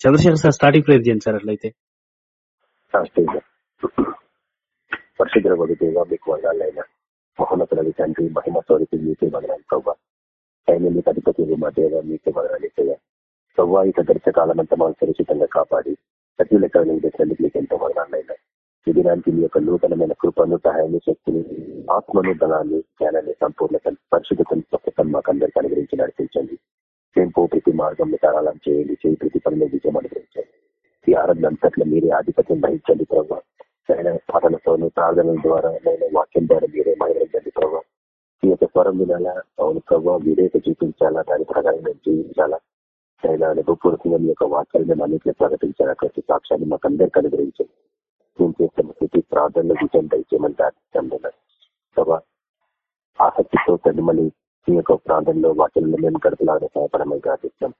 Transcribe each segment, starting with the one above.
Chandrasekhar sir starting prayer చేయండి sir అట్లయితే? పరిశుద్ధ వదుదేగా మీకు వందాలైనా మహోన్నతులవి తండ్రి మహిమ స్వరూపి మీకే వదనాలి ప్రభావ సైన్యం మీకు అధిపతి మా దేవ మీకే వదనాలి ప్రభావ ఇక గడిచే కాలం అంతా మనం సురక్షితంగా కాపాడి ప్రతి లెక్కలు చేసినందుకు మీకు ఎంతో వదనాలైనా ఈ దినానికి మీ యొక్క నూతనమైన కృపను సహాయాన్ని శక్తిని ఆత్మను బలాన్ని జ్ఞానాన్ని సంపూర్ణత పరిశుద్ధతను స్వచ్ఛతను మాకు అందరికీ అనుగ్రహించి నడిపించండి. మేము ప్రతి మార్గంలో తరాలని చేయండి చేయి ప్రతి పనిలో విజయం అనుగ్రహించండి ఈ ఆరాధన అంతట్లో మీరే ఆధిపత్యం వహించండి ప్రభావ ఆయన పాటలతోనూ ప్రార్థనల ద్వారా నేను వాక్యం ద్వారా మీరే మహిళించండి ప్రభావ ఈ యొక్క స్వరం వినాలా? అవును ప్రభావ మీరేక చూపించాలా? దాని ప్రకారం మేము జీవించాలా? అయినా అనుభవపూర్వకంగా మీ యొక్క వాక్యాలు మేము అన్నింటినీ ప్రకటించాలా? ప్రతి సాక్ష్యాన్ని మాకు అందరికీ అనుగ్రహించండి. మేము చేస్తున్న ప్రతి ప్రార్థనలో విజయం దయచేయమని ప్రార్థిస్తాం ప్రభావ ఆసక్తితో తల్లి ఈ యొక్క ప్రాంతంలో వాక్యంలో మేము గడపలాగా సహాయపడమని ప్రార్థిస్తాం.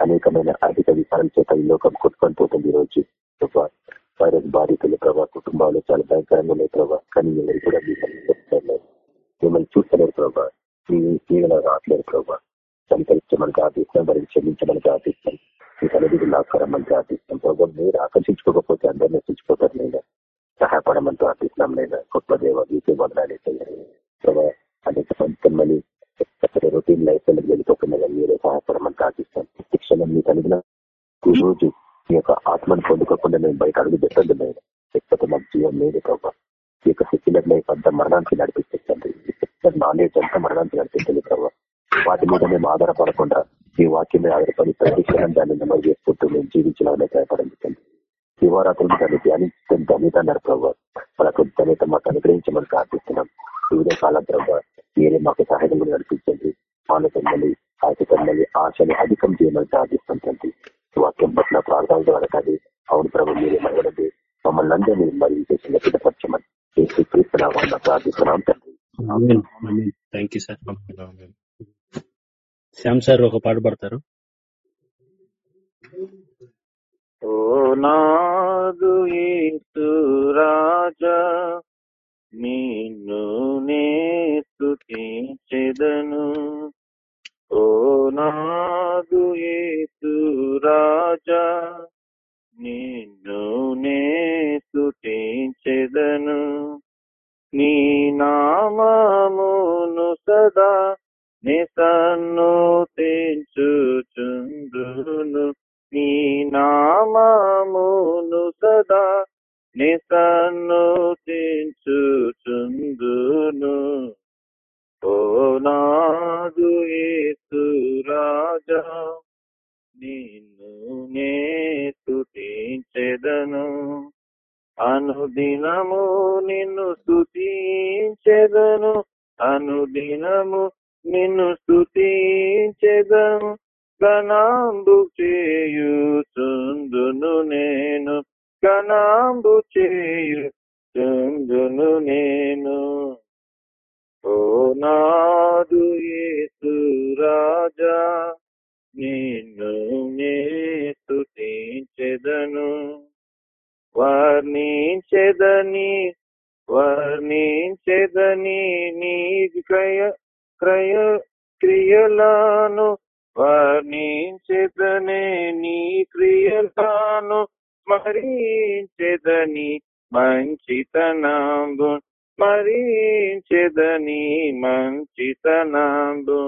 అనేకమైన అధిక విచారం చేత ఈ లోకం కొట్టుకొని పోతుంది ఈ రోజు వైరస్ బాధితులు ప్రభావ కుటుంబాలు చాలా భయంకరంగా ఉన్నాయి ప్రభావ కానీ ఎవరు కూడా మిమ్మల్ని చూస్తలేరు ప్రభావ మీ రావట్లేదు ప్రభావ సంతరించమని ప్రార్థిస్తాం వారిని క్షమించమని ప్రార్థిస్తాం. మీ తల్లిది లాక్కరమని ప్రార్థిస్తాం ప్రభావ మీరు ఆకర్షించుకోకపోతే అందరినీ నశించిపోతారు నేను సహాయపడమని ప్రార్థిస్తున్నాం నేను. గొప్ప దేవ మీకే వదలాలి ప్రభావ అనేక పంతొమ్మిది రొటీన్ లైఫ్లో వెళ్ళిపోకుండా మీరే సహాయపడమని ప్రార్థిస్తాం. శిక్షణ మీ కలిగిన రోజు ఈ యొక్క ఆత్మను పొందుకోకుండా మేము బయట అడుగు పెట్టండి మేము లేకపోతే మాకు జీవం లేదు ప్రభావ ఈ యొక్క సెక్యులర్ లైఫ్ అంతా మరణానికి నడిపిస్తుంది సెక్యులర్ నాలెడ్జ్ అంతా మరణానికి నడిపిస్తుంది ప్రభావ వాటి మీద మేము ఆధారపడకుండా ఈ వాక్యం మీద ఆధారపడి ప్రతిక్షణం దాన్ని నమోదు చేసుకుంటూ మేము జీవించాలని సహాయపడండి శివరాత్రులు దాన్ని ధ్యానించడం ధన్యత అన్నారు ప్రభావ వాళ్ళకు ధన్యత మాకు అనుగ్రహించమని ప్రార్థిస్తున్నాం. వివిధ కాలం ప్రభావ మీరే మాకు సహాయం నడిపించండి. మానవ ఆశ ఆశని అధికం చేయమని ప్రార్థిస్తాం తండ్రి వాక్యం పట్ల ప్రార్థన ద్వారా కానీ అవును ప్రభు మీరే మహిళండి మమ్మల్ని అందరినీ మరి చేసిన సిద్ధపరచమని చేసి క్రీస్తున్నా ప్రార్థిస్తున్నాం తండ్రి. Thank you sir. Shyam sir ఒక పాట పడతారు. ఓ నాదు రాజా నిన్ను నే స్థుతించెదను ఓ నాదు రాజా నిన్ను నే స్థుతించెదను నీ నామమును సదా నిసన్ను తెంచుచుందును నీ నామమును సదా నిసన్ను తెంచుచుందును ఓ నాదు ఏసు రాజా నిన్ను నే స్తుతించెదను అనుదినము నిన్ను స్థుతించెదను అనుదినము నిన్ను స్థుతించెదను గణాంబు చేయుచుందును నేను. గణాంబు చేయుచుందును నేను. ఓ నాదు ఏసు రాజా నిన్ను నే స్తుతించెదను వర్ణించెదని వర్ణించెదని నీ క్రయ క్రయ క్రియలను వర్ణించెదనే నీ క్రియలను స్మరించెదని మంచితనాంబు స్మరించెదని మంచితనాంబు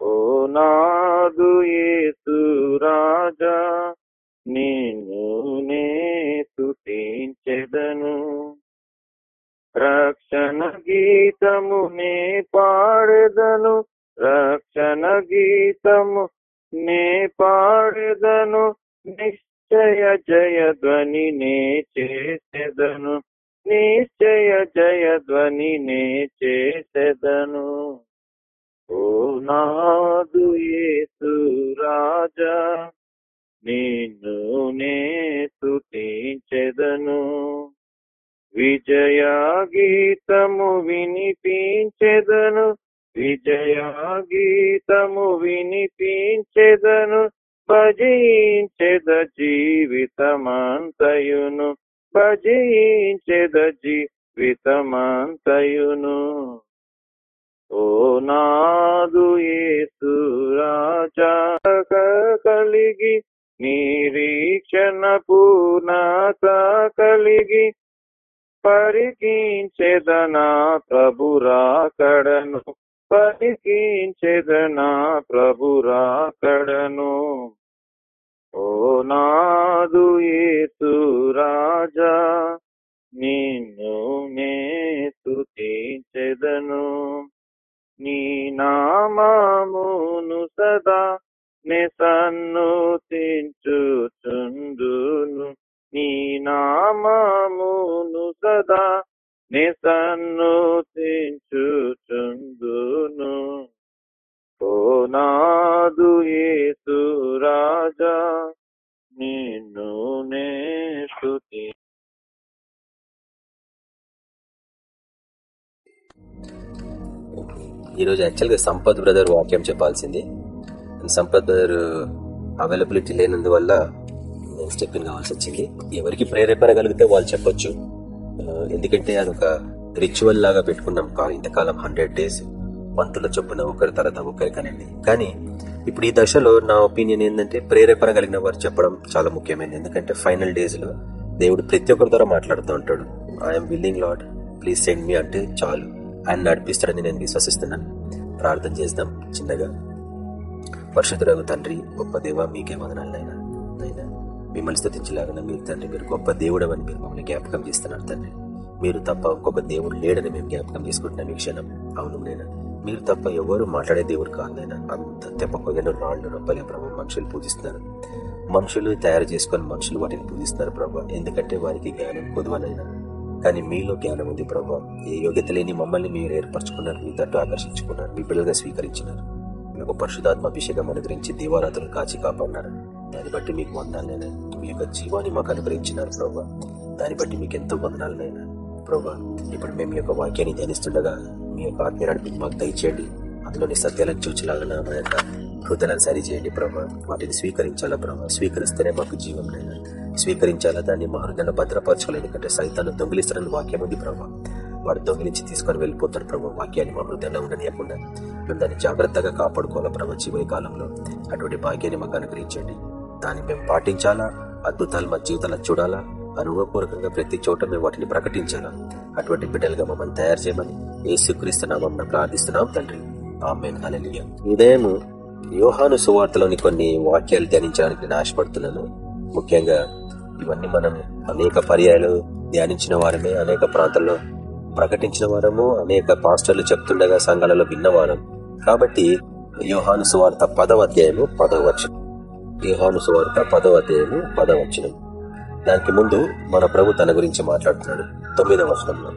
ఓ నాదు యేసు రాజా నిన్ను నే స్తుతించెదను రక్షణ గీతము నే పాడెదను రక్షణ గీతము నే పాడెదను నిశ్చయ జయ ధ్వని నే చేసెదను. నిశ్చయ జయ ధ్వని నే చేసెదను. ఓ నాదు యేసు రాజా నిన్ను నే స్తుతించెదను. విజయ గీతము వినిపించెదను విజయ గీతము వినిపించెదను భజించెద జీవితమంతయును. భజించెద జీవితమంతయును ఓ నాదు యేసు రాజా కలిగి నిరీక్షణ పూర్ణత కలిగి పరికించెదనా ప్రభురాకడను పరికించెదనా ప్రభురాకడను ఓ నాదు యేసు రాజా నిన్ను నే స్తుతించెదను నీ నామమును సదా నే సన్నుతించుచుండును నీ నామమును సదా నే సన్నుతించుచుండును ఓ నాదు యేసు రాజా నిన్ను నే స్తుతి. ఈరోజు యాక్చువల్గా సంపత్ బ్రదర్ వాక్యం చెప్పాల్సింది. సంపత్ బ్రదర్ అవైలబిలిటీ లేనందువల్ల నేను స్టెప్ ఇన్ కావాల్సి వచ్చింది. ఎవరికి ప్రేరేపణగలిగితే వాళ్ళు చెప్పొచ్చు. ఎందుకంటే అదొక రిచువల్ లాగా పెట్టుకున్నాం కా- ఇంతకాలం హండ్రెడ్ డేస్. పంతుల చొప్పున ఒకరి తర్వాత ఒకరి కనండి కానీ ఇప్పుడు ఈ దశలో నా ఒపీనియన్ ఏంటంటే ప్రేరేపణ కలిగిన వారు చెప్పడం చాలా ముఖ్యమైనది. ఎందుకంటే ఫైనల్ డేస్లో దేవుడు ప్రతి ఒక్కరి ద్వారా మాట్లాడుతూ ఉంటాడు. I'm willing Lord please send me అంటే చాలు. ఆయన నడిపిస్తాడని నేను విశ్వసిస్తున్నాను. ప్రార్థన చేద్దాం చిన్నగా. పరిశుద్ధులకు తండ్రి గొప్ప దేవ మీకే వదనాలైనా అయినా మిమ్మల్ని స్థుతించలాగా మీరు తండ్రి మీరు గొప్ప దేవుడు అని మీరు మమ్మల్ని జ్ఞాపకం చేస్తున్నారు తండ్రి. మీరు తప్ప ఒక్కొక్క దేవుడు లేడని మేము జ్ఞాపకం చేసుకుంటున్నాం ఈ క్షణం. అవును నేను మీరు తప్ప ఎవరు మాట్లాడే దేవుడు కాదైనా అంత తెప్పకొగిన రాళ్ళు రొప్పలే ప్రభు మనుషులు పూజిస్తున్నారు. మనుషులు తయారు చేసుకొని మనుషులు వాటిని పూజిస్తున్నారు ప్రభు. ఎందుకంటే వారికి జ్ఞానం కొద్దువనైనా కానీ మీలో జ్ఞానం ఉంది ప్రభు. ఏ యోగ్యత లేని మమ్మల్ని మీరు ఏర్పరచుకున్నారు మీ తట్టు ఆకర్షించుకున్నారు మీ బిడ్డలుగా స్వీకరించినారు. మీకు పరిశుధాత్మ అభిషేకం అనుగ్రహించి దీవారాత్రులు కాచి కాపాడినారు. దాన్ని బట్టి మీకు వందాలైనా మీ యొక్క జీవాన్ని మాకు అనుగ్రహించినారు ప్రభు. దాన్ని బట్టి మీకు ఎంతో వందనాలనైనా. ప్రభా ఇప్పుడు మేము యొక్క వాక్యాన్ని ధ్యానిస్తుండగా మీ యొక్క ఆత్మీయ నడిపి మాకు దయచేయండి. అందులోని సత్యాలను చూచలాగా మా యొక్క హృదయాలను సరిచేయండి ప్రభా. వాటిని స్వీకరించాలా ప్రభా? స్వీకరిస్తేనే మాకు జీవం స్వీకరించాలా? దాన్ని మా హృదయంలో భద్రపరచాలి? ఎందుకంటే సైతాన్ని దొంగిలిస్తారని వాక్యం ఉంది ప్రభా. వాడు దొంగిలించి తీసుకొని వెళ్ళిపోతారు ప్రభు. వాక్యాన్ని మా హృదయంలో ఉండనియకుండా. మేము దాన్ని జాగ్రత్తగా కాపాడుకోవాలా ప్రభు చివరి కాలంలో? అటువంటి భాగ్యాన్ని మాకు అనుగ్రహించండి. దాన్ని మేము పాటించాలా? అద్భుతాలు మా జీవితాలను చూడాలా? అనుభవపూర్వకంగా ప్రతి చోట మేము వాటిని ప్రకటించాలా? అటువంటి బిడ్డలుగా మమ్మల్ని తయారు చేయమని ఏసుక్రీస్తున్నామని ప్రార్థిస్తున్నాం తండ్రి. ఆమెన్. హల్లెలూయ. ఉదయం యోహాను సువార్తలోని కొన్ని వాక్యాలు ధ్యానించడానికి నాశపడుతున్నాను ఆశపడుతున్నాను. ముఖ్యంగా ఇవన్నీ మనం అనేక పర్యాయాలు ధ్యానించిన వారమే అనేక ప్రాంతాల్లో ప్రకటించిన వారము అనేక పాస్టర్లు చెప్తుండగా సంఘాలలో విన్నవారం. కాబట్టి యోహాను సువార్త పదవ అధ్యాయము పదవ వచనం. యోహాను సువార్త పదవ అధ్యాయము పదవ వచనం. దానికి ముందు మన ప్రభు తన గురించి మాట్లాడుతున్నాడు తొమ్మిదవ వచనంలో.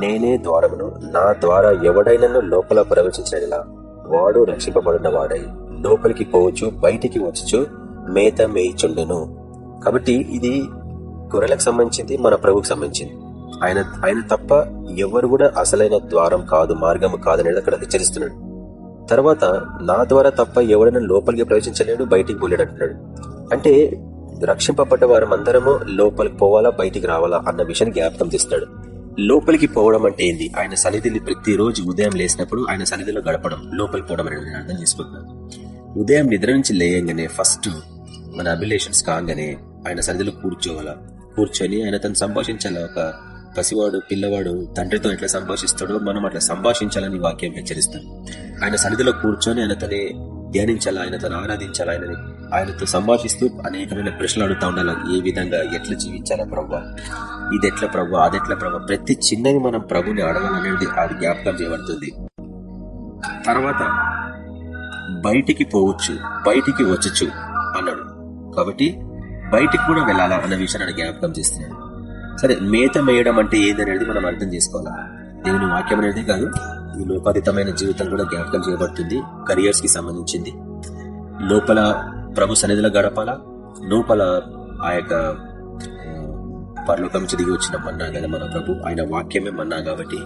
నేనే ద్వారమును నా ద్వారా ఎవడైనను లోపల ప్రవేశించినలా వాడు రక్షింపబడిన వాడై లోపలికి పోవచ్చు బయటికి వచ్చుచు మేత మేయిచుండును. కాబట్టి ఇది గొర్రెలకు సంబంధించింది మన ప్రభుకు సంబంధించింది. ఆయన ఆయన తప్ప ఎవరు కూడా అసలైన ద్వారం కాదు మార్గము కాదనేది అక్కడ హెచ్చరిస్తున్నాడు. తర్వాత నా ద్వారా తప్ప ఎవడైనా లోపలికి ప్రవేశించలేడు బయటికి పోలేడు అంటున్నాడు. అంటే రక్షింపబడ్డ వారం అందరము లోపలికి పోవాలా బయటికి రావాలా అన్న విషయాన్ని జ్ఞాపకం చేస్తాడు. లోపలికి పోవడం అంటే ఏంది? ఆయన సన్నిధిని ప్రతిరోజు ఉదయం లేసినప్పుడు ఆయన సన్నిధిలో గడపడం లోపలికి పోవడం అనేది నేను అర్థం చేసుకుంటున్నాను. ఉదయం నిద్ర నుంచి లేయంగానే ఫస్ట్ మన అబిలేషన్స్ కాగానే ఆయన సన్నిధిలో కూర్చోవాలా. కూర్చొని ఆయన తను సంభాషించాల? ఒక పసివాడు పిల్లవాడు తండ్రితో ఎట్లా సంభాషిస్తాడో మనం అట్లా సంభాషించాలని వాక్యం హెచ్చరిస్తాం ఆయన సన్నిధిలో కూర్చొని ఆయన తనే ధ్యానించాలి? ఆయన తను ఆయనని ఆయనతో సంభాషిస్తూ అనేకమైన ప్రశ్నలు అడుగుతా ఉండాలి? ఏ విధంగా ఎట్లా జీవించాలా ప్రభు ఇది ఎట్లా ప్రభు అది ఎట్లా ప్రభు ప్రతి చిన్నది మనం ప్రభుని అడగాలనేది అది జ్ఞాపకం చేయబడుతుంది. తర్వాత బయటికి పోవచ్చు బయటికి వచ్చచ్చు అన్నాడు. కాబట్టి బయటికి కూడా వెళ్ళాలా అన్న విషయాన్ని జ్ఞాపకం చేస్తున్నాడు. సరే మేత మేయడం అంటే ఏందనేది మనం అర్థం చేసుకోవాలా? దేవుని వాక్యం అనేది కాదు. ఈ లోకాతీతమైన జీవితం కూడా జ్ఞాపకం చేయబడుతుంది కెరియర్స్కి సంబంధించింది. లోపల ప్రభు సన్నిధిలో గడపాలా? లోపల ఆ యొక్క పర్లోకం పరలోకం వచ్చిన మన్నా కదా మన ప్రభు? ఆయన వాక్యమే మన్నా కాబట్టి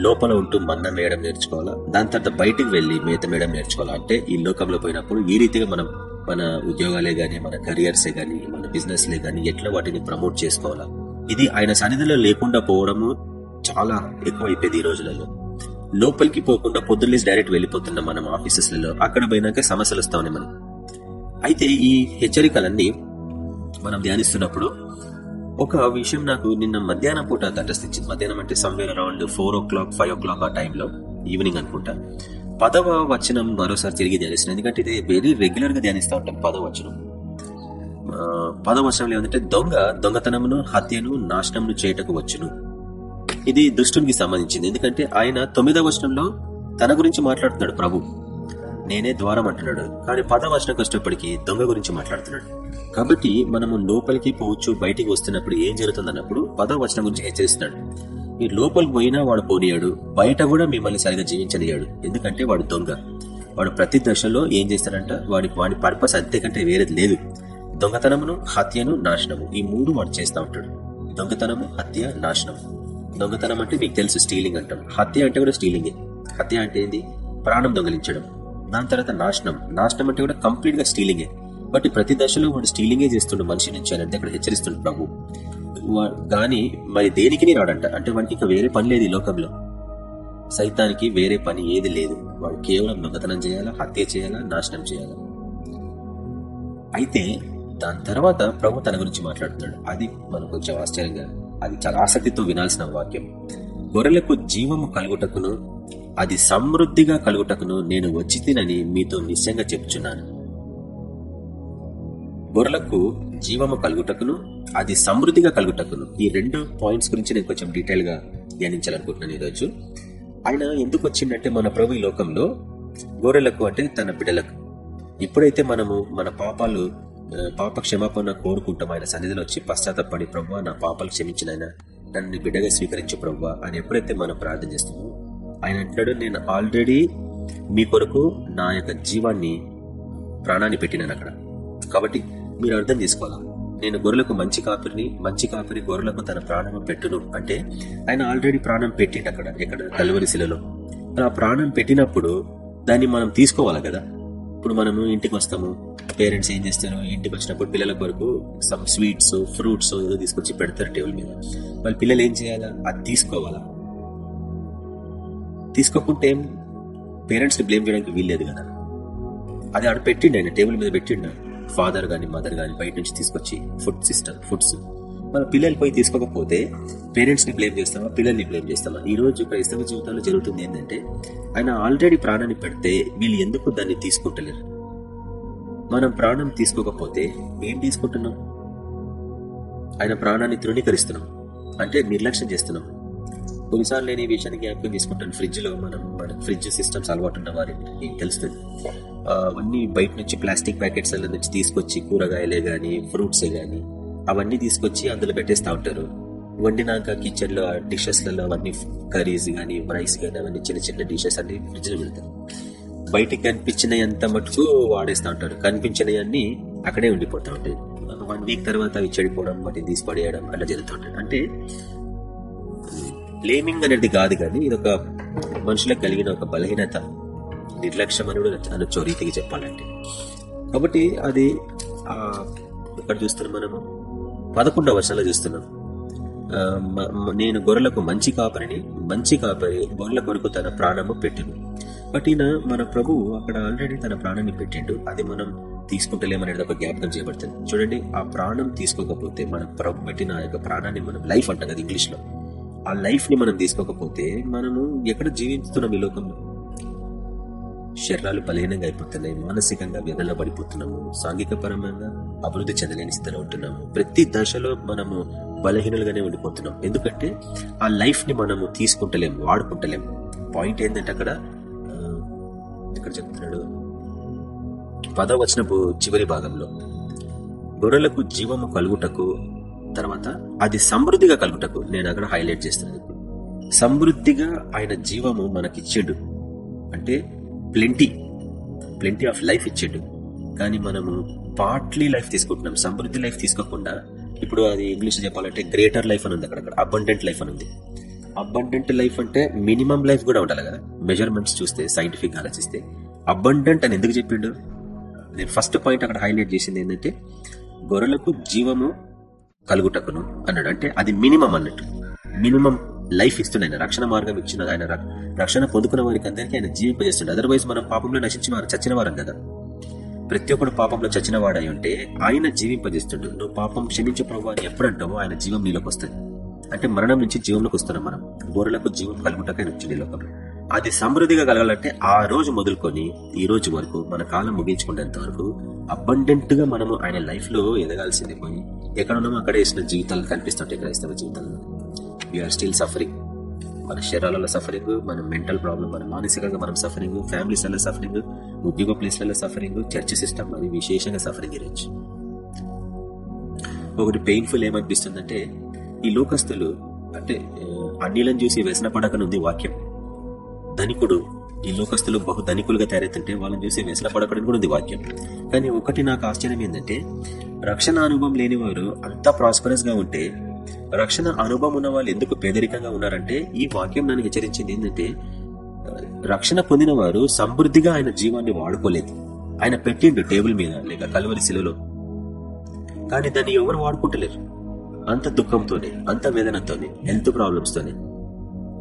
లోపల ఉంటూ మన్నం మేయడం నేర్చుకోవాలా? దాని తర్వాత బయటికి వెళ్ళి మేత మేయడం నేర్చుకోవాలా? అంటే ఈ లోకంలో పోయినప్పుడు ఈ రీతిగా మనం మన ఉద్యోగాలే గాని మన కెరియర్సే గాని మన బిజినెస్లే గాని ఎట్లా వాటిని ప్రమోట్ చేసుకోవాలా? ఇది ఆయన సన్నిధిలో లేకుండా పోవడము చాలా ఎక్కువ అయిపోయింది ఈ రోజులలో. లోపలికి పోకుండా పొద్దున్నేసి డైరెక్ట్ వెళ్ళిపోతున్నాం మనం ఆఫీసెస్లలో. అక్కడ పోయినాక సమస్యలు వస్తా ఉన్నాయి మనం అయితే ఈ హెచ్చరికలన్నీ మనం ధ్యానిస్తున్నప్పుడు ఒక విషయం నాకు నిన్న మధ్యాహ్నం పూట తటస్థించింది. మధ్యాహ్నం అంటే somewhere around four o'clock five o'clock ఆ టైంలో ఈవినింగ్ అనుకుంటా. పదవ వచనం మరోసారి తిరిగి ధ్యానిస్తున్నాను ఎందుకంటే ఇది వెరీ రెగ్యులర్గా ధ్యానిస్తూ ఉంటాం పదవ వచనం. పదవ వచనంలో ఏమంటే దొంగ దొంగతనమును హత్యను నాశనమును చేయటకు వచ్చును. ఇది దుష్టునికి సంబంధించింది. ఎందుకంటే ఆయన తొమ్మిదవ వచనంలో తన గురించి మాట్లాడుతున్నాడు ప్రభు. నేనే ద్వారం అంటున్నాడు. కానీ పదవ వచనంకి దొంగ గురించి మాట్లాడుతున్నాడు. కాబట్టి మనము లోపలికి పోవచ్చు బయటికి వస్తున్నప్పుడు ఏం జరుగుతుంది అన్నప్పుడు పదవ వచనం గురించి హెచ్చరిస్తున్నాడు. మీరు లోపలికి పోయినా వాడు పోనీయాడు. బయట కూడా మిమ్మల్ని సరిగా జీవించనియాడు. ఎందుకంటే వాడు దొంగ. వాడు ప్రతి దశలో ఏం చేస్తాడంట? వాడి వాడి పర్పస్ అంతేకంటే వేరేది లేదు. దొంగతనమును హత్యను నాశనము. ఈ మూడు వాడు చేస్తూ ఉంటాడు. దొంగతనము హత్య నాశనం దొంగతనం అంటే మీకు తెలుసు స్టీలింగ్ అంటాం. హత్య అంటే కూడా స్టీలింగే హత్య అంటే ఏంది? ప్రాణం దొంగలించడం. దాని తర్వాత నాశనం. నాశనం అంటే కూడా కంప్లీట్గా స్టీలింగే బట్ ప్రతి దశలో వాడు స్టీలింగే చేస్తుండే మనిషి నుంచి. అని అంటే అక్కడ హెచ్చరిస్తుండే ప్రభు. కానీ మరి దేనికి రాడంట? అంటే వాడికి ఇంకా వేరే పని లేదు ఈ లోకంలో. సైతానికి వేరే పని ఏది లేదు. వాడు కేవలం దొంగతనం చేయాలా హత్య చేయాలా నాశనం చేయాలా? అయితే దాని తర్వాత ప్రభు తన గురించి మాట్లాడుతున్నాడు. అది మనకు కొంచెం ఆశ్చర్యంగా అది చాలా ఆసక్తితో వినాల్సిన వాక్యం. గొర్రెలకు జీవము కలుగుటకును అది సమృద్ధిగా కలుగుటకును నేను వచ్చి తినని మీతో నిశ్చయంగా చెప్తున్నాను గొర్రెలకు జీవము కలుగుటకును అది సమృద్ధిగా కలుగుటకును. ఈ రెండు పాయింట్స్ గురించి నేను కొంచెం డీటెయిల్గా ధ్యానించాలనుకుంటున్నాను ఈరోజు. ఆయన ఎందుకు వచ్చిందంటే మన ప్రభు ఈ లోకంలో గొర్రెలకు అంటే తన బిడలకు ఇప్పుడైతే మనము మన పాపాలు పాప క్షమాపణ కోరుకుంటాం ఆయన సన్నిధిలో వచ్చి పశ్చాత్తపడి ప్రభు నా పాపాలు క్షమించిన ఆయన నన్ను బిడ్డగా స్వీకరించు ప్రభు అని ఎప్పుడైతే మనం ప్రార్థన చేస్తామో ఆయన అంటున్నాడు నేను ఆల్రెడీ మీ కొరకు నా యొక్క జీవాన్ని ప్రాణాన్ని పెట్టినాను అక్కడ. కాబట్టి మీరు అర్థం చేసుకోవాలా? నేను గొర్రెలకు మంచి కాపురిని మంచి కాపురి గొర్రెలకు తన ప్రాణం పెట్టును. అంటే ఆయన ఆల్రెడీ ప్రాణం పెట్టిండు అక్కడ ఎక్కడ? కలువరి శిలలో. ఆ ప్రాణం పెట్టినప్పుడు దాన్ని మనం తీసుకోవాలి కదా? ఇప్పుడు మనము ఇంటికి వస్తాము. పేరెంట్స్ ఏం చేస్తారు? ఇంటికి వచ్చినప్పుడు పిల్లల కొరకు సమ్ స్వీట్స్ ఫ్రూట్స్ ఏదో తీసుకొచ్చి పెడతారు టేబుల్ మీద. వాళ్ళ పిల్లలు ఏం చేయాలా? అది తీసుకోవాలా? తీసుకోకుంటే ఏం? పేరెంట్స్ని బ్లేమ్ చేయడానికి వీల్లేదు కదా. అది ఆడ పెట్టిండు ఆయన టేబుల్ మీద పెట్టిండు. ఫాదర్ కానీ మదర్ కానీ బయట నుంచి తీసుకొచ్చి ఫుడ్ సిస్టమ్ ఫుడ్స్ మన పిల్లలు పోయి తీసుకోకపోతే పేరెంట్స్ని బ్లేమ్ చేస్తామా? పిల్లల్ని బ్లేమ్ చేస్తామా? ఈ రోజు క్రైస్తవ జీవితంలో జరుగుతుంది ఏంటంటే ఆయన ఆల్రెడీ ప్రాణాన్ని పెడితే వీళ్ళు ఎందుకు దాన్ని తీసుకుంటలేరు? మనం ప్రాణం తీసుకోకపోతే ఏం తీసుకుంటున్నాం? ఆయన ప్రాణాన్ని తృణీకరిస్తున్నాం. అంటే నిర్లక్ష్యం చేస్తున్నాం. కొన్నిసార్లు నేను ఈ విషయాన్ని జ్ఞాపకం తీసుకుంటాను ఫ్రిడ్జ్లో మనం మన ఫ్రిడ్జ్ సిస్టమ్స్ అలవాటు ఉన్న వారికి తెలుస్తుంది. అన్ని బయట నుంచి ప్లాస్టిక్ ప్యాకెట్స్ నుంచి తీసుకొచ్చి కూరగాయలే కానీ ఫ్రూట్సే కానీ అవన్నీ తీసుకొచ్చి అందులో పెట్టేస్తూ ఉంటారు. వండినాక కిచెన్లో డిషెస్లలో అవన్నీ కర్రీస్ గానీ రైస్ గానీ అవన్నీ చిన్న చిన్న డిషెస్ అన్ని ఫ్రిడ్జ్లో పెడతారు. బయటికి కనిపించినంత మటుకు వాడేస్తూ ఉంటారు. కనిపించినవి అక్కడే ఉండిపోతూ ఉంటాయి. వన్ వీక్ తర్వాత అవి చెడిపోవడం వాటిని తీసి పడేయడం అలా జరుగుతూ ఉంటాయి. అంటే బ్లేమింగ్ అనేది కాదు కానీ ఇది ఒక మనుషులకు కలిగిన ఒక బలహీనత నిర్లక్ష్యం అని కూడా అనొచ్చు రీతికి చెప్పాలంటే. కాబట్టి అది ఇక్కడ చూస్తున్నాం మనము. పదకొండవ వర్షాలు చూస్తున్నాం. నేను గొర్రెలకు మంచి కాపరిని మంచి కాపరి గొర్రెల కొరకు తన ప్రాణము పెట్టిండు బట్ ఈయన మన ప్రభువు అక్కడ ఆల్రెడీ తన ప్రాణాన్ని పెట్టిండు. అది మనం తీసుకుంటలేమనేది ఒక జ్ఞాపకం చేయబడుతుంది. చూడండి ఆ ప్రాణం తీసుకోకపోతే మన ప్రభు పెట్టిన ఆ యొక్క ప్రాణాన్ని మనం లైఫ్ అంటాం కదా ఇంగ్లీష్లో. ఆ లైఫ్ని మనం తీసుకోకపోతే మనము ఎక్కడ జీవిస్తున్నాం ఈ లోకంలో? శరీరాలు బలహీనంగా అయిపోతున్నాయి మానసికంగా వ్యధలో పడిపోతున్నాము సాంఘిక పరమంగా అభివృద్ధి చెందలేని స్థితిలో ఉంటున్నాము. ప్రతి దశలో మనము బలహీనులుగానే ఉండిపోతున్నాం. ఎందుకంటే ఆ లైఫ్ని మనము తీసుకుంటలేము వాడుకుంటలేము. పాయింట్ ఏంటంటే అక్కడ ఇక్కడ చెప్తున్నాడు. పదవచనపు చివరి భాగంలో గొర్రెలకు జీవము కలుగుటకు తర్వాత అది సమృద్ధిగా కలుగుటకు నేను అక్కడ హైలైట్ చేస్తున్నాను. సమృద్ధిగా ఆయన జీవము మనకిచ్చాడు. అంటే ప్లెంటీ ప్లెంటీ ఆఫ్ లైఫ్ ఇచ్చిండు. కానీ మనము పార్ట్లీ లైఫ్ తీసుకుంటున్నాం సమృద్ధి లైఫ్ తీసుకోకుండా ఇప్పుడు అది ఇంగ్లీష్ చెప్పాలంటే గ్రేటర్ లైఫ్ అని ఉంది అక్కడ అబండెంట్ లైఫ్ అని ఉంది. అబండెంట్ లైఫ్ అంటే మినిమం లైఫ్ కూడా ఉండాలి కదా. మెజర్మెంట్స్ చూస్తే సైంటిఫిక్ ఆలోచిస్తే. అబండెంట్ అని ఎందుకు చెప్పిండు? నేను ఫస్ట్ పాయింట్ అక్కడ హైలైట్ చేసింది ఏంటంటే గొర్రెలకు జీవము కలుగుటకును అన్నాడు. అంటే అది మినిమం అన్నట్టు. మినిమం లైఫ్ ఇస్తుండే. ఆయన రక్షణ మార్గం ఇచ్చిన ఆయన రక్షణ పొందుకున్న వారికి అందరికీ ఆయన జీవింపజేస్తుండే అదర్వైజ్ మనం పాపంలో నశించిన వారు చచ్చిన వారం కదా. ప్రతి ఒక్కడు పాపంలో చచ్చిన వాడై ఉంటే ఆయన జీవింపజేస్తుండు. నువ్వు పాపం క్షమించే ప్రభు అని ఆయన జీవం నీలోకి వస్తుంది. అంటే మరణం నుంచి జీవంలోకి వస్తున్నాం మనం. గోరలకు జీవం కలుగుటక వచ్చింది లోకంలో. అది సమృద్ధిగా కలగాలంటే ఆ రోజు మొదలుకొని ఈ రోజు వరకు మన కాలం ముగించుకునేంత వరకు అబండెంట్గా మనము ఆయన లైఫ్లో ఎదగాల్సింది పోయి ఎక్కడ ఉన్నామో అక్కడే వేసిన జీవితాలు కనిపిస్తుంటాయి క్రైస్తవ జీవితాల్లో. వీఆర్ స్టిల్ సఫరింగ్ మన శరీరాలలో సఫరింగ్ మన మెంటల్ ప్రాబ్లం మన మానసికంగా మనం సఫరింగ్ ఫ్యామిలీస్లలో సఫరింగ్ ఉద్యోగ ప్లేస్లలో సఫరింగ్ చర్చ్ సిస్టమ్ అది విశేషంగా సఫరింగ్ ఈరోజు. ఒకటి పెయిన్ఫుల్ ఏమనిపిస్తుందంటే ఈ లోకస్తులు అంటే అన్నిలను చూసి వ్యసన పడకనుంది వాక్యం. ధనికుడు ఈ లోకస్తులు బహు ధనికులుగా తయారైతుంటే వాళ్ళని చూసి వ్యసన పడకడం కూడా ఉంది వాక్యం. కానీ ఒకటి నాకు ఆశ్చర్యం ఏంటంటే రక్షణ అనుభవం లేని వారు అంత ప్రాస్పరస్గా ఉంటే రక్షణ అనుభవం ఉన్న వాళ్ళు ఎందుకు పేదరికంగా ఉన్నారంటే ఈ వాక్యం నన్ను హెచ్చరించింది ఏంటంటే రక్షణ పొందిన వారు సమృద్ధిగా ఆయన జీవాన్ని వాడుకోలేదు. ఆయన పెట్టిండు టేబుల్ మీద లేక కలువరి శిలలో కానీ దాన్ని ఎవరు వాడుకుంటలేరు. అంత దుఃఖంతోనే అంత వేదనతోనే హెల్త్ ప్రాబ్లమ్స్ తోనే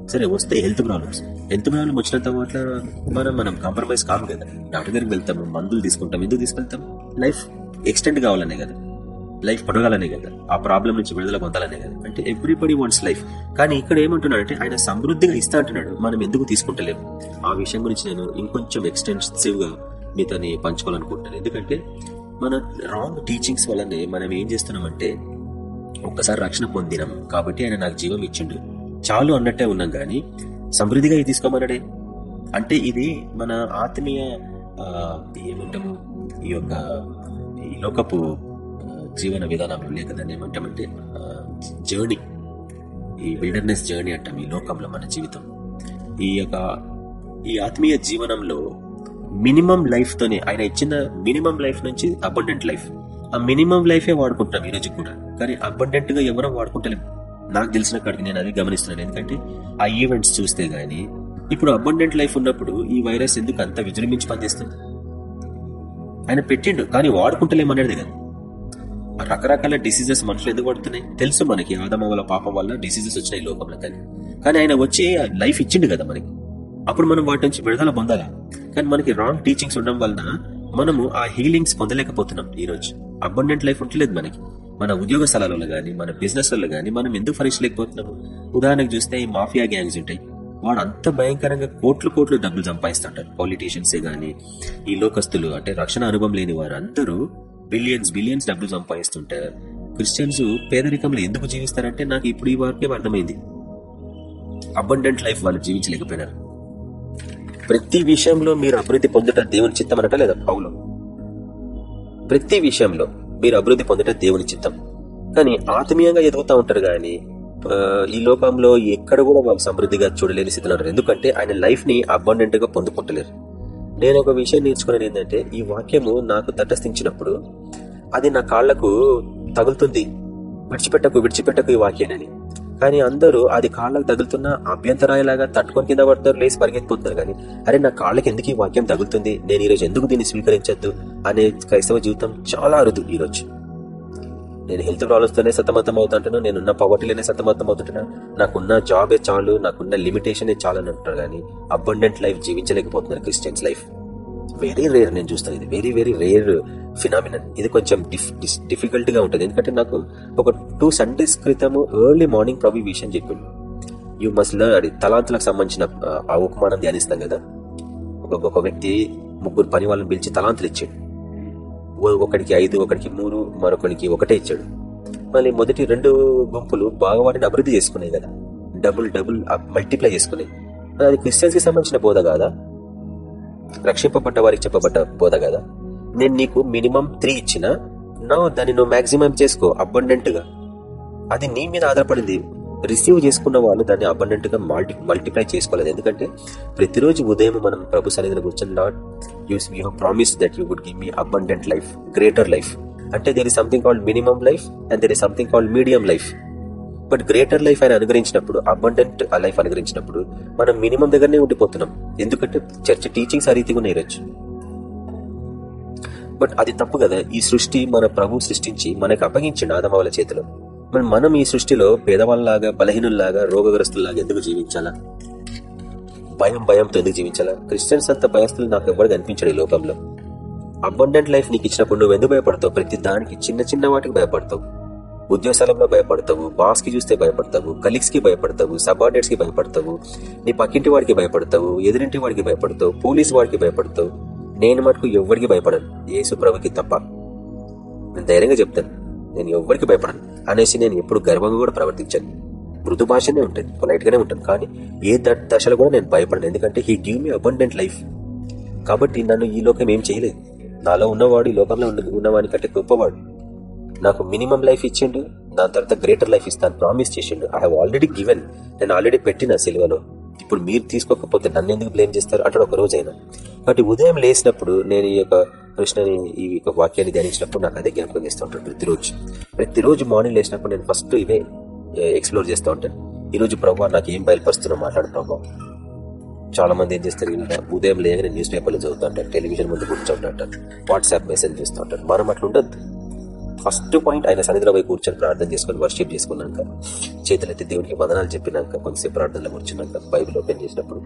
సరే వస్తే హెల్త్ ప్రాబ్లమ్స్. హెల్త్ ప్రాబ్లమ్ వచ్చినంత మాట్ల మనం మనం కాంప్రమైజ్ కాము కదా. డాక్టర్ దగ్గరికి వెళ్తాము మందులు తీసుకుంటాం ఎందుకు తీసుకెళ్తాం? లైఫ్ ఎక్స్టెండ్ కావాలనే కదా. లైఫ్ పడగాలనే కదా. ఆ ప్రాబ్లం నుంచి విడుదల పొందాలనే కదా. అంటే ఎవ్రీబడి వాంట్స్ లైఫ్ కానీ ఇక్కడ ఏమంటున్నాడు అంటే ఆయన సమృద్ధిగా ఇస్తా అంటున్నాడు. మనం ఎందుకు తీసుకుంటలేము ఆ విషయం గురించి నేను ఇంకొంచెం ఎక్స్టెన్సివ్గా మీతోని పంచుకోవాలనుకుంటున్నాను. ఎందుకంటే మన రాంగ్ టీచింగ్స్ వల్లనే మనం ఏం చేస్తున్నామంటే ఒక్కసారి రక్షణ పొందినాం కాబట్టి ఆయన నాకు జీవం ఇచ్చిండు. చాలు అన్నట్టే ఉన్నాం కానీ సమృద్ధిగా ఇది తీసుకోమన్నాడే. అంటే ఇది మన ఆత్మీయ ఏమంటాము ఈ యొక్క ఈ లోకపు జీవన విధానం లేక దాన్ని ఏమంటామంటే జర్నీ ఈ విల్డర్నెస్ జర్నీ అంటాం ఈ లోకంలో మన జీవితం. ఈ యొక్క ఈ ఆత్మీయ జీవనంలో మినిమం లైఫ్తోనే ఆయన ఇచ్చిన మినిమం లైఫ్ నుంచి అబండెంట్ లైఫ్. ఆ మినిమం లైఫే వాడుకుంటాం ఈ రోజు కూడా. కానీ అబండెంట్గా ఎవరో వాడుకుంటలేము నాకు తెలిసిన కాడికి నేను అది గమనిస్తున్నాను. ఎందుకంటే ఆ ఈవెంట్స్ చూస్తే గానీ ఇప్పుడు అబండెంట్ లైఫ్ ఉన్నప్పుడు ఈ వైరస్ ఎందుకు అంత విజృంభించి పనిచేస్తుంది? ఆయన పెట్టిండు కానీ వాడుకుంటలేమనేది కదా. రకరకాల డిసీజెస్ మనుషులు ఎందుకు పడుతున్నాయి తెలుసు మనకి ఆదమ వల్ల పాపం వల్ల డిసీజెస్ వచ్చినాయి లోకంలో కానీ. కానీ ఆయన వచ్చి లైఫ్ ఇచ్చిండు కదా మనకి. అప్పుడు మనం వాటి నుంచి విడుదల పొందాలా? కానీ మనకి రాంగ్ టీచింగ్స్ ఉండడం వలన మనము ఆ హీలింగ్స్ పొందలేకపోతున్నాం ఈ రోజు అబండెంట్ లైఫ్ ఉండలేదు మనకి. మన ఉద్యోగ స్థలాలలో కానీ మన బిజినెస్లలో కానీ మనం ఎందుకు ఫలించలేకపోతున్నాము ఉదాహరణకు చూస్తే ఈ మాఫియా గ్యాంగ్స్ ఉంటాయి. వాడు అంత భయంకరంగా కోట్లు కోట్లు డబ్బులు సంపాదిస్తుంటారు పాలిటీషియన్సే కానీ ఈ లోకస్తులు అంటే రక్షణ అనుభవం లేని వారు అందరూ బిలియన్స్ బిలియన్స్ డబ్బులు సంపాదిస్తుంటారు క్రిస్టియన్స్ పేదరికంలో ఎందుకు జీవిస్తారంటే నాకు ఇప్పుడు ఈ వారికే అర్థమైంది. అబండెంట్ లైఫ్ వాళ్ళు జీవించలేకపోయినారు. ప్రతి విషయంలో మీరు అభివృద్ధి పొందుట దేవుని చిత్తం అనట లేదా పౌలు? ప్రతి విషయంలో మీరు అభివృద్ధి పొందుట దేవుని చిత్తం. కానీ ఆత్మీయంగా ఎదుగుతూ ఉంటారు కానీ ఈ లోకంలో ఎక్కడ కూడా వాళ్ళు సమృద్ధిగా చూడలేని స్థితిలో ఉంటారు ఎందుకంటే ఆయన లైఫ్ని అబండెంట్గా పొందుకుంటలేరు. నేను ఒక విషయం నేర్చుకునేది ఏంటంటే ఈ వాక్యము నాకు తటస్థించినప్పుడు అది నా కాళ్ళకు తగులుతుంది. విడిచిపెట్టకు విడిచిపెట్టకు ఈ వాక్యాన్ని. కానీ అందరూ అది కాళ్ళకు తగులుతున్న అభ్యంతరాయలాగా తట్టుకొని కింద పడతారు లేచి పరిగెత్తిపోతున్నారు. కానీ అరే నా కాళ్ళకి ఎందుకు ఈ వాక్యం తగులుతుంది? నేను ఈరోజు ఎందుకు దీన్ని స్వీకరించద్దు? అనే క్రైస్తవ జీవితం చాలా అరుదు ఈరోజు. నేను హెల్త్ ప్రాబ్లమ్స్ తోనే సతమతం అవుతుంటాను నేనున్న పవర్టీలోనే సతమతం అవుతుంటున్నా నాకున్న జాబే చాలు నాకున్న లిమిటేషనే చాలు అని అంటున్నారు కానీ అబండెంట్ లైఫ్ జీవించలేకపోతున్నారు క్రిస్టియన్స్ లైఫ్ వెరీ రేర్ నేను చూస్తాను ఇది. వెరీ వెరీ రేర్ ఫినామినన్ ఇది కొంచెం డిఫికల్ట్గా ఉంటుంది. ఎందుకంటే నాకు ఒక టూ సండేస్ క్రితము ఎర్లీ మార్నింగ్ ప్రభు ఈ విషయం చెప్పిండు. యూ మస్ట్ లర్న్ తలాంతులకు సంబంధించిన ఆ, ఉపమానం ధ్యానిస్తాం కదా. ఒక ఒక వ్యక్తి ముగ్గురు పని వాళ్ళని పిలిచి తలాంతులు ఇచ్చాడు. ఒకడికి ఐదు ఒకడికి మూడు మరొకడికి ఒకటే ఇచ్చాడు. మళ్ళీ మొదటి రెండు గుంపులు బాగా వాటిని అభివృద్ధి చేసుకున్నాయి కదా. డబుల్ డబుల్ మల్టిప్లై చేసుకున్నాయి అది క్రిస్టియన్స్కి సంబంధించిన బోధ కాదా? రక్షింపబడ్డ వారికి చెప్పబడ్డ బోధ కదా? నేను నీకు మినిమం త్రీ ఇచ్చిన నా దాన్ని నువ్వు మాక్సిమం చేసుకో అబండెంట్గా. అది నీ మీద ఆధారపడింది. రిసీవ్ చేసుకున్న వాళ్ళు దాన్ని అబండెంట్గా మల్టి మల్టిప్లై చేసుకోలేదు. ఎందుకంటే ప్రతిరోజు ఉదయం మనం ప్రభు సన్నిధిని కూర్చొని Lord use you promise that you would give me abundant life greater life అంటే there is something called minimum life and there is something called medium life but greater life ఆయన అనుగ్రహించినప్పుడు అబండెంట్ లైఫ్ అనుగ్రహించినప్పుడు మనం minimum దగ్గరనే ఉండిపోతున్నాం. ఎందుకంటే చర్చ teachings ఆ రీతిగా నేరొచ్చు but అది తప్పు కదా. ఈ సృష్టి మన ప్రభు సృష్టించి మనకు అప్పగించిండు ఆదమావల చేతిలో. మనం ఈ సృష్టిలో పేదవాళ్ళలాగా బలహీనుల్లాగా రోగగ్రస్తుల్లాగా ఎందుకు జీవించాలా? భయం భయంతో ఎందుకు జీవించాలా? క్రిస్టియన్స్ అంత భయస్తులు నాకు ఎవరు కనిపించడు ఈ లోకంలో. అబండెంట్ లైఫ్ నీకు ఇచ్చినప్పుడు నువ్వు ఎందుకు భయపడతావు? ప్రతి దానికి చిన్న చిన్న వాటికి భయపడతావు. ఉద్యోగ స్థలంలో భయపడతావు బాస్కి చూస్తే భయపడతావు కలీగ్స్కి భయపడతావు సబార్డినేట్స్కి భయపడతావు నీ పక్కింటి వాడికి భయపడతావు ఎదురింటి వాడికి భయపడతావు పోలీస్ వాడికి భయపడతావు. నేను మటుకు ఎవరికి భయపడను. యేసు ప్రభుకి తప్ప. నేను ధైర్యంగా చెప్తాను. నేను ఎవరికి భయపడను. అనేసి నేను ఎప్పుడు గర్వంగా కూడా ప్రవర్తించాను. మృదు భాషనే ఉంటుంది పొలైట్ గానే ఉంటాను కానీ ఏ ద- దశలో కూడా నేను భయపడను. ఎందుకంటే he give me abundant life. కాబట్టి నన్ను ఈ లోకం ఏం చేయలేదు. నాలో ఉన్నవాడు ఈ లోకంలో ఉన్నవాడి కంటే గొప్పవాడు. నాకు మినిమం లైఫ్ ఇచ్చిండు దాని తర్వాత గ్రేటర్ లైఫ్ ఇస్తాను ప్రామిస్ చేసిండు. ఐ హావ్ ఆల్రెడీ గివెన్ నేను ఆల్రెడీ పెట్టిన సిల్వలో. ఇప్పుడు మీరు తీసుకోకపోతే నన్ను ఎందుకు బ్లేమ్ చేస్తారు? అక్కడ ఒక రోజైనా. కాబట్టి ఉదయం లేచినప్పుడు నేను ఈ యొక్క కృష్ణని ఈ యొక్క వాక్యాన్ని ధ్యానించినప్పుడు నాకు అదే జ్ఞాపకం చేస్తూ ఉంటాను ప్రతిరోజు. ప్రతిరోజు మార్నింగ్ లేచినప్పుడు నేను ఫస్ట్ ఇవే ఎక్స్ప్లోర్ చేస్తూ ఉంటాను. ఈరోజు ప్రభావ నాకు ఏం బయలుపరుస్తున్నా మాట్లాడు ప్రభావ చాలా మంది ఏం చేస్తారు ఉదయం లేగానే న్యూస్ పేపర్లు చదువుతూ ఉంటారు టెలివిజన్ ముందు కూర్చుంటుంటారు వాట్సాప్ మెసేజ్ చేస్తూ ఉంటారు. మనం అట్లా ఉండద్దు. ఫస్ట్ పాయింట్ ఆయన సన్నిధిలో పోయి కూర్చొని ప్రార్థన చేసుకుని వర్షిప్ చేసుకున్నాక చేతులైతే దేవునికి వదనాలు చెప్పినాక కొంతసేపు ప్రార్థనలో కూర్చున్నాక బైబిల్ ఓపెన్ చేసినప్పుడు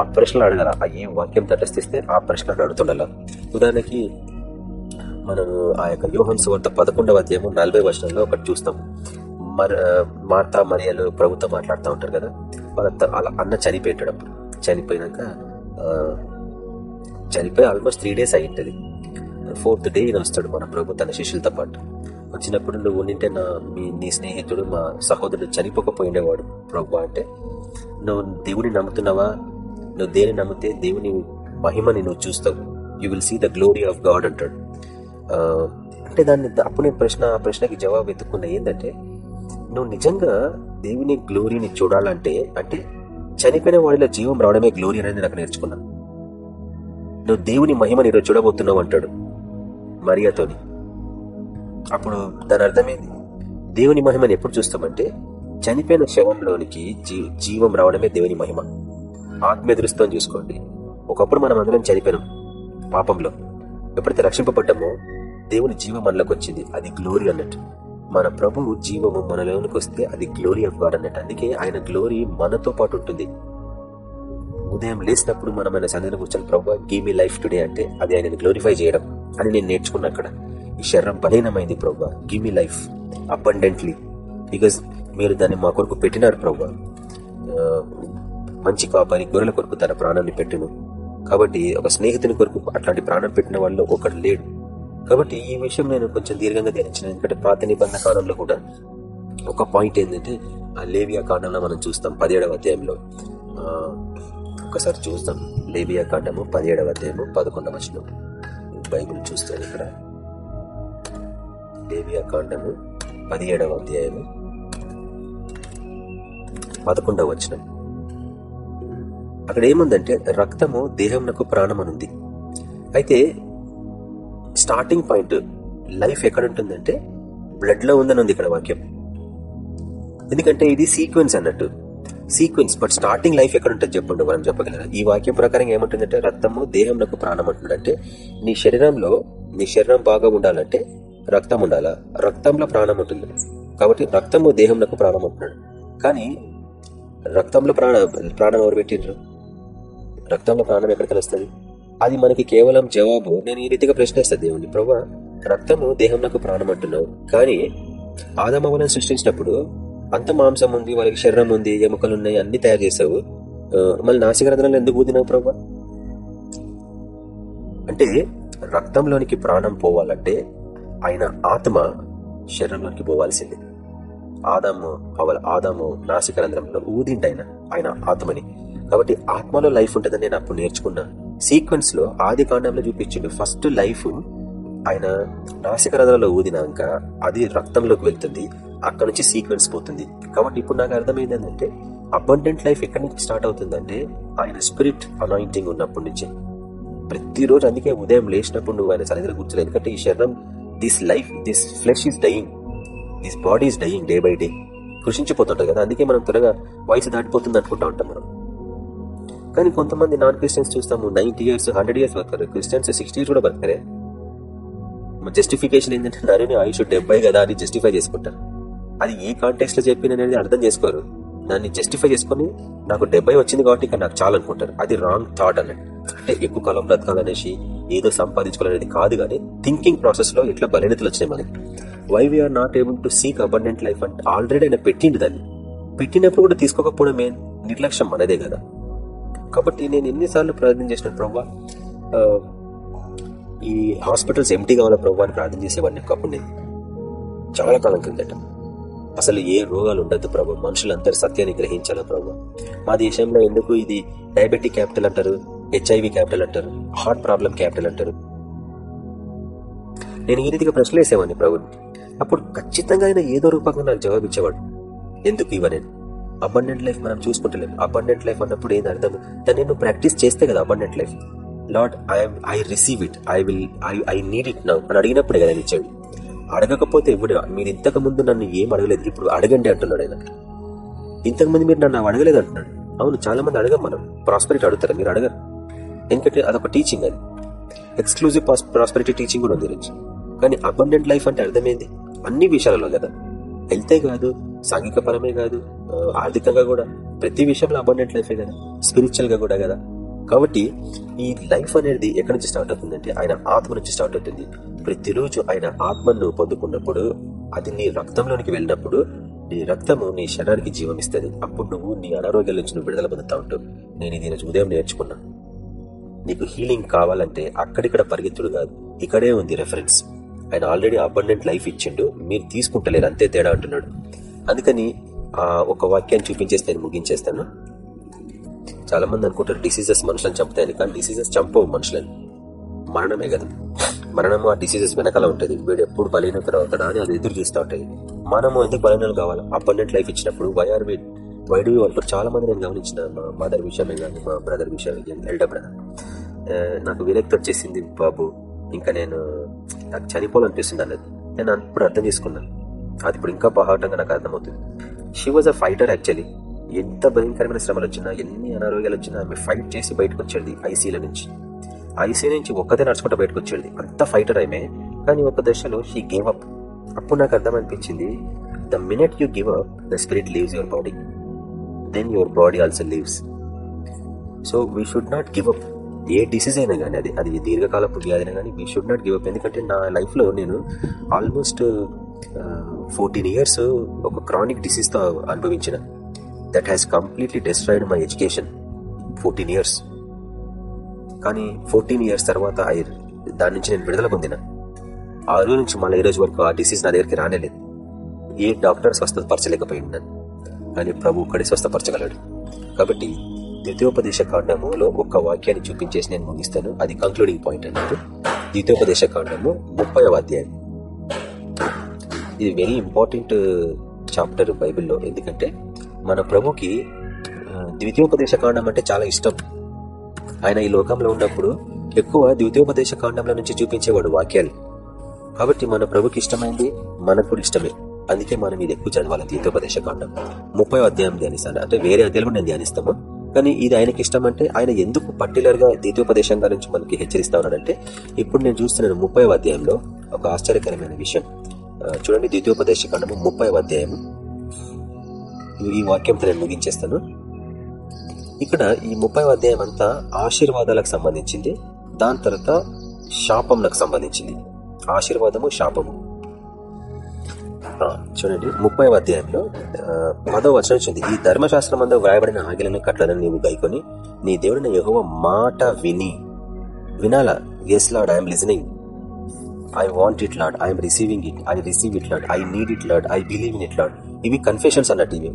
ఆ ప్రశ్నలు అడగాల ఆ ఏ వాక్యం తటస్థిస్తే ఆ ప్రశ్నలు అడుగుతుండాల. ఉదాహరణకి మనం ఆ యొక్క యోహన్ సువార్త పదకొండవ అధ్యాయము నలభై వర్షంలో ఒకటి చూస్తాం మర మార్తా మరియలు ప్రభుత్వం మాట్లాడుతూ ఉంటారు కదా? వాళ్ళ అలా అన్న చనిపోయాడు చనిపోయినాక చనిపోయి ఆల్మోస్ట్ త్రీ డేస్ అయ్యింటది. ఫోర్త్ డే ఈయన వస్తాడు మన ప్రభు తన శిష్యులతో పాటు. వచ్చినప్పుడు నువ్వు నింటే నా మీ నీ స్నేహితుడు మా సహోదరుడు చనిపోకపోయిండేవాడు ప్రభు అంటే నువ్వు దేవుని నమ్ముతున్నావా? నువ్వు దేని నమ్మితే దేవుని మహిమని నువ్వు చూస్తావు. You will see the glory of god అంటాడు. అంటే దాన్ని అప్పుడు నేను ప్రశ్న ఆ ప్రశ్నకి జవాబు ఎత్తుకున్నా ఏంటంటే నువ్వు నిజంగా దేవుని గ్లోరీని చూడాలంటే అంటే చనిపోయిన వాడిలో జీవం రావడమే గ్లోరీ అనేది నాకు నేర్చుకున్నాను నువ్వు దేవుని మహిమని ఈరోజు చూడబోతున్నావు అంటాడు. మరియాతోని. అప్పుడు దాని అర్థమైంది దేవుని మహిమని ఎప్పుడు చూస్తామంటే చనిపోయిన శవంలోనికి జీ- జీవం రావడమే దేవుని మహిమ. ఆత్మీయ దృష్టితో చూసుకోండి. ఒకప్పుడు మనం అందరం చనిపోయినాం పాపంలో. ఎప్పుడైతే రక్షింపబడ్డామో దేవుని జీవం మనలోకి వచ్చింది అది గ్లోరీ అన్నట్టు. మన ప్రభువు జీవము మనలోనికి వస్తే అది గ్లోరీ ఆఫ్ గాడ్ అన్నట్టు. అందుకే ఆయన గ్లోరీ మనతో పాటు ఉంటుంది. ఉదయం లేచినప్పుడు మనం ఆయన సందర్భం కూర్చొని ప్రభు గీ మీ లైఫ్ టుడే అంటే అది ఆయన గ్లోరిఫై చేయడం. అని నేను నేర్చుకున్నా అక్కడ. ఈ శరీరం బలహీనమైంది ప్రభు give me life abundantly because మీరు దాన్ని మా కొరకు పెట్టినారు ప్రభా మంచి కాపరి గొర్రెల కొరకు తన ప్రాణాన్ని పెట్టును. కాబట్టి ఒక స్నేహితుని కొరకు అట్లాంటి ప్రాణం పెట్టిన వాళ్ళు ఒకడు లేడు. కాబట్టి ఈ విషయం నేను కొంచెం దీర్ఘంగా ధ్యానించిన. ఎందుకంటే పాత నిబంధన కాలంలో కూడా ఒక పాయింట్ ఏంటంటే ఆ లేవియా కాండంలో మనం చూస్తాం పదిహేడవ అధ్యాయంలో. ఒకసారి చూస్తాం. లేవియా కాండము పదిహేడవ అధ్యాయము పదకొండవ వచనం. బైబిల్ చూస్తాను ఇక్కడ. లేవియా కాండము పదిహేడవ అధ్యాయము పదకొండవ వచనం. అక్కడ ఏముందంటే రక్తము దేహంనకు ప్రాణం అనుంది అయితే స్టార్టింగ్ పాయింట్ లైఫ్ ఎక్కడ ఉంటుందంటే బ్లడ్లో ఉందని ఉంది ఇక్కడ వాక్యం. ఎందుకంటే ఇది సీక్వెన్స్ అన్నట్టు. సీక్వెన్స్ బట్ స్టార్టింగ్ లైఫ్ ఎక్కడ ఉంటుంది చెప్పండి మనం చెప్పగలరా? ఈ వాక్యం ప్రకారం ఏముంటుందంటే రక్తము దేహంనకు ప్రాణం అంటుందంటే నీ శరీరంలో నీ శరీరం బాగా ఉండాలంటే రక్తం ఉండాలా? రక్తంలో ప్రాణం ఉంటుంది. కాబట్టి రక్తము దేహంలో ప్రాణం అంటున్నాడు. కానీ రక్తంలో ప్రాణ ప్రాణం ఎవరు పెట్టిండ్రు? రక్తంలో ప్రాణం ఎక్కడ కలుస్తుంది అది మనకి కేవలం జవాబు. నేను ఈ రీతిగా ప్రశ్నిస్తా దేవుని ప్రభా రక్తము దేహంలో ప్రాణం అంటున్నావు. కానీ ఆదమవలను సృష్టించినప్పుడు అంత మాంసం ఉంది వాళ్ళకి శరీరం ఉంది ఎముకలు ఉన్నాయి అన్ని తయారు చేసావు. మళ్ళీ నాసికరంధ్రాలు ఎందుకు ఊదినావు ప్రభా? అంటే రక్తంలోనికి ప్రాణం పోవాలంటే ఆయన ఆత్మ శరీరంలోనికి పోవాల్సిందే. ఆదాము పవల ఆదాము నాసికరంధ్రంలో ఊదిండి ఆయన ఆయన ఆత్మని. కాబట్టి ఆత్మలో లైఫ్ ఉంటుందని నేను అప్పుడు నేర్చుకున్నా. సీక్వెన్స్లో ఆది కాండంలో చూపించిండు ఫస్ట్ లైఫ్ ఆయన నాసికరంధ్రంలో ఊదినాక అది రక్తంలోకి వెళ్తుంది అక్కడ నుంచి సీక్వెన్స్ పోతుంది. కాబట్టి ఇప్పుడు నాకు అర్థమైంది ఏంటంటే అబండెంట్ లైఫ్ ఎక్కడి నుంచి స్టార్ట్ అవుతుందంటే ఆయన స్పిరిట్ అనాయింటింగ్ ఉన్నప్పటి నుంచి. ప్రతిరోజు అందుకే ఉదయం లేచినప్పుడు నువ్వు ఆయన సన్నిధిలో కూర్చోలేదు ఎందుకంటే ఈ శరీరం this life this flesh is dying this body is dying day by day కృషించిపోతుంటారు కదా. అందుకే మనం త్వరగా వయసు దాటిపోతుంది అనుకుంటా ఉంటాం మనం. కానీ కొంతమంది నాన్ క్రిస్టియన్స్ చూస్తాము నైన్టీ ఇయర్స్ హండ్రెడ్ ఇయర్స్ బతారు క్రిస్టియన్స్ సిక్స్టీ ఇయర్స్ కూడా బతకరే. జస్టిఫికేషన్ ఏంటంటే నరేని ఆయుష్ డెబ్బై కదా అని జస్టిఫై చేసుకుంటారు. అది ఏ కాంటెక్స్ట్లో చెప్పిన అనేది అర్థం చేసుకోరు. దాన్ని జస్టిఫై చేసుకుని నాకు డెబ్బై వచ్చింది కాబట్టి ఇక నాకు చాలా అనుకుంటారు. అది రాంగ్ థాట్ అన్నట్టు. అంటే ఎక్కువ కాలం బ్రతకాలనేసి ఏదో సంపాదించుకోవాలనేది కాదు కానీ థింకింగ్ ప్రాసెస్లో ఇట్లా బలహీనతలు వచ్చినాయి మనకి. Why we are not able to seek abundant life అంటే ఆల్రెడీ ఆయన పెట్టిండు దాన్ని. పెట్టినప్పుడు కూడా తీసుకోకపోవడం ఏం? నిర్లక్ష్యం మనదే కదా. కాబట్టి నేను ఎన్నిసార్లు ప్రార్థన చేసిన ప్రభావ ఈ హాస్పిటల్స్ ఎంటీ కావాలా ప్రభావ అని ప్రార్థన చేసేవాడిని. ఒకప్పుడు నేను చాలా కాలం కిందట అసలు ఏ రోగాలు ఉండద్దు ప్రభు. మనుషులందరూ సత్యాన్ని గ్రహించాలా ప్రభు? మా దేశంలో ఎందుకు ఇది డయాబెటిక్ క్యాపిటల్ అంటారు హెచ్ఐవి క్యాపిటల్ అంటారు హార్ట్ ప్రాబ్లం క్యాపిటల్ అంటారు? నేను ఈ రీతిగా ప్రశ్నలు వేసేవాడిని ప్రభు. అప్పుడు ఖచ్చితంగా ఆయన ఏదో రూపంగా నాకు జవాబు ఇచ్చేవాడు. ఎందుకు ఇవ్వనేను అబండెంట్ లైఫ్ మనం చూసుకుంటలేము అబండెంట్ లైఫ్ అన్నప్పుడు ఏంది అర్థం? దాన్ని నేను ప్రాక్టీస్ చేస్తే కదా abundant life. Lord I'm I receive it. I will I I need it now అని అడిగినప్పుడే కదా ఇచ్చాడు అడగకపోతే ఇవ్వడు మీరు ఇంతకు ముందు నన్ను ఏం అడగలేదు? ఇప్పుడు అడగండి అంటున్నాడు ఆయన. ఇంతకుముందు మీరు నన్ను అడగలేదు అంటున్నాడు. అవును చాలా మంది అడగం మనం. ప్రాస్పెరిటీ అడుగుతారు? మీరు అడగరు. ఎందుకంటే అదొక టీచింగ్ అది. ఎక్స్క్లూజివ్ ప్రాస్పెరిటీ టీచింగ్ కూడా ఉంది గురించి కానీ అబండెంట్ లైఫ్ అంటే అర్థమైంది. అన్ని విషయాలలో కదా. హెల్తే కాదు సాంఘిక పరమే కాదు ఆర్థికంగా కూడా. ప్రతి విషయంలో అబండెంట్ లైఫే కదా. స్పిరిచువల్గా కూడా కదా. కాబట్టి ఈ లైఫ్ అనేది ఎక్కడి నుంచి స్టార్ట్ అవుతుందంటే ఆయన ఆత్మ నుంచి స్టార్ట్ అవుతుంది. ప్రతిరోజు ఆయన ఆత్మను పొందుకున్నప్పుడు అది నీ రక్తంలోనికి వెళ్ళినప్పుడు నీ రక్తము నీ శరీరానికి జీవం ఇస్తుంది. అప్పుడు నువ్వు నీ అనారోగ్యాల నుంచి నువ్వు విడుదల పొందుతా ఉంటావు. నేను ఇది రోజు ఉదయం నేర్చుకున్నా. నీకు హీలింగ్ కావాలంటే అక్కడిక్కడ పరిగెత్తుడు కాదు. ఇక్కడే ఉంది రెఫరెన్స్ ఆయన ఆల్రెడీ అబండెంట్ లైఫ్ ఇచ్చిండు. మీరు తీసుకుంటలేరు. అంతే తేడా అంటున్నాడు. అందుకని ఒక వాక్యాన్ని చూపించేసి నేను ముగించేస్తాను. చాలా మంది అనుకుంటారు డిసీజెస్ మనుషులను చంపుతాయని కానీ డిసీజెస్ చంపవు మనుషులని. మరణమే కదా. మరణము ఆ డిసీజెస్ వెనకాల ఉంటుంది. వీడు ఎప్పుడు బలహీనత అవుతాడా అని అది ఎదురు చూస్తూ ఉంటుంది. మనము ఎందుకు బలహీనలు కావాలి? అబండెంట్ లైఫ్ ఇచ్చినప్పుడు వైఆర్ వి వైడు వాళ్ళు చాలా మంది నేను గమనించిన మా మదర్ విషయమే కానీ మా బ్రదర్ విషయం ఎల్డర్ బ్రదర్ నాకు విరక్తి వచ్చేసింది బాబు. ఇంకా నేను నాకు చనిపోవాలనిపిస్తుంది అన్నది. నేను అప్పుడు అర్థం చేసుకున్నాను అది ఇప్పుడు ఇంకా బాహాటంగా నాకు అర్థమవుతుంది. She was a fighter actually ఎంత భయంకరమైన శ్రమలు వచ్చినా ఎన్ని అనారోగ్యాలు వచ్చినా ఆమె ఫైట్ చేసి బయటకు వచ్చేది ఐసీల నుంచి. ఐసీ నుంచి ఒక్కదే నడుచుకుంటూ బయటకు వచ్చేది. అంత ఫైటర్ ఆమె. కానీ ఒక దశలో షీ గేవ్ అప్ అప్పుడు నాకు అర్థం అనిపించింది the minute you give up the spirit leaves your body then your body also leaves so we should not give up a disease అయినా కానీ అది అది దీర్ఘకాలపు వ్యాధి అయినా కానీ we should not give up ఎందుకంటే నా లైఫ్లో నేను ఆల్మోస్ట్ ఫోర్టీన్ ఇయర్స్ ఒక క్రానిక్ డిసీజ్తో అనుభవించిన. That has completely destroyed my education fourteen years కానీ ఫోర్టీన్ ఇయర్స్ తర్వాత దాని నుంచి నేను విడుదల పొందిన. ఆ రోజు నుంచి మళ్ళీ ఈ రోజు వరకు ఆ డిసీజ్ నా దగ్గరికి రానేలేదు. ఏ డాక్టర్ స్వస్థపరచలేకపోయింది కానీ ప్రభు ఒక్కడే స్వస్థపరచగలడు. కాబట్టి ద్వితీయోపదేశ కాండములో ఒక్క వాక్యాన్ని చూపించేసి నేను ముగిస్తాను. అది కంక్లూడింగ్ పాయింట్ అన్నట్టు. ద్వితీయోపదేశ కాండము ముప్పై అధ్యాయం. ఇది వెరీ ఇంపార్టెంట్ చాప్టర్ బైబిల్లో ఎందుకంటే మన ప్రభుకి ద్వితీయోపదేశ కాండం అంటే చాలా ఇష్టం. ఆయన ఈ లోకంలో ఉన్నప్పుడు ఎక్కువ ద్వితీయోపదేశ కాండంలో నుంచి చూపించేవాడు వాక్యాలు. కాబట్టి మన ప్రభుకి ఇష్టమైంది మనకు కూడా ఇష్టమే. అందుకే మనం ఇది ఎక్కువ చదవాలి ద్వితీయోపదేశ కాండం. ముప్పై అధ్యాయం ధ్యానిస్తాను. అంటే వేరే అధ్యాయులు నేను ధ్యానిస్తాము. కానీ ఇది ఆయనకి ఇష్టం అంటే ఆయన ఎందుకు పర్టికులర్గా ద్వితీయోపదేశం గురించి మనకి హెచ్చరిస్తా ఉన్నాడంటే ఇప్పుడు నేను చూస్తున్నాను ముప్పై అధ్యాయంలో ఒక ఆశ్చర్యకరమైన విషయం. చూడండి ద్వితీయోపదేశ కాండము ముప్పై అధ్యాయం ఈ వాక్యంతో నేను ముగించేస్తాను. ఇక్కడ ఈ ముప్పై అధ్యాయం అంతా ఆశీర్వాదాలకు సంబంధించింది దాని తర్వాత శాపంలకు సంబంధించింది. ఆశీర్వాదము శాపము. చూడండి ముప్పై అధ్యాయంలో పదో వచనం వచ్చింది ఈ ధర్మశాస్త్రం అంతా వ్రాయబడిన ఆగిలను కట్టలను నీవు గైకొని నీ దేవుడిని యహోవ మాట విని వినాలా? Yes Lord I'm listening I want it Lord I'm receiving it I receive it Lord I need it Lord I believe in it Lord ఇవి కన్ఫెషన్స్ అన్నట్టు ఇవి.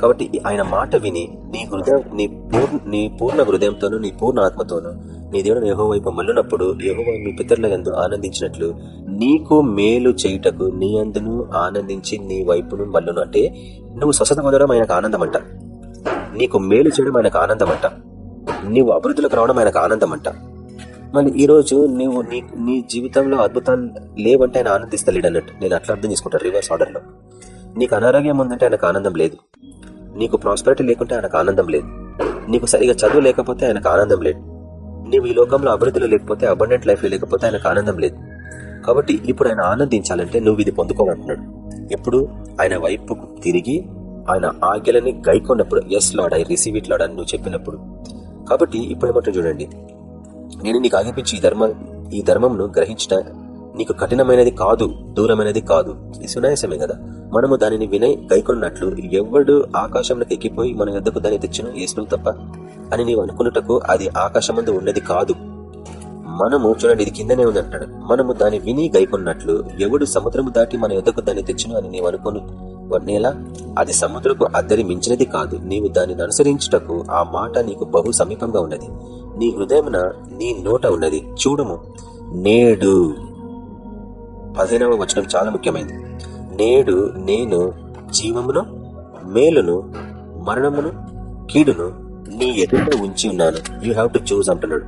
కాబట్టి ఆయన మాట విని నీ హృదయం నీ పూర్ణ నీ పూర్ణ హృదయంతోను నీ పూర్ణ ఆత్మతోనూ నీ దేవుడు యహో వైపు మళ్ళినప్పుడు యహో మీ పితరుల ఎందు ఆనందించినట్లు నీకు మేలు చేయుటకు నీ అందును ఆనందించి నీ వైపును మళ్ళును. అంటే నువ్వు స్వస్థత పొందడం ఆయనకు ఆనందం అంట నీకు మేలు చేయడం ఆయనకు ఆనందం అంట నీవు అభివృద్ధిలోకి రావడం ఆయనకు ఆనందం అంట మళ్ళీ ఈ రోజు నీవు నీ నీ జీవితంలో అద్భుతాలు లేవంటే ఆయన ఆనందిస్తలేడు అన్నట్టు నేను అట్లా అర్థం చేసుకుంటాను రివర్స్ ఆర్డర్లో. నీకు అనారోగ్యం ఉందంటే ఆయనకు ఆనందం లేదు. నీకు ప్రాస్పరిటీ లేకుంటే ఆయనకు ఆనందం లేదు. నీకు సరిగా చదువు లేకపోతే ఆయనకు ఆనందం లేదు. నీవు ఈ లోకంలో అభివృద్ధిలో లేకపోతే అబండెంట్ లైఫ్ లేకపోతే ఆయనకు ఆనందం లేదు. కాబట్టి ఇప్పుడు ఆయన ఆనందించాలంటే నువ్వు ఇది పొందుకోమంటున్నాడు ఎప్పుడు? ఆయన వైపుకు తిరిగి ఆయన ఆజ్ఞలని గైకొన్నప్పుడు yes Lord I receive it Lord అని నువ్వు చెప్పినప్పుడు. కాబట్టి ఇప్పుడు ఏమంటారు చూడండి. నేను నీకు ఆజ్ఞాపించి ఈ ధర్మ ఈ ధర్మంను గ్రహించిన నీకు కఠినమైనది కాదు దూరమైనది కాదు. ఇది సునాయాసమే కదా? మనము దానిని వినయ్ గైకొన్నట్లు ఎవడు ఆకాశంలోకి ఎక్కిపోయి మన యొద్దకు దాన్ని తెచ్చును ఏసును తప్ప. అని నీవు అనుకున్నటకు అది ఆకాశముందు ఉన్నది కాదు. మనము చూడండి ఇది కిందనే ఉంది అంటాడు. మనము దాన్ని విని గైకొన్నట్లు ఎవడు సముద్రము దాటి మన యొద్దకు దాన్ని తెచ్చును అని నీవు అనుకుని. వన్నేలా అది సముద్రపు అద్దరి మించినది కాదు. నీవు దానిని అనుసరించుటకు ఆ మాట నీకు బహు సమీపంగా ఉన్నది. నీ హృదయమున నీ నోట ఉన్నది. చూడము. నేడు. పదిహేనవ వచనం చాలా ముఖ్యమైనది. నేడు నేను జీవమును మేలును మరణమును కీడును నీ ఎదుట ఉంచి ఉన్నాను. యూ హ్యావ్ టు చూస్ అంటున్నాడు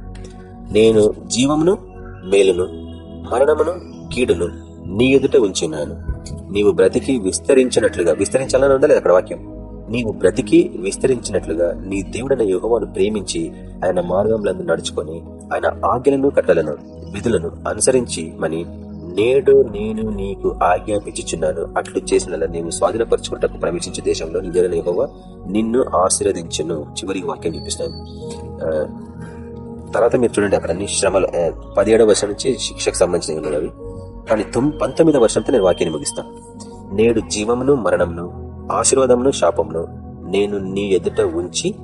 నేను జీవమును మేలును మరణమును కీడును నీ ఎదుట ఉంచి ఉన్నాను. నీవు బ్రతికి విస్తరించినట్లుగా విస్తరించాలని ఉందా లేదా అక్కడ వాక్యం? నీవు బ్రతికి విస్తరించినట్లుగా నీ దేవుడైన యుహోవాను ప్రేమించి ఆయన మార్గంలో నడుచుకొని ఆయన ఆజ్ఞలను కట్టలను విధులను అనుసరించి మని నేడు నేను నీకు ఆజ్ఞాపించుచున్నాను. అట్లు చేసిన నీవు స్వాధీనపరచుకుంటకు ప్రవేశించే దేశంలో నిజమైన యెహోవా నిన్ను ఆశీర్వదించును. చివరి వాక్యం చూపిస్తాను. తర్వాత మీరు చూడండి అక్కడ అన్ని శ్రమలు. పదిహేడవ వర్షం నుంచి శిక్షకు సంబంధించినవి కానీ తొమ్ పంతొమ్మిదవ వర్షంతో నేను వాక్యాన్ని ముగిస్తాను. నేడు జీవమును మరణమును ఆశీర్వాదమును శాపమును నేను నీ ఎదుట ఉంచి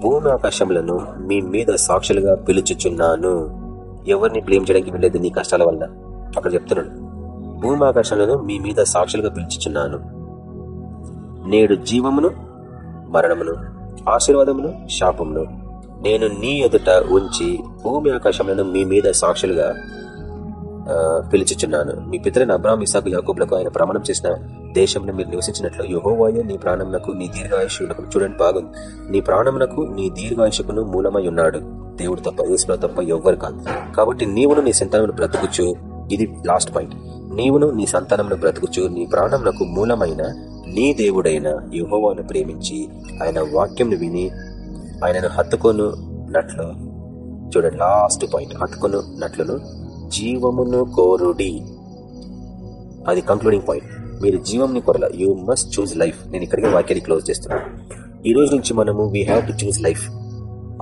భూమి ఆకాశములను మీ మీద సాక్షులుగా పిలుచుచున్నాను. ఎవరిని బ్లేమ్ చేయడానికి వెళ్ళలేదు నీ కష్టాల వల్ల. అక్కడ చెప్తున్నాడు. భూమి ఆకాశాలను మీ మీద సాక్షులుగా పిలుచుచున్నాను. నేడు జీవమును మరణమును ఆశీర్వాదమును శాపమును నేను నీ ఎదుట ఉంచి భూమి ఆకాశములను మీ మీద సాక్షులుగా పిలిచిచున్నాను పిలుచుచున్నాను. మీ పితరైన అబ్రాహ్మ ఇసాకు యాకూబులకు ఆయన ప్రమాణం చేసిన దేశంలో మీరు నివసించినట్లు యహోవాయే నీ ప్రాణమునకు నీ దీర్ఘాయుషులకు చూడండి బాగుంది నీ ప్రాణమునకు నీ దీర్ఘాయుషకును మూలమై ఉన్నాడు. దేవుడు తప్ప యేసులో తప్ప ఎవ్వరు కాదు. కాబట్టి నీవును నీ సంతానమును బ్రతుకుచు. ఇది లాస్ట్ పాయింట్ నీవును నీ సంతానమును బ్రతుకుచు. నీ ప్రాణమునకు మూలమైన నీ దేవుడైన యహోవాను ప్రేమించి ఆయన వాక్యంను విని ఆయనను హత్తుకొను నట్లు చూడండి లాస్ట్ పాయింట్ హత్తుకొనున్నట్లును జీవమును కోరుడి. అది కంక్లూడింగ్ పాయింట్ మీరు జీవంని కొరల. యూ మస్ట్ చూస్ లైఫ్ నేను ఇక్కడికి వాక్యాన్ని క్లోజ్ చేస్తున్నాను. ఈ రోజు నుంచి మనము we have to choose life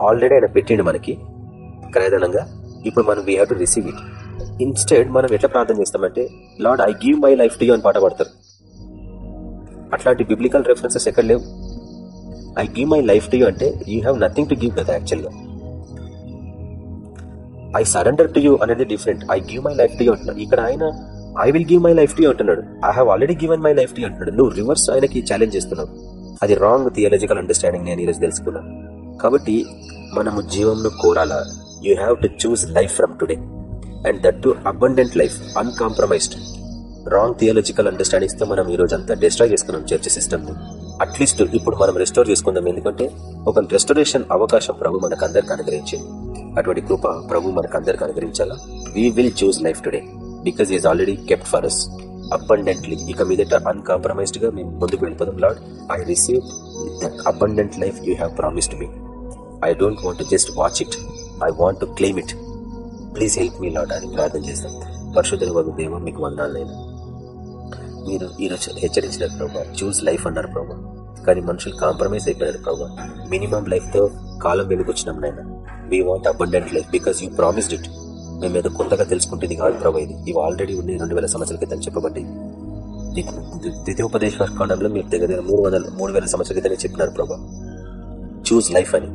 already ఆయన పెట్టిండు మనకి క్రయదనంగా ఇప్పుడు మనం we have to receive it instead మనం ఎట్లా ప్రార్థన చేస్తామంటే Lord I give my life to you అని పాట పాడతారు. అట్లాంటి బిబ్లికల్ రెఫరెన్సెస్ ఎక్కడ లేవు. I give my life to you అంటే you have nothing to give కదా యాక్చువల్గా ఐ సరెండర్ టు యూ అనేది different I give my life to you అంటున్నాడు. ఇక్కడ ఆయన I will give my life to you అంటున్నాడు. I have already given my life to you అంటున్నాడు. నువ్వు reverse ఆయనకి ఛాలెంజ్ చేస్తున్నావు. అది రాంగ్ థియాలజికల్ అండర్స్టాండింగ్ నేను ఈరోజు తెలుసుకున్నాను. కాబట్టి మనము జీవంను కోరాలా? You have to choose life from today and that to abundant life uncompromised wrong theological అండర్స్టాండింగ్స్తో మనం ఈ రోజు అంతా డిస్ట్రాయ్ చేసుకున్నాం చర్చ్ సిస్టమ్ని అట్లీస్ట్ ఇప్పుడు మనం రెస్టోర్ చేసుకుందాం. ఎందుకంటే ఒక రెస్టోరేషన్ అవకాశం ప్రభు మనకు అందరికి అనుగ్రహించింది. అటువంటి కృప ప్రభు మనకు అందరికి అనుగ్రహించాలా we will choose life today because is already kept for us abundantly ఇక మీదట అన్కాంప్రమైజ్డ్గా మేము ముందుకు వెళ్ళిపోదాం Lord I receive that abundant life you have promised me I don't want just watch it I want to claim it please help me Lord అని ప్రార్థన చేస్తాం. పరిశుద్ధుల వరకు దేవ మీకు వందాలైనా మీరు ఈరోజు హెచ్చరించిన ప్రభావ చూస్ లైఫ్ అన్నారు ప్రభావ కానీ మనుషులు కాంప్రమైజ్ అయిపోయారు ప్రభావ మినిమం లైఫ్తో కాలం కాలం వెనుకొచ్చినాం నాయన. We want abundant life because you promised it మేము ఏదో కొత్తగా తెలుసుకుంటుంది కాదు ప్రభావ ఇది. ఇవి ఆల్రెడీ ఉన్నాయి రెండు వేల సంవత్సరాల క్రితం చెప్పబట్టి ద్వితీయోపదేశ కాండంలో మీరు దగ్గర దగ్గర మూడు వందల మూడు వేల సంవత్సరాల క్రితం చెప్పినారు ప్రభావ చూస్ లైఫ్ అని.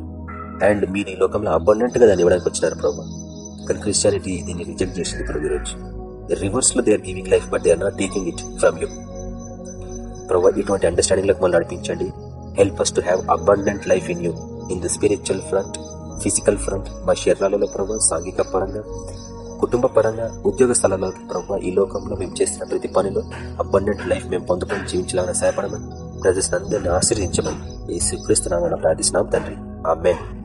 అండ్ మీరు ఈ లోకంలో అబండెంట్గా దాన్ని ఇవ్వడానికి వచ్చినారు ప్రభావ కానీ క్రిస్టియానిటీ దీన్ని రిజెక్ట్ చేసింది ప్రభు ఈరోజు రివర్స్లో they are giving life but they are not taking it from you ప్రభావ ఇటువంటి అండర్స్టాండింగ్లకు మళ్ళీ నడిపించండి. Help us to have abundant life in you in the spiritual front physical front మా శరీరాలలో ప్రభావ సాంఘిక పరంగా కుటుంబ పరంగా ఉద్యోగ స్థలంలో ప్రభావ ఈ లోకంలో మేము చేసిన ప్రతి పనిలో అబండెంట్ లైఫ్ మేము పొందుకొని జీవించాలని సహాయపడమని ప్రజలందరినీ అందరిని ఆశ్రయించమని ఈ శ్రీకృష్ణ ప్రార్థిస్తున్నాం తండ్రి. ఆమెన్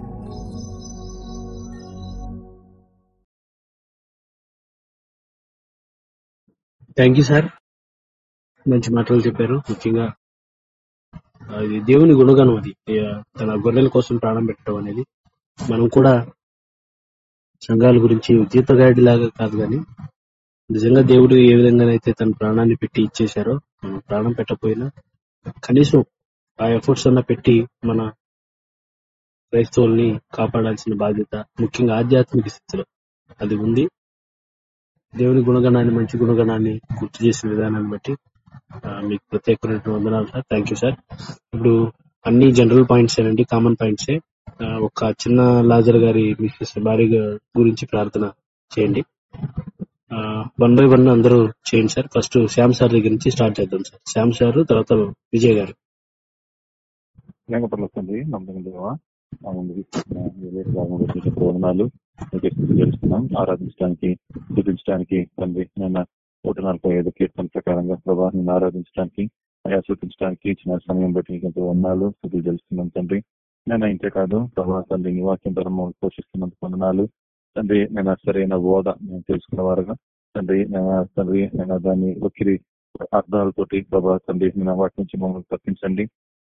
థ్యాంక్ యూ సార్ మంచి మాటలు చెప్పారు. ముఖ్యంగా అది దేవుని గుణగణం అది. తన గొర్రెల కోసం ప్రాణం పెట్టడం అనేది. మనం కూడా సంఘాల గురించి జీతగాడి లాగా కాదు కానీ నిజంగా దేవుడు ఏ విధంగానైతే తన ప్రాణాన్ని పెట్టి ఇచ్చేశారో మనం ప్రాణం పెట్టకపోయినా కనీసం ఆ ఎఫర్ట్స్ అన్న పెట్టి మన క్రైస్తవుల్ని కాపాడాల్సిన బాధ్యత ముఖ్యంగా ఆధ్యాత్మిక స్థితిలో అది ఉంది. దేవుని గుణగణాన్ని మంచి గుణగణాన్ని గుర్తు చేసిన విధానాన్ని బట్టి మీకు ప్రత్యేకమైన వందనాలు. సార్ థ్యాంక్ యూ సార్ ఇప్పుడు అన్ని జనరల్ పాయింట్స్ ఏనండి కామన్ పాయింట్సే ఏ. ఒక చిన్న లాజర్ గారి మిస్సెస్ భార్య గురించి ప్రార్థన చేయండి. వన్ బై వన్ అందరూ చేయండి సార్ ఫస్ట్ శ్యామ్ సార్ దగ్గర నుంచి స్టార్ట్ చేద్దాం సార్ శ్యామ్ సార్ తర్వాత విజయ్ గారు. లేకపోతే నమ్మకం భాగంలో మీకు ఆరాధించడానికి చూపించడానికి తండ్రి నేను నూట నలభై ఐదు కీర్తన ప్రకారంగా ప్రభా ఆరాధించడానికి అయా చూపించడానికి ఇచ్చిన సమయం బట్టి నీకు ఎంతో వందనాలు స్థితులు తెలుస్తున్నాం తండ్రి. నేను ఇంతే కాదు ప్రభా తండ్రి నివాక్యం ధర్మం పోషిస్తున్నందుకు వందనాలు. తండ్రి నేను సరైన ఓద నేను తెలుసుకున్న వారుగా. తండ్రి నేను తండ్రి నేను దాన్ని ఒక్కిరి అర్థాలతోటి ప్రభా తండ్రి నేను వాటి నుంచి మమ్మల్ని తప్పించండి.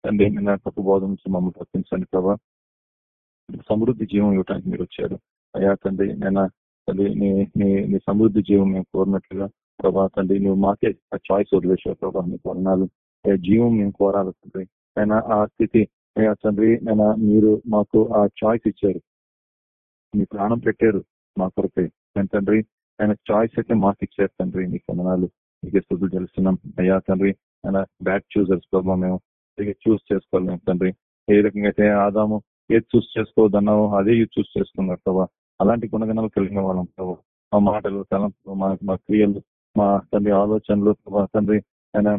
తండ్రి నేను తప్పు బోధ నుంచి మమ్మల్ని తప్పించండి ప్రభా. సమృద్ధి జీవం ఇవ్వడానికి మీరు వచ్చారు. అయ్యా తండ్రి నేను తండ్రి నీ నీ నీ సమృద్ధి జీవం మేము కోరినట్లుగా ప్రభా తండ్రి నువ్వు మాకే ఆ చాయిస్ వదిలేసావు ప్రభా నీ కొరణాలు జీవం మేము కోరాలి తండ్రి. ఆయన ఆ స్థితి అయ్యా తండ్రి నేను మీరు మాకు ఆ చాయిస్ ఇచ్చారు. మీ ప్రాణం పెట్టారు మా కొరకే. కానీ తండ్రి ఆయన చాయిస్ అయితే మాకు ఇచ్చారు తండ్రి నీ కొరణాలు నీకే స్థుతులు తెలుస్తున్నాం అయ్యా తండ్రి ఆయన బ్యాడ్ చూసర్స్ ప్రభావ మేము చూస్ చేసుకోవాలి తండ్రి. ఏ రకంగా అయితే ఆదాము ఏది చూస్ చేసుకోవద్దన్నావో అదే చూస్ చేసుకున్నారు అలాంటి గుణగణాలు కలిగిన వాళ్ళం ప్రభావ మా మాటలు తలంపులు మా మా క్రియలు మా తండ్రి ఆలోచనలు ప్రభా తండ్రి ఆయన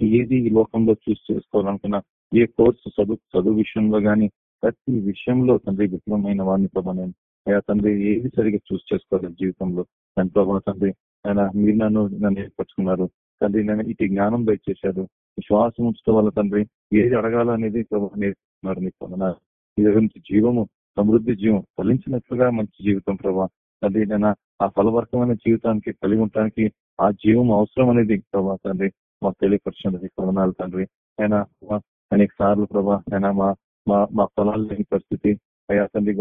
ఏది ఈ లోకంలో చూస్ చేసుకోవాలనుకున్నా ఏ కోర్సు చదువు చదువు విషయంలో గాని ప్రతి విషయంలో తండ్రి విఫలమైన వాడిని ప్రభా నేను. అయ్యా తండ్రి ఏది సరిగా చూస్ చేసుకోలేదు జీవితంలో. దాని ప్రభావ తండ్రి ఆయన మీరు నన్ను నన్ను ఏర్పరచుకున్నారు. తండ్రి నేను ఇటు జ్ఞానం దయచేశారు. విశ్వాసం ఉంచడం వల్ల తండ్రి. ఏది అడగాలనేది ప్రభా నేర్చుకున్నారు మీకు వందనాలు. దగ్గర నుంచి జీవము సమృద్ధి జీవం ఫలించినట్లుగా మంచి జీవితం ప్రభా. తండ్రి నేను ఆ ఫలవర్గమైన జీవితానికి కలిగి ఉండటానికి ఆ జీవం అవసరం అనేది ప్రభా తండ్రి. మాకు తెలియపరిచినది కొనాలి తండ్రి. ఆయన అనేక సార్లు ప్రభా ఆయన మా మా మా పొలాలు లేని పరిస్థితి. అయ్యా తండ్రి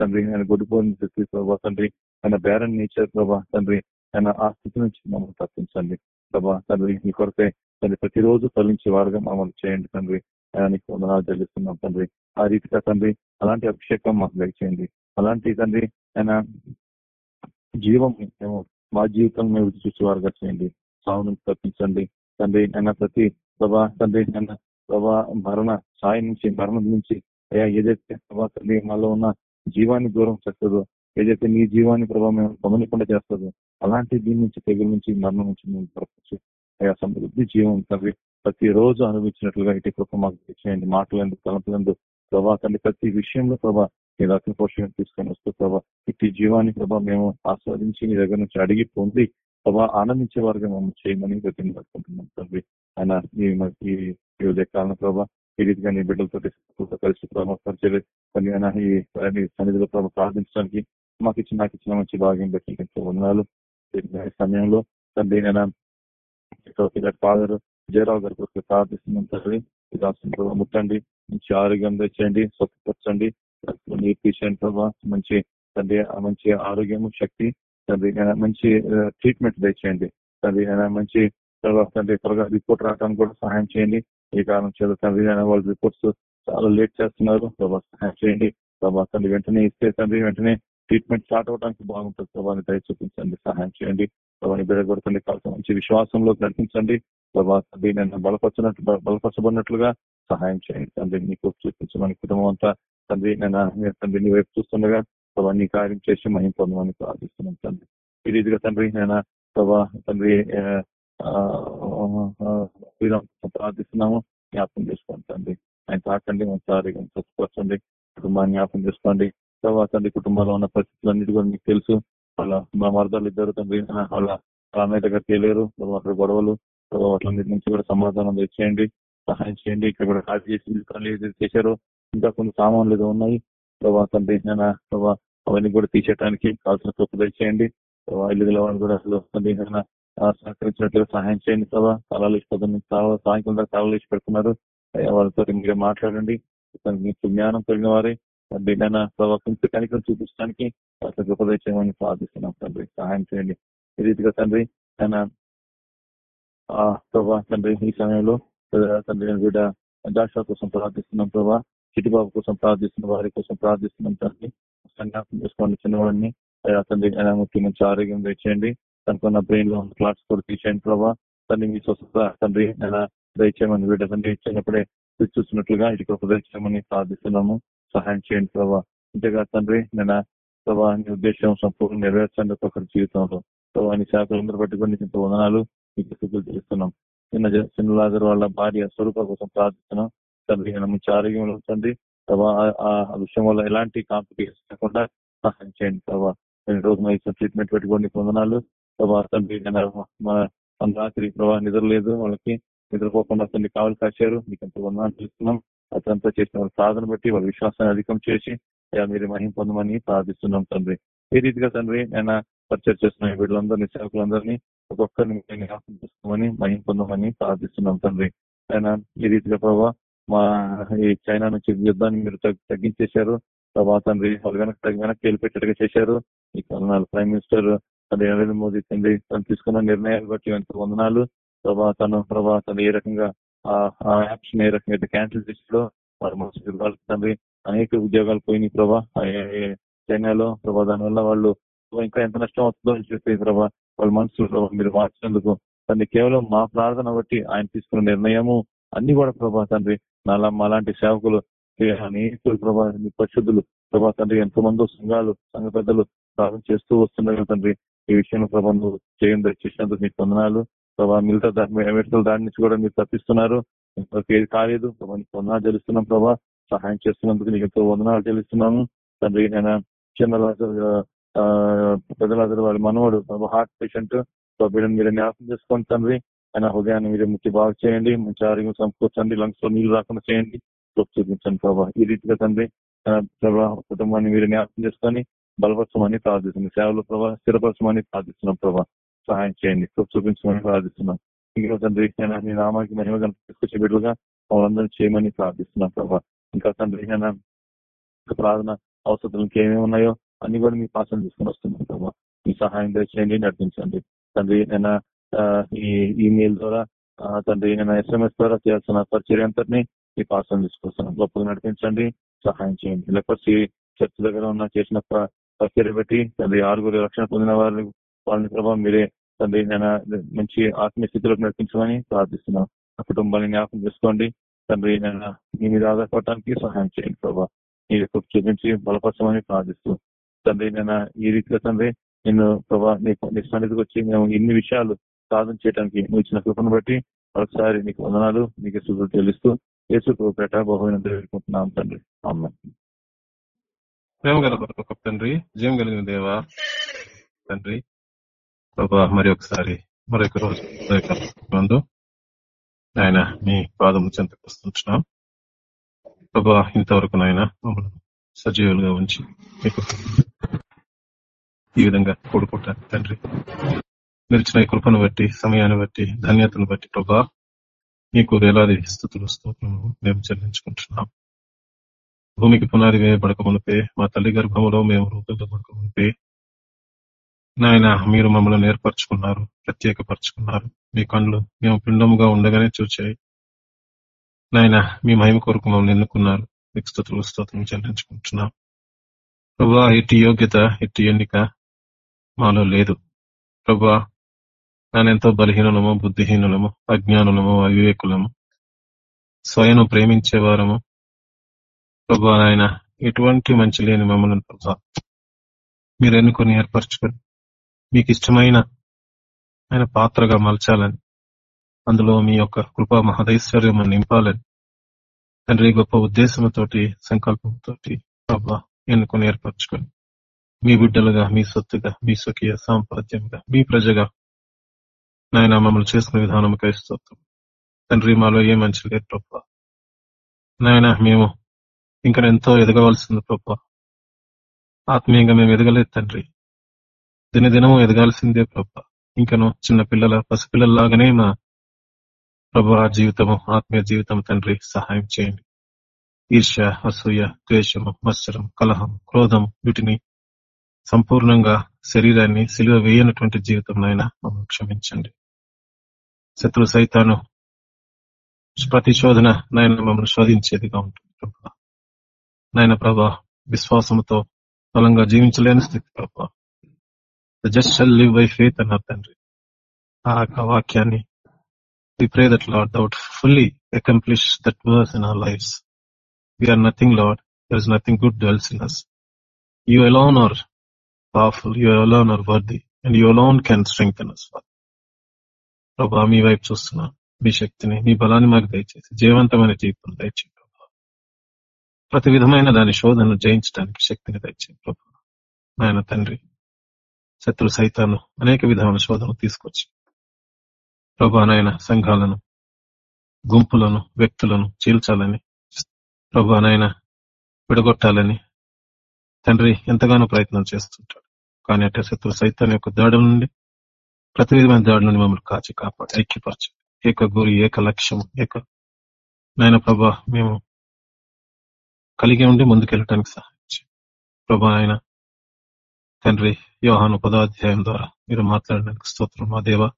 తండ్రి ఆయన గొడ్డుపోయిన స్థితి ప్రభా తండ్రి. ఆయన బేరన్ నేచర్ ప్రభా తండ్రి. ఆయన ఆ స్థితి నుంచి మమ్మల్ని తప్పించండి. ప్రభా తండ్రి మీ కొరకే తండ్రి ప్రతిరోజు ఫలించే వారుగా మమ్మల్ని చేయండి తండ్రి. ఆయన వందనాలు చెల్లిస్తున్నాం తండ్రి. ఆ రీతిగా తండ్రి అలాంటి అభిషేకం మాకు దయచేయండి. అలాంటి తండ్రి ఆయన జీవం మేము మా జీవితం మేము రుచి చూసేవారుగా చేయండి. సాగు నుంచి తప్పించండి. తండ్రి ఆయన ప్రతి ప్రభా తండ్రి ఆయన ప్రభా మరణ సాయం నుంచి మరణం నుంచి అయ్యా ఏదైతే ప్రభా తండ్రి మాలో ఉన్న జీవాన్ని దూరం చేస్తుందో ఏదైతే నీ జీవాన్ని ప్రభావ మేము పొందకుండా చేస్తుందో అలాంటి దీని నుంచి తెగుల నుంచి మరణం నుంచి మేము అయ్యా సమృద్ధి జీవం తండ్రి. ప్రతి రోజు అనుభవించినట్లుగా ఇటు కృప మాకు చేయండి మాటలందు తలంపులందు ప్రభా తండ్రి ప్రతి విషయంలో ప్రభా మీ రక్త పోషణ తీసుకొని వస్తూ ప్రభా ఇటు జీవాన్ని ప్రభా మేము ఆస్వాదించి మీ దగ్గర నుంచి అడిగి పొంది ప్రభా ఆనందించే వారుగా మేము చేయమని ప్రతిని పట్టుకుంటున్నాం తండ్రి. ఆయన ఈ మ- ఈ ఉదయకాలం ప్రభా ఈ రీతిగా నీ బిడ్డలతో కలిసి ప్రభావ పరిచయం కొన్ని ఆయన ఈ సన్నిధిలో ప్రభావ ప్రార్థించడానికి మాకు ఇచ్చిన నాకు ఇచ్చిన మంచి భాగ్యం బట్టి ఎంతో సమయంలో తండ్రి నేను ఫాదర్ జయరావు గారి కొరకు ప్రార్థిస్తున్నాం తండ్రి రాష్ట్రం ముట్టండి మంచి ఆరోగ్యం తెచ్చండి స్వచ్ఛపరచండి పేషెంట్ ప్రభావ మంచి తండ్రి మంచి ఆరోగ్యం శక్తి తండ్రి మంచి ట్రీట్మెంట్ తెచ్చేయండి తండ్రి మంచి తర్వాత తండ్రి త్వరగా రిపోర్ట్ రావడానికి కూడా సహాయం చేయండి. ఈ కారణం చేత తండ్రి వాళ్ళ రిపోర్ట్స్ చాలా లేట్ చేస్తున్నారు. ప్రభా సహాయం చేయండి. ప్రభా తండ్రి వెంటనే ఇస్తే తండ్రి వెంటనే ట్రీట్మెంట్ స్టార్ట్ అవడానికి బాగుంటుంది. ప్రభావం దయ చూపించండి సహాయం చేయండి. ప్రభాని బిడగొడుతుంది కొడుతుంది మంచి విశ్వాసంలో నడిపించండి. ప్రభా తండ్రి నేను బలపరచినట్లు బలపరచబడినట్లుగా సహాయం చేయండి. తండ్రి నీకు చూపించమని కుటుంబం అంతా తండ్రి నేను తండ్రి నీ వైపు చూస్తుండగా ప్రభా నీ కార్యం చేసి మహిం పొందమని ప్రార్థిస్తున్నాం తండ్రి. ఈ రీతిగా తండ్రి నేను ప్రభా తండ్రి ప్రార్థిస్తున్నాము. జ్ఞాపకం చేసుకోండి తండ్రి. ఆయన తాకండి ఒకసారి స్వచ్ఛపరచండి కుటుంబాన్ని జ్ఞాపకం చేసుకోండి. తర్వాత తండ్రి కుటుంబంలో ఉన్న పరిస్థితులన్నిటి కూడా మీకు తెలుసు. వాళ్ళ మా మరదలు ఇద్దరు తండ్రి ఆ, వాళ్ళ అన్నయ్య దగ్గరికి అక్కడ గొడవలు ప్రభావ వాటి నుంచి కూడా సమాధానం తెచ్చేయండి సహాయం చేయండి. ఇక్కడ కూడా కాల్ చేసి ఇల్లు ఖాళీ చేసి చేశారు. ఇంకా కొన్ని సామాన్లు ఏదో ఉన్నాయి. ప్రభా తండ్రి ప్రభా అవన్నీ కూడా తీసేయడానికి కావాల్సిన కృప తెచ్చేయండి ప్రభా ఇల్లు గెలవాలని కూడా అసలు తండ్రి సహకరించినట్లుగా సహాయం చేయండి ప్రభా స్థలాలు ఇచ్చి పొద్దున్న స్థలా- సాయంత్రం పెడుతున్నారు. వాళ్ళతో మీరే మాట్లాడండి. జ్ఞానం కలిగిన వారే. తండ్రి ప్రభావ కొంచెం కనికరం చూపించడానికి అసలు కృప ప్రార్థిస్తున్నాం తండ్రి. సహాయం చేయండి. ఈ రీతిగా తండ్రి తన ఆ ప్రభా తండ్రి ఈ సమయంలో తండ్రి బిడ్డ దాక్ష కోసం ప్రార్థిస్తున్నాం ప్రభా. చిటిబాబు కోసం ప్రార్థిస్తున్న వారి కోసం ప్రార్థిస్తున్నాం తండ్రి. సన్యాసం చేసుకోండి చిన్నవాడిని. తండ్రి ముఖ్య మంచి ఆరోగ్యం తెచ్చేయండి తనకున్న బ్రెయిన్లో క్లాట్స్ కూడా తీసేయండి ప్రభా. తండ్రి మీ స్వస్థత తండ్రి దయచేయమని బిడ్డ తండ్రి ఇచ్చినప్పుడే చూస్తున్నట్లుగా ఇటు ఒక దయచేయమని ప్రార్థిస్తున్నాము. సహాయం చేయండి ప్రభావ ఇంతగా తండ్రి నేను ప్రభావ నీ ఉద్దేశం సంపూర్ణ నెరవేర్చండి ఒక్కొక్కరి జీవితంలో. ప్రభావ నీ శాఖలందరూ పట్టుకొని ఇంత వందనాలు మీకు స్థితులు తెలుస్తున్నాం చిన్న లాగర్ వాళ్ళ భార్య స్వరూప కోసం ప్రార్థిస్తున్నాం. తండ్రి నేను మంచి ఆరోగ్యంలో తండ్రి ప్రభా ఆ విషయం వల్ల ఎలాంటి కాంప్లికేషన్ లేకుండా సహాయం చేయండి ప్రభావ రెండు రోజులు ఇచ్చిన ట్రీట్మెంట్ పెట్టుకోండి వందనాలు. ప్రభా తండ్రి రాత్రి ప్రభావ నిద్ర లేదు. వాళ్ళకి నిద్రపోకుండా తండ్రి కావాలి కాశారు. మీకు ఎంత వందనాలు తెలుస్తున్నాం అతనంతా చేసిన వాళ్ళ సాధన బట్టి వాళ్ళ విశ్వాసాన్ని అధికం చేసి అయ్యా మీరు మహిం పొందమని ప్రార్థిస్తున్నాం తండ్రి. ఈ రీతిగా తండ్రి నేను పరిచయం చేస్తున్న వీళ్ళందరినీ సేవకులందరినీ ఒక్కొక్కరిని జ్ఞాపకం చేసుకోమని మహిం పొందమని ప్రార్థిస్తున్నాం తండ్రి. ఆయన ఈ రీతిగా ప్రభావ మా ఈ చైనా నుంచి యుద్ధాన్ని మీరు తగ్గించేశారు. ప్రభా తండ్రి వాళ్ళు వెనక్కి తగ్గి వెనక్కి వెళ్ళిపెట్టేట్టుగా చేశారు. ఈ కరోనాలు ప్రైమ్ మినిస్టర్ తండ్రి నరేంద్ర మోదీ తండ్రి తను తీసుకున్న నిర్ణయాలు బట్టి ఎంత వందనాలు. ప్రభా తను ప్రభా తను ఏ రకంగా ఆ యాక్షన్ ఏ రకంగా క్యాన్సిల్ చేసాడో వారి మనసు తండ్రి అనేక ఉద్యోగాలు పోయినాయి ప్రభా. చైనాలో ప్రభా దానివల్ల వాళ్ళు ఇంకా ఎంత నష్టం అవుతుందో అని చెప్పి ప్రభా వాళ్ళ మనసులో ప్రభావ మీరు మార్చినందుకు తండ్రి కేవలం మా ప్రార్థన బట్టి ఆయన తీసుకున్న నిర్ణయము అన్ని కూడా ప్రభా తండ్రి నాలా మాలాంటి సేవకులు అనేకులు ప్రభా పరిశుద్ధులు ప్రభా తండ్రి ఎంతో మందో సంఘాలు సంఘ పెద్దలు ప్రార్థన చేస్తూ వస్తున్నారు తండ్రి. ఈ విషయంలో ప్రభా నువ్వు చేయండి చేసినందుకు మీకు వందనాలు. ప్రభా మిగతా మెడికల్ దాడి నుంచి కూడా మీరు తప్పిస్తున్నారు. ఏది కాలేదు. ప్రభా వందనాలు తెలుస్తున్నాం ప్రభా. సహాయం చేస్తున్నందుకు నీకు ఎంతో వందనాలు తెలుస్తున్నాము తండ్రి నేను చిన్న పెద్దలందరూ వాళ్ళ మనవాడు హార్ట్ పేషెంట్ బిడ్డను మీరు జ్ఞాపకం చేసుకోండి తండ్రి. ఆయన హృదయాన్ని మీరు ముఖ్య బాగా చేయండి. మంచి ఆరోగ్యం సమకూర్చండి. లంగ్స్లో నీళ్ళు రాకుండా చేయండి. చూపించండి ప్రభా. ఈ రీతిగా తండ్రి ప్రభా కుటుంబాన్ని మీరు జ్ఞాపకం చేసుకొని బలపరచమని ప్రార్థిస్తుంది సేవలు ప్రభా స్థిరపరచమని ప్రార్థిస్తున్నాం ప్రభా. సహాయం చేయండి. చూపించమని ప్రార్థిస్తున్నాం. ఇంకా తండ్రి నీ నామానికి మహిమ తీసుకొచ్చే బిడ్డలుగా వాళ్ళందరూ చేయమని ప్రార్థిస్తున్నాం ప్రభా. ఇంకా తండ్రి ప్రార్థన అవసరాలు ఇంకేమేమి ఉన్నాయో అన్ని కూడా మీ పాసం తీసుకుని వస్తున్నాం ప్రభావ మీ సహాయం చేయండి నడిపించండి. తండ్రి నేను ఈ ఈమెయిల్ ద్వారా తండ్రి నేను ఎస్ఎంఎస్ ద్వారా చేయాల్సిన పరిచయం అంతటినీ మీ పాసం తీసుకొస్తున్నాం. గొప్పగా నడిపించండి సహాయం చేయండి. లేకపోతే చర్చ దగ్గర ఉన్న చేసిన పరిచయం బట్టి తండ్రి ఆరుగురు రక్షణ పొందిన వారిని వాళ్ళని ప్రభావం మీరే తండ్రి నేను మంచి ఆత్మీయస్థితిలోకి నడిపించమని ప్రార్థిస్తున్నాం. ఆ కుటుంబాన్ని జ్ఞాపకం చేసుకోండి. తండ్రి నేను మీ మీద ఆధారపడటానికి సహాయం చేయండి ప్రభావ మీ చూపించి బలపరచమని ప్రార్థిస్తూ. తండ్రి నేను ఈ రీతిగా తండ్రి నేను ప్రభా నీకు నీ సన్నిధికి వచ్చి మేము ఇన్ని విషయాలు సాధన చేయడానికి నువ్వు ఇచ్చిన కృపను బట్టి మరొకసారి నీకు వందనాలు నీకు శుభ్రులు తెలుస్తూ యేసు పేట బహుమైనంత వేడుకుంటున్నాం తండ్రి. అమ్మ ప్రేమ గల తండ్రి జీవం కలిగిన దేవా తండ్రి ప్రభా మరి ఒకసారి మరొక రోజు ముందు ఆయన మీ పాదం చెంతకు వస్తుంటున్నాం. ప్రభా ఇంతవరకు నాయన మమ్మల్ని సజీవులుగా ఉంచి మీకు ఈ విధంగా కూడుకుంటాను తండ్రి. నిలిచిన కృపను బట్టి సమయాన్ని బట్టి ధన్యతను బట్టి ప్రభా మీకు వేలాది స్థుతులు స్తోత్రము మేము చెల్లించుకుంటున్నాం. భూమికి పునాది వేయబడక మునిపే మా తల్లి గర్భంలో మేము రూపొందబడక మునిపే నాయన మీరు మమ్మల్ని ఏర్పరచుకున్నారు ప్రత్యేకపరచుకున్నారు. మీ కళ్ళు మేము పిండముగా ఉండగానే చూచాయి. నాయన మీ మహిమ కొరకు మమ్మల్ని ఎన్నుకున్నారు. మీకు స్థుతులు స్తోత్రం చెల్లించుకుంటున్నాం. ప్రభా ఇటు యోగ్యత ఇటు ఎన్నిక మాలో లేదు. ప్రభా నానెంతో బలహీనము బుద్ధిహీనులము అజ్ఞానులము అవివేకులము స్వయం ప్రేమించేవారము ప్రభా ఆయన ఎటువంటి మంచి లేని మమ్మల్ని ప్రభా మీరు ఎన్నుకొని ఏర్పరచుకొని మీకు ఇష్టమైన ఆయన పాత్రగా మలచాలని అందులో మీ యొక్క కృపా మహదైశ్వర్యం నింపాలని తండ్రి గొప్ప ఉద్దేశంతోటి సంకల్పంతో ప్రభా ఎన్నుకొని ఏర్పరచుకొని మీ బిడ్డలుగా మీ సొత్తుగా మీ స్వకీయ సాంపాద్యంగా మీ ప్రజగా నాయన మమ్మల్ని చేసుకునే విధానం స్తోత్రం. తండ్రి మాలో ఏ మంచి లేదు ప్రభా. నాయన మేము ఇంకా ఎంతో ఎదగవలసింది ప్రభా. ఆత్మీయంగా మేము ఎదగలేదు తండ్రి. దినదినము ఎదగాల్సిందే ప్రభా. ఇంకను చిన్న పిల్లల పసిపిల్లల్లాగానే మా ప్రభా జీవితము ఆత్మీయ జీవితం తండ్రి సహాయం చేయండి. ఈర్ష్య అసూయ ద్వేషము మత్సరం కలహం క్రోధం వీటిని సంపూర్ణంగా శరీరాన్ని సిలువ వేయనటువంటి జీవితం నాయన మమ్మల్ని క్షమించండి. శత్రు సైతాను ప్రతిశోధన నాయన మమ్మల్ని శోధించేదిగా ఉంటుంది నాయన ప్రభా విశ్వాసంతో బలంగా జీవించలేని స్థితి ప్రభా. Just shall live by faith అన్నారు తండ్రి ఆ యొక్క వాక్యాన్ని we pray that Lord thou fully accomplish that verse in our lives we are nothing Lord there is nothing good dwells in us you alone are powerful you alone are worthy and you alone can strength us ప్రభా మీ వైపు చూస్తున్నా. మీ శక్తిని మీ బలాన్ని మాకు దయచేసి. జీవంతమైన జీవితం దయచేయండి ప్రభా ప్రతి విధమైన దాని శోధనను జయించడానికి శక్తిని దయచేయండి ప్రభా నాయన తండ్రి శత్రు సైతాను అనేక విధమైన శోధనలు తీసుకొచ్చి ప్రభా నాయన సంఘాలను గుంపులను వ్యక్తులను చీల్చాలని ప్రభా నాయన విడగొట్టాలని తండ్రి ఎంతగానో ప్రయత్నం చేస్తుంటాడు. కానీ అట్ట శత్రు సైతాన్ యొక్క దాడుల నుండి ప్రతి విధమైన దాడుల నుండి మమ్మల్ని కాచి కాపాడు ఐక్యపరచు. ఏక గురి ఏక లక్ష్యం ఏక నాయన ప్రభా మేము కలిగి ఉండి ముందుకెళ్ళటానికి సహాయించి ప్రభా ఆయన తండ్రి యోహాను పదాధ్యాయం ద్వారా మీరు మాట్లాడడానికి స్తోత్రం. మా దేవ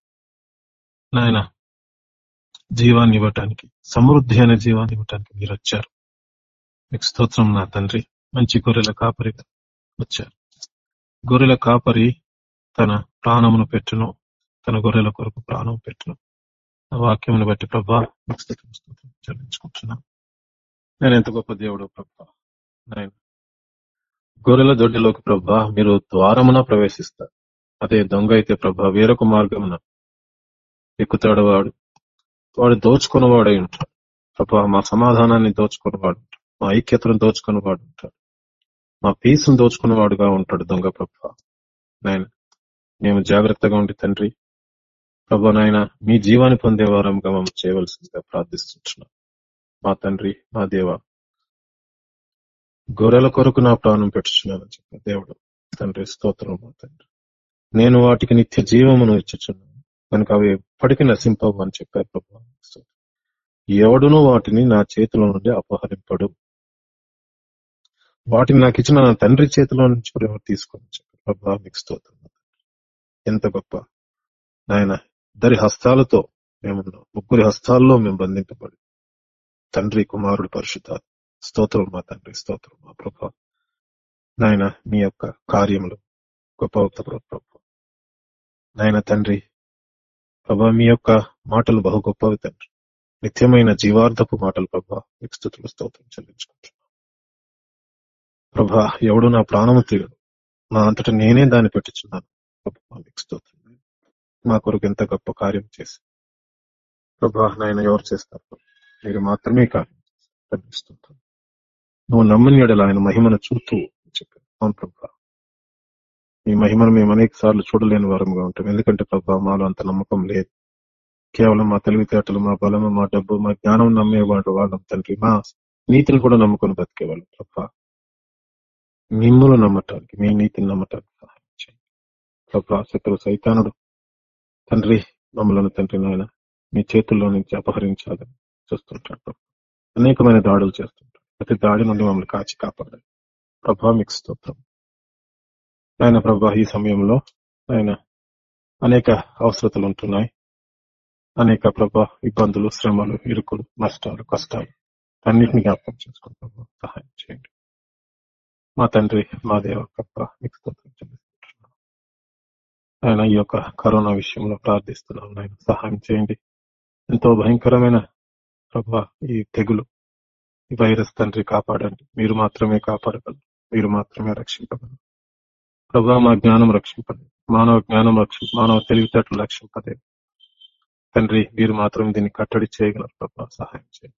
నాయన జీవాన్ని ఇవ్వటానికి సమృద్ధి అనే జీవాన్ని ఇవ్వటానికి మీరు వచ్చారు. మీకు స్తోత్రం నా తండ్రి. మంచి గొర్రెల కాపరిగా వచ్చారు. గొర్రెల కాపరి తన ప్రాణమును పెట్టును తన గొర్రెల కొరకు ప్రాణం పెట్టును. ఆ వాక్యమును బట్టి ప్రభా మీకు స్తోత్రం చెల్లించుకుంటున్నాను. నేను ఎంత గొప్ప దేవుడు ప్రభా నాయన. గొర్రెల దొడ్డిలోకి ప్రభా మీరు ద్వారమున ప్రవేశిస్తారు. అదే దొంగ అయితే ప్రభా వేరొక మార్గమున ఎక్కుతాడు వాడు వాడు దోచుకున్నవాడై ఉంటాడు. ప్రభా మా సమాధానాన్ని దోచుకున్నవాడు ఉంటాడు. మా ఐక్యతను దోచుకున్నవాడు ఉంటాడు. మా పీసును దోచుకున్నవాడుగా ఉంటాడు దొంగ ప్రభా. నాయన మేము జాగ్రత్తగా ఉండి తండ్రి. ప్రభా నాయన మీ జీవాన్ని పొందే వారంగా మేము చేయవలసిందిగా ప్రార్థిస్తున్నాం మా తండ్రి మా దేవ గొర్రెల కొరకు నా ప్రాణం పెట్టుచున్నానని చెప్పిన దేవుడు. తండ్రి స్తోత్రం మా తండ్రి. నేను వాటికి నిత్య జీవమును ఇచ్చుచున్నాను. కనుక అవి ఎప్పటికీ నశింపవు అని చెప్పారు ప్రభు. ఎవడును వాటిని నా చేతిలో నుండి అపహరింపడు. వాటిని నాకు ఇచ్చిన నా తండ్రి చేతిలో నుంచి కూడా ఎవరు తీసుకొని చెప్పారు ప్రభా. మీకు స్తోత్రం ఎంత గొప్ప. నాయన ఇద్దరి హస్తాలతో మేమున్నాం. ముగ్గురి హస్తాల్లో మేము బంధింపబడి. తండ్రి కుమారుడు పరిశుద్ధాత్మ. స్తోత్రం మా తండ్రి స్తోత్రం మా ప్రభా. నాయన మీ యొక్క కార్యములు గొప్ప ప్రభు. నాయన తండ్రి ప్రభా మీ యొక్క మాటలు బహు గొప్పవి తండ్రి. నిత్యమైన జీవార్థపు మాటలు ప్రభా మీకు స్థుతులు స్తోత్రం చెల్లించుకుంటున్నాను ప్రభా ఎవడు నా ప్రాణము తీయడు నా అంతటా నేనే దాన్ని పెట్టుచున్నాను. ప్రభా మీకు స్తోత్రం. మా కొరకు ఎంత గొప్ప కార్యం చేసి. ప్రభా నాయన ఎవరు చేస్తారు? మీరు మాత్రమే కార్యం చేస్తారు. నువ్వు నమ్మని ఎడల ఆయన మహిమను చూస్తూ చెప్పాను అవును ప్రభా. ఈ మహిమను మేము అనేక సార్లు చూడలేని వారంగా ఉంటాం. ఎందుకంటే ప్రభా మాలో అంత నమ్మకం లేదు. కేవలం మా తెలివితేటలు మా బలము మా డబ్బు మా జ్ఞానం నమ్మేవాడు వాళ్ళం తండ్రి. మా నీతిని కూడా నమ్ముకొని బతికేవాళ్ళు ప్రభా. మిమ్మల్ని నమ్మటానికి మీ నీతిని నమ్మటానికి సహాయం ప్రభా శత్రు సైతానుడు. తండ్రి మమ్మలను తండ్రి నాయన మీ చేతుల్లో నుంచి అపహరించాలని చూస్తుంటాడు అనేకమైన దాడులు చేస్తుంటాడు. ప్రతి దాడి నుండి మమ్మల్ని కాచి కాపాడాలి. ప్రభా మీకు స్తోత్రం. నాయన ప్రభా ఈ సమయంలో ఆయన అనేక అవసరతలు ఉంటున్నాయి. అనేక ప్రభా ఇబ్బందులు శ్రమలు ఇరుకులు నష్టాలు కష్టాలు అన్నిటిని జ్ఞాపకం చేసుకుంటాం సహాయం చేయండి. మా తండ్రి మా దేవ ప్రభా మీకు స్తోత్రం చెల్లిస్తున్నాం. ఆయన ఈ యొక్క కరోనా విషయంలో ప్రార్థిస్తున్నాం. ఆయన సహాయం చేయండి. ఎంతో భయంకరమైన ప్రభా ఈ తెగులు ఈ వైరస్ తండ్రి కాపాడండి. మీరు మాత్రమే కాపాడగలరు. మీరు మాత్రమే రక్షింపగలరు ప్రభా మా జ్ఞానం రక్షింపలేదు. మానవ జ్ఞానం రక్షి మానవ తెలివితేటలు రక్షింపలేదు. తండ్రి మీరు మాత్రం దీన్ని కట్టడి చేయగలరు ప్రభా సహాయం చేయండి.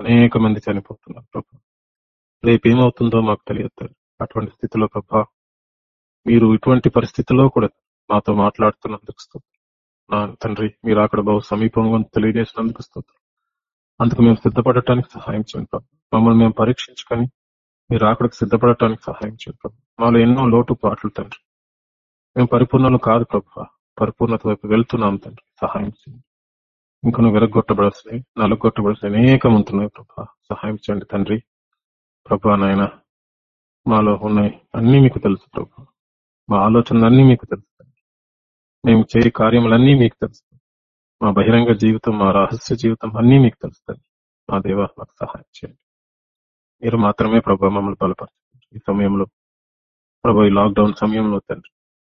అనేక మంది చనిపోతున్నారు ప్రభా. రేపు ఏమవుతుందో మాకు తెలియదు అటువంటి స్థితిలో ప్రభా మీరు ఇటువంటి పరిస్థితుల్లో కూడా మాతో మాట్లాడుతున్నందుకు నా తండ్రి మీరు అక్కడ బహు సమీపంగా తెలియజేసినందుకు స్తోత్రం. అందుకు మేము సిద్ధపడటానికి సహాయం చేయండి మమ్మల్ని మేము పరీక్షించుకొని మీరు అక్కడికి సిద్ధపడటానికి సహాయం చేయండి మాలో ఎన్నో లోటు పాటలు తండ్రి. మేము పరిపూర్ణలు కాదు ప్రభా. పరిపూర్ణత వైపు వెళ్తున్నాం తండ్రి. సహాయం చేయండి ఇంకొన వెరగొట్టబడాల్సినవి నలగొట్టబడాల్సిన అనేకం ఉంటున్నాయి ప్రభా. సహాయం చేయండి తండ్రి. ప్రభా నాయన మాలో ఉన్నాయి అన్ని మీకు తెలుసు ప్రభా. మా ఆలోచనలు అన్ని మీకు తెలుసు మేము చేయ కార్యములన్నీ మీకు తెలుసు మా బహిరంగ జీవితం మా రహస్య జీవితం అన్నీ మీకు తెలుస్తుంది మా దేవ మాకు సహాయం చేయండి. మీరు మాత్రమే ప్రభా మమ్మల్ని బలపరచండి ఈ సమయంలో ప్రభా ఈ లాక్డౌన్ సమయంలో తండ్రి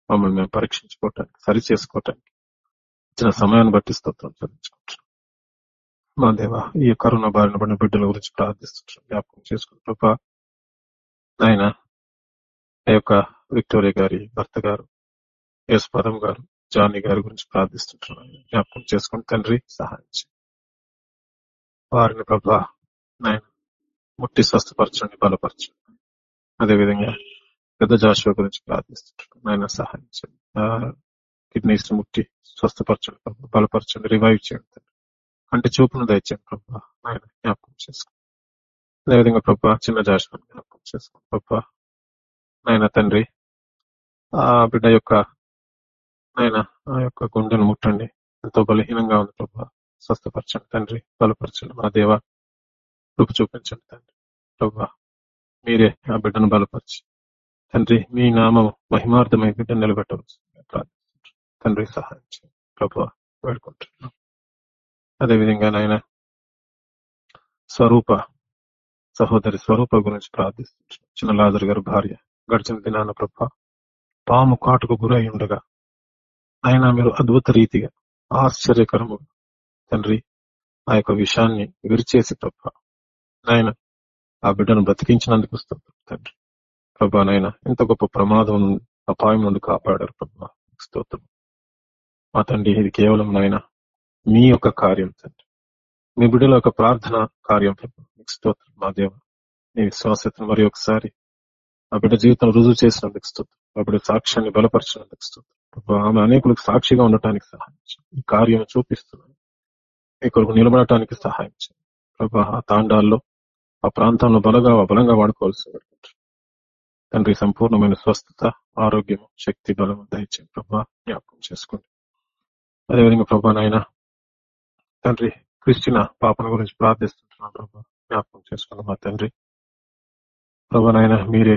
మమ్మల్ని మేము పరీక్షించుకోవటానికి సరి చేసుకోవటానికి ఇచ్చిన సమయాన్ని బట్టి స్తోత్రం చెల్లించుకుంటున్నాం. మా దేవ ఈ కరోనా బారిన పడిన బిడ్డల గురించి ప్రార్థిస్తున్నాం జ్ఞాపకం చేసుకుని ప్రభా ఆయన ఆ యొక్క విక్టోరియా గారి భర్త గారు యశ్పదం గారు జానీ గారి గురించి ప్రార్థిస్తుంటున్నాను. జ్ఞాపకం చేసుకుని తండ్రి సహాయం వారిని ప్రభా నాయన ముట్టి స్వస్థపరచండి బలపరచండి. అదేవిధంగా పెద్ద జాషువ గురించి ప్రార్థిస్తుంటున్నాను. ఆయన సహాయించండి. కిడ్నీస్ ముట్టి స్వస్థపరచండి ప్రభా బలపరచండి రివైవ్ చేయండి తండ్రి. కంటి చూపును దయచేయండి ప్రభా ఆయన జ్ఞాపకం చేసుకోండి అదేవిధంగా ప్రభా చిన్న జాషువా జ్ఞాపకం చేసుకోండి ప్రభా నాయన తండ్రి ఆ బిడ్డ యొక్క ఆయన ఆ యొక్క గుండెను ముట్టండి. ఎంతో బలహీనంగా ఉంది ప్రభా. స్వస్థపరచండి తండ్రి. బలపరచండి మా దేవ. కృప చూపించండి తండ్రి. ప్రభా మీరే ఆ బిడ్డను బలపరిచి తండ్రి మీ నామం మహిమార్థమై బిడ్డ నిలబెట్టవచ్చు తండ్రి సహాయం చేయండి. ప్రభా వేడుకుంటున్నాం. అదేవిధంగా నాయన స్వరూప సహోదరి స్వరూప గురించి ప్రార్థిస్తున్నాం. చిన్న లాజర్ గారు భార్య గడిచిన దినాన ప్రభా పాము కాటుకు గురై ఉండగా ఆయన మీరు అద్భుత రీతిగా ఆశ్చర్యకరముగా తండ్రి ఆ యొక్క విషయాన్ని విరిచేసి ప్రభ నాయన ఆ బిడ్డను బ్రతికించినందుకు స్తోత్రం తండ్రి. ప్రభా నాయన ఎంత గొప్ప ప్రమాదం నుండి అపాయం నుండి కాపాడారు ప్రభా స్తోత్రం. మా తండ్రి ఇది కేవలం నాయన మీ యొక్క కార్యం తండ్రి. మీ బిడ్డల యొక్క ప్రార్థన కార్యం స్తోత్రం. మా దేవ నీ విశ్వాసతను మరి ఒకసారి ఆ బిడ్డ జీవితం రుజువు చేసినందుకు స్తోత్రం. ఆ బిడ్డ సాక్ష్యాన్ని బలపరిచినందుకు స్తోత్రం. ఆమె అనేకులకు సాక్షిగా ఉండటానికి సహాయం ఈ కార్యం చూపిస్తున్నాను మీ కొరకు నిలబడటానికి సహాయం చేయండి ప్రభా ఆ తాండాల్లో ఆ ప్రాంతంలో బలగా బలంగా వాడుకోవాల్సి తండ్రి సంపూర్ణమైన స్వస్థత ఆరోగ్యం శక్తి బలం దయచేయండి ప్రభా జ్ఞాపకం చేసుకోండి. అదేవిధంగా ప్రభా నాయన తండ్రి క్రిస్టిన పాపన గురించి ప్రార్థిస్తుంటున్నాను ప్రభా జ్ఞాపకం చేసుకోండి మా తండ్రి. ప్రభా నాయన మీరే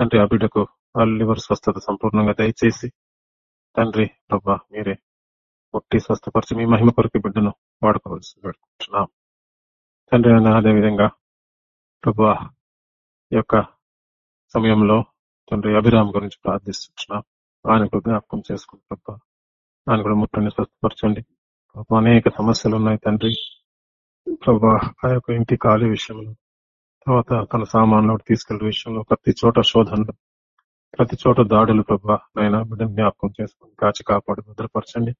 తండ్రి ఆ బిడ్డకు ఆ లివర్ స్వస్థత సంపూర్ణంగా దయచేసి తండ్రి ప్రభా మీరే ముట్టి స్వస్థపరిచి మీ మహిమ కొరకు బిడ్డను వాడుకోవాల్సి పెట్టుకుంటున్నాం తండ్రి అయినా అదే విధంగా ఈ యొక్క సమయంలో తండ్రి అభిరామ్ గురించి ప్రార్థిస్తున్నాం. ఆయనకు జ్ఞాపకం చేసుకుని ప్రభా ఆయన కూడా ముట్టని స్వస్థపరచండి. ప్రభా అనేక సమస్యలు ఉన్నాయి తండ్రి. ప్రభా ఆ యొక్క ఇంటి ఖాళీ విషయంలో తర్వాత తన సామాన్లు తీసుకెళ్ళే విషయంలో ప్రతి చోట శోధనలు ప్రతి చోట దాడులు ప్రభా నాయన బిడ్డను జ్ఞాపకం చేసుకుని కాచి కాపాడు భద్రపరచండి.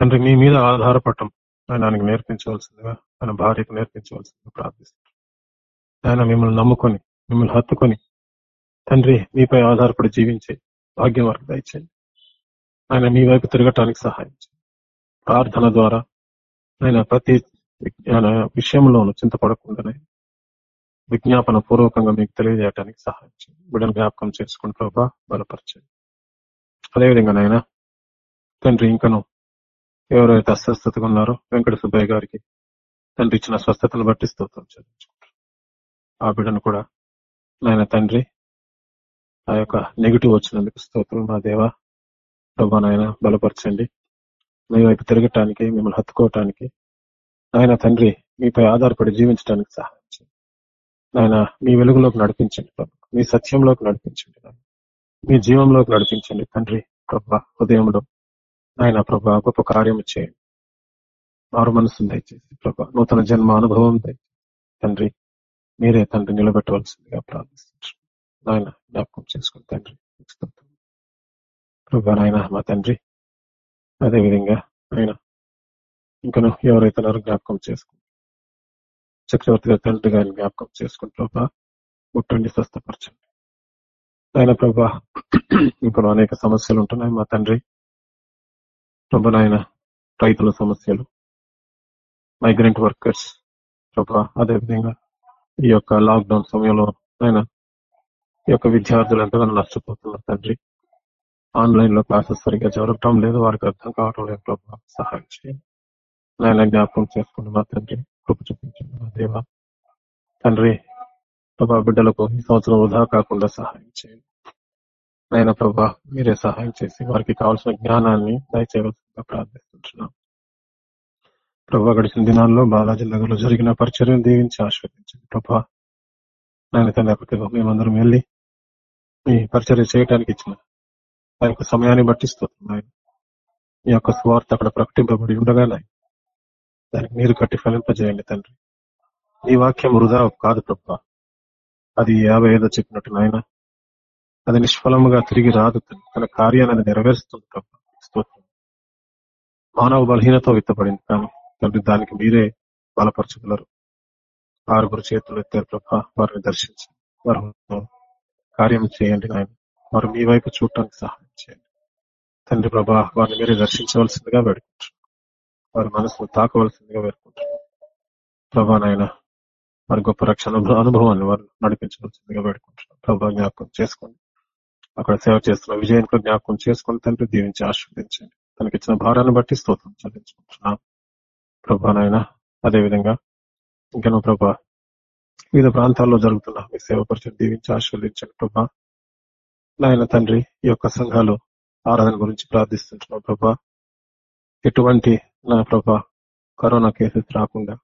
తండ్రి మీ మీద ఆధారపడటం ఆయన ఆయనకు నేర్పించవలసిందిగా ఆయన భార్యకు నేర్పించవలసిందిగా ప్రార్థిస్తున్నాను ఆయన మిమ్మల్ని నమ్ముకొని మిమ్మల్ని హత్తుకొని తండ్రి మీపై ఆధారపడి జీవించే భాగ్యం వరకు దయచేయండి. ఆయన మీ వైపు తిరగటానికి సహాయం ప్రార్థన ద్వారా ఆయన ప్రతి ఆయన విషయంలోనూ చింతపడకుండానే విజ్ఞాపన పూర్వకంగా మీకు తెలియజేయడానికి సహాయం చేయండి బిడ్డను జ్ఞాపకం చేసుకుని ప్రభా బలపరచండి. అదేవిధంగా నాయన తండ్రి ఇంకను ఎవరైతే అస్వస్థతగా ఉన్నారో వెంకట సుబ్బయ్య గారికి తండ్రి ఇచ్చిన స్వస్థతను బట్టి స్తోత్రం చెల్లించుకుంటారు ఆ బిడ్డను కూడా నాయన తండ్రి ఆ యొక్క నెగిటివ్ వచ్చినందుకు స్తోత్రం మా దేవ. ప్రభా నాయన బలపరచండి. మీ వైపు తిరగటానికి మిమ్మల్ని హత్తుకోవటానికి ఆయన తండ్రి మీపై ఆధారపడి జీవించడానికి సహాయం ఆయన మీ వెలుగులోకి నడిపించండి ప్రభు. మీ సత్యంలోకి నడిపించండి నాయన. మీ జీవంలోకి నడిపించండి తండ్రి ప్రభా హృదయంలో. ఆయన ప్రభా గొప్ప కార్యం చేయండి. మారు మనసును దయచేసి ప్రభా నూతన జన్మ అనుభవం దయచేసి. తండ్రి మీరే తండ్రి నిలబెట్టవలసిందిగా ప్రార్థిస్తున్నారు. నాయన జ్ఞాపకం చేసుకుని తండ్రి ప్రభా నాయన మా తండ్రి అదేవిధంగా ఆయన ఇంకను ఎవరైతున్నారో జ్ఞాపకం చేసుకోండి చక్రవర్తిగా తండ్రిగా తండ్రి గారిని జ్ఞాపకం చేసుకుని ప్రభా ముట్టండి స్వస్థపరచండి. ఆయన ప్రభా ఇప్పుడు అనేక సమస్యలు ఉంటున్నాయి మా తండ్రి. ప్రభా నాయన రైతుల సమస్యలు మైగ్రెంట్ వర్కర్స్ ప్రభా అదేవిధంగా ఈ యొక్క లాక్డౌన్ సమయంలో ఆయన ఈ యొక్క విద్యార్థులు ఎంతగానో నష్టపోతున్నారు తండ్రి. ఆన్లైన్లో క్లాసెస్ సరిగ్గా జరగటం లేదు వారికి అర్థం కావటం లేదు ప్రభా సహాయం చేయండి. నాయన జ్ఞాపకం చేసుకుని మా తండ్రి కృప చూపించండి. మా దేవ తండ్రి ప్రభా బిడ్డలకు ఈ సంవత్సరం వృధా కాకుండా సహాయం చేయండి. నాయన ప్రభా మీరే సహాయం చేసి వారికి కావాల్సిన జ్ఞానాన్ని దయచేయవలసిందిగా ప్రార్థిస్తున్నాం ప్రభా గడిచిన దినాల్లో బాలాజీ నగర్లో జరిగిన పరిచర్యను దీవించి ఆశీర్వదించండి ప్రభా. నాయన తండ్రి అక్కడికి మేమందరం వెళ్ళి మీ పరిచర్య చేయడానికి ఇచ్చిన ఆ యొక్క సమయాన్ని బట్టి స్తోత్రం ఈ మీ యొక్క స్వార్థ అక్కడ ప్రకటింపబడి ఉండగా నాయన దానికి నీరు కట్టి ఫలింపజేయండి తండ్రి. ఈ వాక్యం వృధా కాదు ప్రభా. అది యాభై ఐదో చెప్పినట్టు నాయన. అది నిష్ఫలముగా తిరిగి రాదు తన కార్యాన్ని అది నెరవేరుస్తుంది ప్రభా. స్తోత్రం. మానవ బలహీనతో విత్తబడింది కానీ తండ్రి దానికి మీరే బలపరచగలరు. ఆరుగురు చేతులు ఎత్తారు ప్రభా. వారిని దర్శించి వారు కార్యం చేయండి నాయన. వారు మీ వైపు చూడటానికి సహాయం చేయండి. తండ్రి ప్రభా వారిని మీరే దర్శించవలసిందిగా వేడుకుంటున్నారు వారి మనసును తాకవలసిందిగా వేడుకుంటున్నారు ప్రభా నాయన వారి గొప్ప రక్షణ అనుభవాన్ని వారు నడిపించవలసిందిగా వేడుకుంటున్నారు ప్రభా జ్ఞాపకం చేసుకోండి. అక్కడ సేవ చేస్తున్న విజయాన్ని కూడా జ్ఞాపకం చేసుకొని తండ్రి దీవించి ఆశీర్వదించండి. తనకి ఇచ్చిన భారాన్ని బట్టి స్తోత్రం చెల్లించుకుంటున్నాం. ప్రభా నాయన అదేవిధంగా ఇంకనో ప్రభా వివిధ ప్రాంతాల్లో జరుగుతున్న మీ సేవ పరిచయం దీవించి ఆశీర్వదించండి ప్రభా. నాయన తండ్రి ఈ యొక్క సంఘాలు ఆరాధన గురించి ప్రార్థిస్తుంటున్నాం ప్రభా. ఎటువంటి నా ప్రభా కరోనా కేసెస్ రాకుండా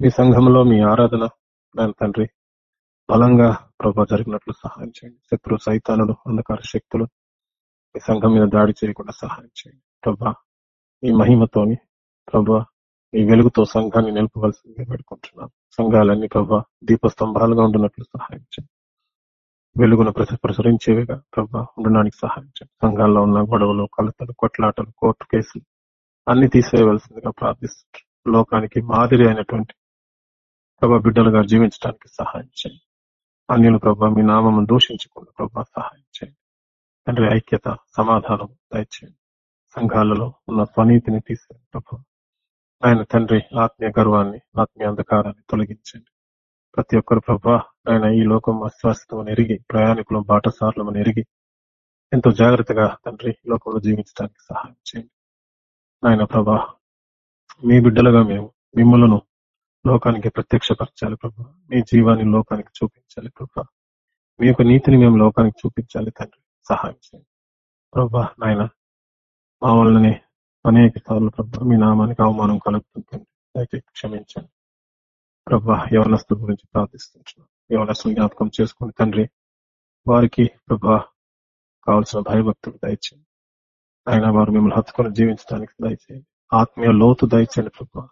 మీ సంఘంలో మీ ఆరాధన నా తండ్రి బలంగా ప్రభా జరిగినట్లు సహాయం చేయండి. శత్రు సైతానులు అంధకార శక్తులు మీ సంఘం మీద దాడి చేయకుండా సహాయం చేయండి. ప్రభా ఈ మహిమతోని ప్రభా ఈ వెలుగుతో సంఘాన్ని నిలుపవలసిందిగా పెట్టుకుంటున్నాను సంఘాలన్నీ ప్రభా దీపస్తంభాలుగా ఉంటున్నట్లు సహాయం చేయండి. వెలుగును ప్రస- ప్రసరించేవిగా ప్రభా ఉండడానికి సహాయం చేయండి. సంఘాల్లో ఉన్న గొడవలు కలతలు కొట్లాటలు కోర్టు కేసులు అన్ని తీసివేయవలసిందిగా ప్రార్థిస్తు లోకానికి మాదిరి అయినటువంటి ప్రభా బిడ్డలుగా జీవించడానికి సహాయం చేయండి. అన్యులు ప్రభా మీ నామము దూషించకుండా ప్రభా సహాయం చేయండి. తండ్రి ఐక్యత సమాధానం దయచేయండి. సంఘాలలో ఉన్న స్వనీతిని తీసేయండి ప్రభా. ఆయన తండ్రి ఆత్మీయ గర్వాన్ని ఆత్మీయ అంధకారాన్ని తొలగించండి. ప్రతి ఒక్కరు ప్రభా ఆయన ఈ లోకం అస్వస్థమని ఎరిగి ప్రయాణికులం బాటసార్లమని ఎరిగి ఎంతో జాగ్రత్తగా తండ్రి లోకంలో జీవించడానికి సహాయం చేయండి. ఆయన ప్రభా మీ బిడ్డలుగా మేము మిమ్మలను లోకానికి ప్రత్యక్షపరచాలి ప్రభా. మీ జీవాన్ని లోకానికి చూపించాలి ప్రభా. మీ యొక్క నీతిని మేము లోకానికి చూపించాలి తండ్రి. సహాయం చేయండి. ప్రభా నాయన మా వల్లనే అనేక సార్లు ప్రభా మీ నామానికి అవమానం కలుగుతుంది దయచేసి క్షమించండి. ప్రభా యవనస్తుల గురించి ప్రార్థిస్తున్నాం యవనస్తులు జ్ఞాపకం చేసుకుని తండ్రి వారికి ప్రభా కావలసిన భయభక్తులు దయచేయండి. ఆయన వారు మిమ్మల్ని హత్తుకొని జీవించడానికి దయచేయండి. ఆత్మీయ లోతు దయచేయండి ప్రభా.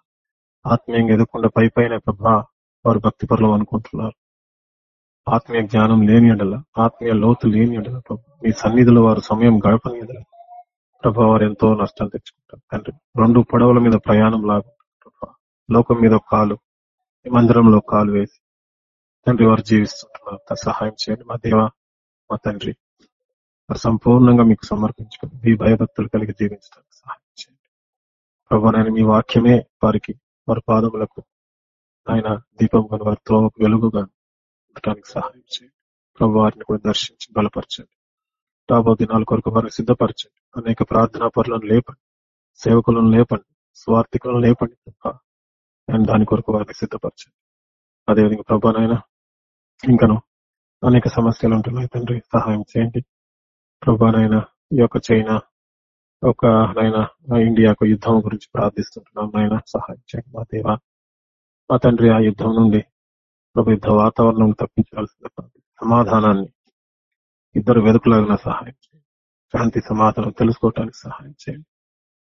ఆత్మీయంగా ఎదగకుండా పై పైన ప్రభా వారు భక్తి పరులు అనుకుంటున్నారు. ఆత్మీయ జ్ఞానం లేని ఎడల ఆత్మీయ లోతు లేని ఎడల ప్రభా మీ సన్నిధిలో వారు సమయం గడపని ఎడల ప్రభా వారు ఎంతో నష్టాలు తెచ్చుకుంటారు. తండ్రి రెండు పడవల మీద ప్రయాణం లాగా లోకం మీద ఒక కాలు ఈ మందిరంలో కాలు వేసి తండ్రి వారు జీవిస్తుంటున్నారు. సహాయం చేయండి మా దేవ మా తండ్రి. సంపూర్ణంగా మీకు సమర్పించుకుని మీ భయభక్తులు కలిగి జీవించడానికి సహాయం చేయండి. ప్రభా మీ వాక్యమే వారికి వారి పాదములకు ఆయన దీపంగా వారి త్రోవకు వెలుగుగా ఉండటానికి సహాయం చేయండి. ప్రభు వారిని కూడా దర్శించి బలపరచండి. రాబో దినాల కొరకు వారిని సిద్ధపరచండి. అనేక ప్రార్థనా పరులను లేపండి. సేవకులను లేపండి. స్వార్థికులను లేపండి అండ్ దాని కొరకు వారిని సిద్ధపరచండి. అదేవిధంగా ప్రభానైనా ఇంకను అనేక సమస్యలు ఉంటున్నాయి తండ్రి సహాయం చేయండి. ప్రభా ఈ యొక్క చైనా ఒక నాయన ఇండియాకు యుద్ధం గురించి ప్రార్థిస్తుంటున్నాం నాయన. సహాయం చేయండి మా దేవ. మా తండ్రి ఆ యుద్ధం నుండి ప్రభు యుద్ధ వాతావరణం తప్పించాల్సిన సమాధానాన్ని ఇద్దరు వెతుకులాగిన సహాయం చేయండి. శాంతి సమాధానం తెలుసుకోవటానికి సహాయం చేయండి.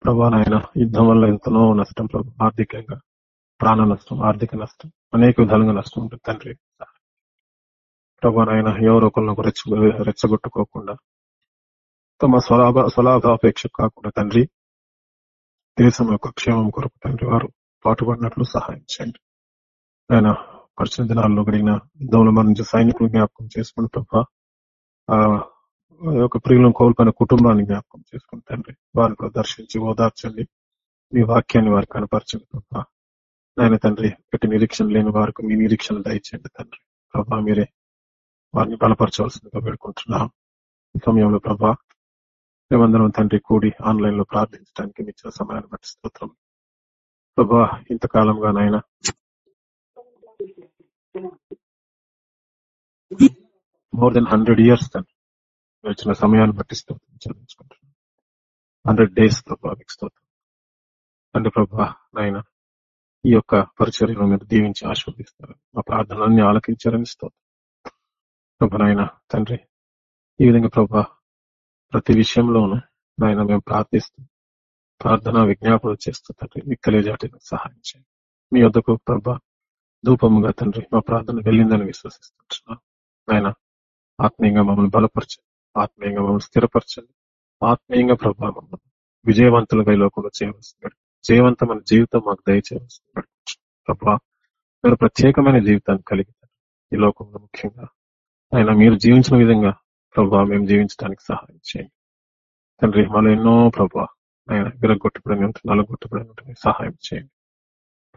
ప్రభా నాయన యుద్ధం వల్ల ఎంతనో నష్టం ప్రభు ఆర్థికంగా ప్రాణ నష్టం ఆర్థిక నష్టం అనేక విధాలుగా నష్టం ఉంటుంది తండ్రి. ప్రభా నాయన ఎవరో ఒకరినొక రెచ్చ రెచ్చగొట్టుకోకుండా తమ స్వలాభ స్వలాభాపేక్ష కాకుండా తండ్రి దేశం యొక్క క్షేమం కొరకు తండ్రి వారు పాటుపడినట్లు సహాయం చేయండి. ఆయన పరిచిన దినాల్లో గడిగిన యుద్ధంలో మరణించే సైనికులు జ్ఞాపకం చేసుకుని తప్ప ఆ యొక్క ప్రియులను కోల్పోయిన కుటుంబాన్ని జ్ఞాపకం చేసుకుని తండ్రి వారిని దర్శించి ఓదార్చండి. మీ వాక్యాన్ని వారికి కనపరచండి తప్ప నాయన తండ్రి పెట్టి నిరీక్షణ లేని వారికి మీ నిరీక్షణ దయచేయండి తండ్రి. ప్రభా మీరే వారిని బలపరచవలసిందిగా వేడుకుంటున్నాం. ఈ సమయంలో ప్రభా మేమందరం తండ్రి కూడి ఆన్లైన్లో ప్రార్థించడానికి మీ సమయాన్ని బట్టి స్తోత్రం. ప్రభా ఇంతకాలంగా నాయన. మోర్ దెన్ హండ్రెడ్ ఇయర్స్ తండ్రి వచ్చిన సమయాన్ని బట్టి స్తోత్రం చెల్లించుకుంటున్నాం. హండ్రెడ్ డేస్ ప్రభా మీకు స్తోత్రం. తండ్రి ప్రభా నాయన ఈ యొక్క పరిచర్యను మీరు దీవించి ఆస్వాదిస్తారు మా ప్రార్థనలన్నీ ఆలకించారని స్తోత్రం. ప్రభు నాయన తండ్రి ఈ విధంగా ప్రభా ప్రతి విషయంలోనూ నాయన మేము ప్రార్థిస్తూ ప్రార్థన విజ్ఞాపన చేస్తూ తండ్రి మీకు సహాయం చేయండి. మీ వద్దకు ప్రభా ధూపముగా తండ్రి మా ప్రార్థన వెళ్ళిందని విశ్వసిస్తున్నాం ఆయన ఆత్మీయంగా మమ్మల్ని బలపరచండి. ఆత్మీయంగా మమ్మల్ని స్థిరపరచండి. ఆత్మీయంగా ప్రభా మమ్మల్ని విజయవంతులుగా ఈ లోకంలో చేయవలసింది జయవంతమైన జీవితం మాకు దయచేయవలసింది ప్రభా మీరు ప్రత్యేకమైన జీవితాన్ని కలిగి ఈ లోకంలో ముఖ్యంగా ఆయన మీరు జీవించిన విధంగా ప్రభా మేము జీవించడానికి సహాయం చేయండి. తండ్రి మాలో ఎన్నో ప్రభా ఆయన విరగొట్టబడి ఉంటుంది నలగొట్టబడి ఉంటుంది సహాయం చేయండి.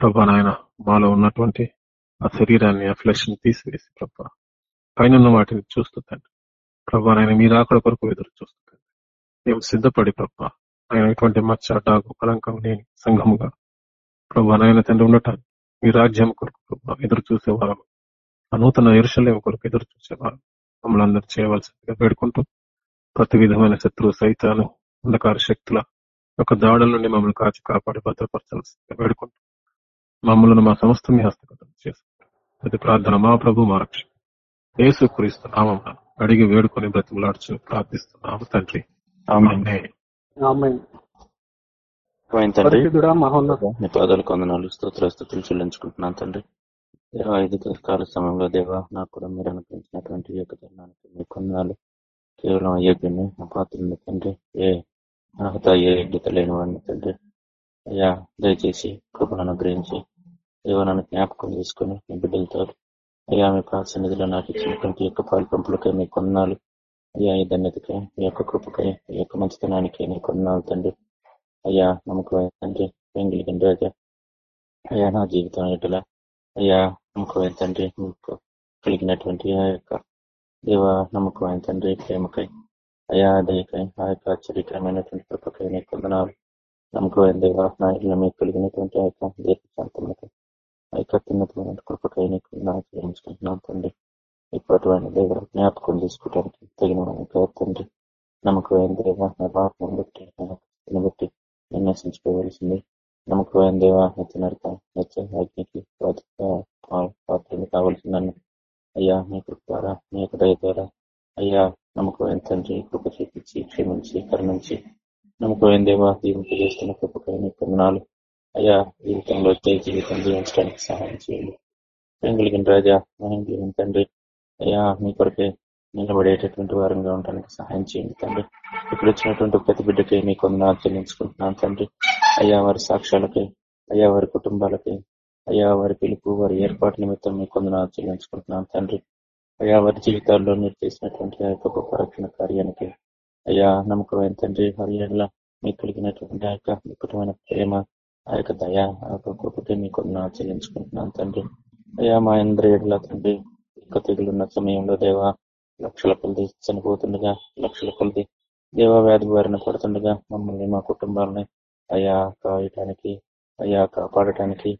ప్రభా నాయన మాలో ఉన్నటువంటి ఆ శరీరాన్ని ఆ ఫ్లెష్ని తీసివేసి ప్రభా పైన వాటిని చూస్తూ ప్రభా నాయన మీరు అక్కడ కొరకు ఎదురు చూస్తుంది మేము సిద్ధపడి ప్రభా ఆయన ఇటువంటి మచ్చ డాగు కలంకం లేని సంఘముగా ప్రభా నాయన తండ్రి ఉండటానికి మీ రాజ్యం కొరకు ప్రభా ఎదురు చూసేవారు ఆ నూతన ఇరుషలేం కొరకు ఎదురు చూసేవారు మమ్మల్ని అందరూ చేయవలసిందిగా వేడుకుంటూ ప్రతి విధమైన శత్రువు సైతాను అంధకార శక్తుల యొక్క దాడుల నుండి మమ్మల్ని కాచి కాపాడి భద్రపరచాల్సిందిగా వేడుకుంటూ మమ్మల్ని మా సంస్థ మీ హస్తగతం చేసుకుంటాం ప్రతి ప్రార్థన మా ప్రభు మా రక్ష యేసు క్రీస్తు నామం అడిగి వేడుకొని బ్రతిమలాడుచు ప్రార్థిస్తున్నాము తండ్రి. ఆమేన్. ఆమేన్. పోయిన తండ్రి? మీ పాదాలు కొందనాలు స్తోత్ర స్థుతులు చెల్లించుకుంటున్నాను తండ్రి. దేవా ఐదు కాల సమయంలో దేవా నాకు కూడా మీరు అనుగ్రహించినటువంటి యొక్క తరుణానికి మీ కొన్నాళ్ళు కేవలం అయోగ్యుని నా పాత్రని తండ్రి ఏ అర్హత ఏ యోగ్యత లేని వాడిని తండ్రి. అయ్యా దయచేసి కృపను అనుగ్రహించి దేవా నన్ను జ్ఞాపకం చేసుకుని మీ బిడ్డలతో అయ్యా మీ ప్రాసన్నిధిలో నాకు ఇచ్చినటువంటి యొక్క పాల్పంపులకై మీ కొన్నాళ్ళు అయ్యా ఈ ధన్యతకై మీ యొక్క కృపకై ఈ యొక్క మంచితనానికి నీ కొన్నాళ్ళు తండ్రి. అయ్యా నమ్మకం తండ్రి పెంగిలిగిన రాజా అయ్యా నా జీవితం ఎటులా అయ్యా నమ్మకమైన తండ్రి మీకు కలిగినటువంటి ఆ యొక్క దేవ నమ్మకమైన తండ్రి ప్రేమకై అయా దయకై ఆ యొక్క ఆశ్చర్యకరమైనటువంటి కృపకై నీ కొందనాలు నమ్మకమైన దేవ నా ఇళ్ళ మీకు కలిగినటువంటి ఆ యొక్క దీర్ఘశాంతములకై ఆ యొక్క అత్యున్నతమైన కృపకై నీకు నా చెల్లించుకుంటున్నాను తండ్రి. ఇప్పటివైన దేవ జ్ఞాపకం తీసుకోవడానికి తగిన వానికి తండ్రి. నమ్మకమైన దేవ నా పాపం బట్టి నా స్థితిని బట్టి విన్యాసించుకోవలసింది నమ్మకమైన దేవ నిత్యనరక నిత్య అగ్నికి పాత్రలు కావలసిందని అయ్యా మీ కృప ద్వారా మీ యొక్క దయ ద్వారా. అయ్యా నమ్మకమైన తండ్రి కృప చూపించి క్షమించి కరుణించి. నమ్మకమైన దేవ దీవింపు చేస్తున్న కృపకైన కొందనాలు అయ్యా జీవితంలో జయ జీవితం జీవించడానికి సహాయం చేయండి. కలిగిన రాజా మహిళ తండ్రి. అయ్యా మీ కొరకే నిలబడేటటువంటి వారంగా ఉండడానికి సహాయం చేయండి తండ్రి. ఇక్కడ వచ్చినటువంటి ప్రతి బిడ్డకి మీ కొందనాలు చెల్లించుకుంటున్నాను తండ్రి. అయ్యా వారి సాక్ష్యాలకి అయ్యా వారి కుటుంబాలకి అయ్యా వారి పిలుపు వారి ఏర్పాటు నిమిత్తం మీ కొందరు చెల్లించుకుంటున్నాను తండ్రి. అయ్యా వారి జీవితాల్లో మీరు చేసినటువంటి ఆ యొక్క గొప్ప రక్షణ కార్యానికి అయ్యా నమ్మకమైన తండ్రి వారి ఎడల మీకు కలిగినటువంటి ఆ యొక్క నికటమైన ప్రేమ ఆ యొక్క దయ ఆ యొక్క గొప్పకి మీ కొందరు చెల్లించుకుంటున్నాను తండ్రి. అయ్యా మా అందరి ఎడల తండ్రి ఇక తెగులున్న సమయంలో దేవా లక్షల కొలది చనిపోతుండగా లక్షల కొలది దేవ వ్యాధి బారిన పడుతుండగా మమ్మల్ని మా కుటుంబాలని అయా కాయటానికి అయా కాపాడటానికి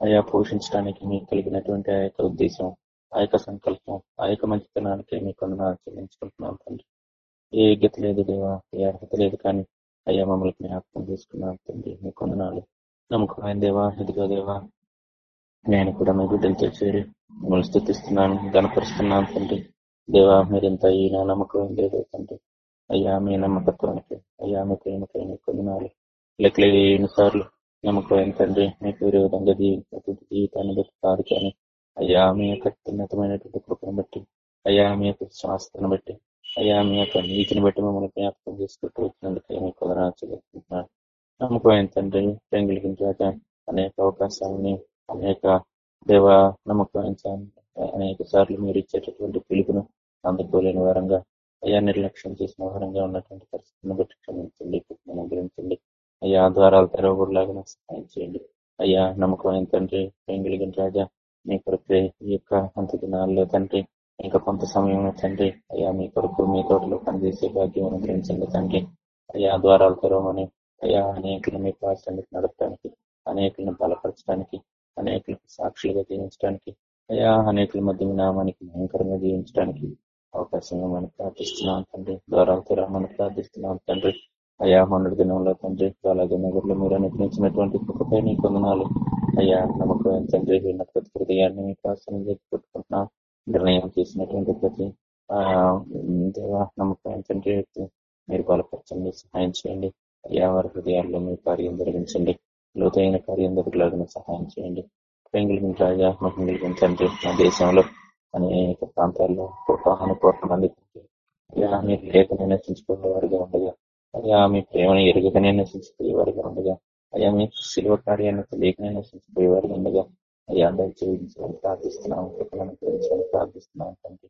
అయా పోషించడానికి మీకు కలిగినటువంటి ఆ యొక్క ఉద్దేశం ఆ యొక్క సంకల్పం ఆ యొక్క మంచితనానికి మీకు వందనాలు చెల్లించుకుంటున్నాం తండ్రి. ఏ యోగ్యత లేదు దేవా ఏ అర్హత లేదు కానీ అయ్యా మమ్మల్ని జ్ఞాపకం చేసుకున్నాం తండ్రి మీ కొందనాలు నమ్మకమైన దేవా ఇదిగో దేవా నేను కూడా మీ బిడ్డలతో చేరి మిమ్మల్ని స్థుతిస్తున్నాను గనపరుస్తున్నాను తండ్రి. దేవా మీరింత ఈయన నమ్మకం లేదు తండ్రి. అయ్యా మీ నమ్మకత్వానికి అయ్యా మీ ప్రేమకై మీ కొందనాలు లెక్కలేదు ఎన్నిసార్లు నమ్మకమైన తండ్రి మీకు వేరే విధంగా జీవించినటువంటి జీవితాన్ని బట్టి కాదు కానీ అయ్యా మీ యొక్క ఉన్నతమైనటువంటి కృపను బట్టి అయ్యా మీ యొక్క శాస్త్రాన్ని బట్టి అయ్యా మీ యొక్క నీతిని బట్టి మమ్మల్ని జ్ఞాపకం చేసుకుంటూ వచ్చినందుకే మీకు వందనాలు నమ్మకమైన తండ్రి ప్రేంగులిగించాక అనేక అవకాశాలని అనేక దేవ నమ్మకం అనేక సార్లు మీరు ఇచ్చేటటువంటి పిలుపును అందుకోలేని వారంగా అయ్యా నిర్లక్ష్యం చేసిన వారంగా ఉన్నటువంటి పరిస్థితిని బట్టి క్షమించండి కృపను గురించండి అయ్యా ద్వారాలు తెరవబడిలాగా సహాయం చేయండి. అయ్యా నమ్మకమైన తండ్రి పెంగిలిగిన రాజా మీ కొరకు ఈ యొక్క అంత దినాల్లో తండ్రి ఇంకా కొంత సమయం తండ్రి అయ్యా మీ కొరకు మీ తోటలో పనిచేసే భాగ్యం అనుగ్రహించండి తండ్రి. అయ్యా ద్వారాలు తెరవమని అయ్యా అనేకులను మీ పాఠశాలకు నడపడానికి అనేకులను బలపరచడానికి అనేకులకు సాక్షులుగా జీవించడానికి అయ్యా అనేకుల మధ్య మీ నామానికి భయంకరంగా జీవించడానికి అవకాశం మనం ప్రార్థిస్తున్నాం తండ్రి. ద్వారాలు తెరవమని ప్రార్థిస్తున్నాం తండ్రి. అయ్యా మొన్నటి దినంలో తండ్రి అలాగే నగర్లో మీరు అనుగ్రహించినటువంటి కృపపై నీ కొందనాలు. అయ్యా నమ్మకం తండ్రి? విన్న ప్రతి హృదయాన్ని మీకు ఆశ్రయం పెట్టుకుంటున్నాం. నిర్ణయం చేసినటువంటి ప్రతి ఆ నమ్మకం తండ్రి? మీరు బలపరచండి సహాయం చేయండి. అయ్యా వారి హృదయాల్లో మీ కార్యం జరిగించండి. లోతైన కార్యం జరగలాగిన సహాయం చేయండి. పెంగులు రాజా మహిళలు తండ్రి మా దేశంలో అనేక ప్రాంతాల్లో కోటాను కోట్ల మంది అయ్యా మీరు లేఖ నిర్ణయించుకునే వారిగా ఉండగా అయ్యా మీ ప్రేమను ఎరుగకనే నశించిపోయేవారుగా ఉండగా. అయ్యా మీ శిలువ కార్యాన్ని తెలియకనే నశించిపోయేవారుగా ఉండగా. అయ్యా అందరూ జీవించాలని ప్రార్థిస్తున్నాము కృపలను గురించాలని ప్రార్థిస్తున్నాం తండ్రి.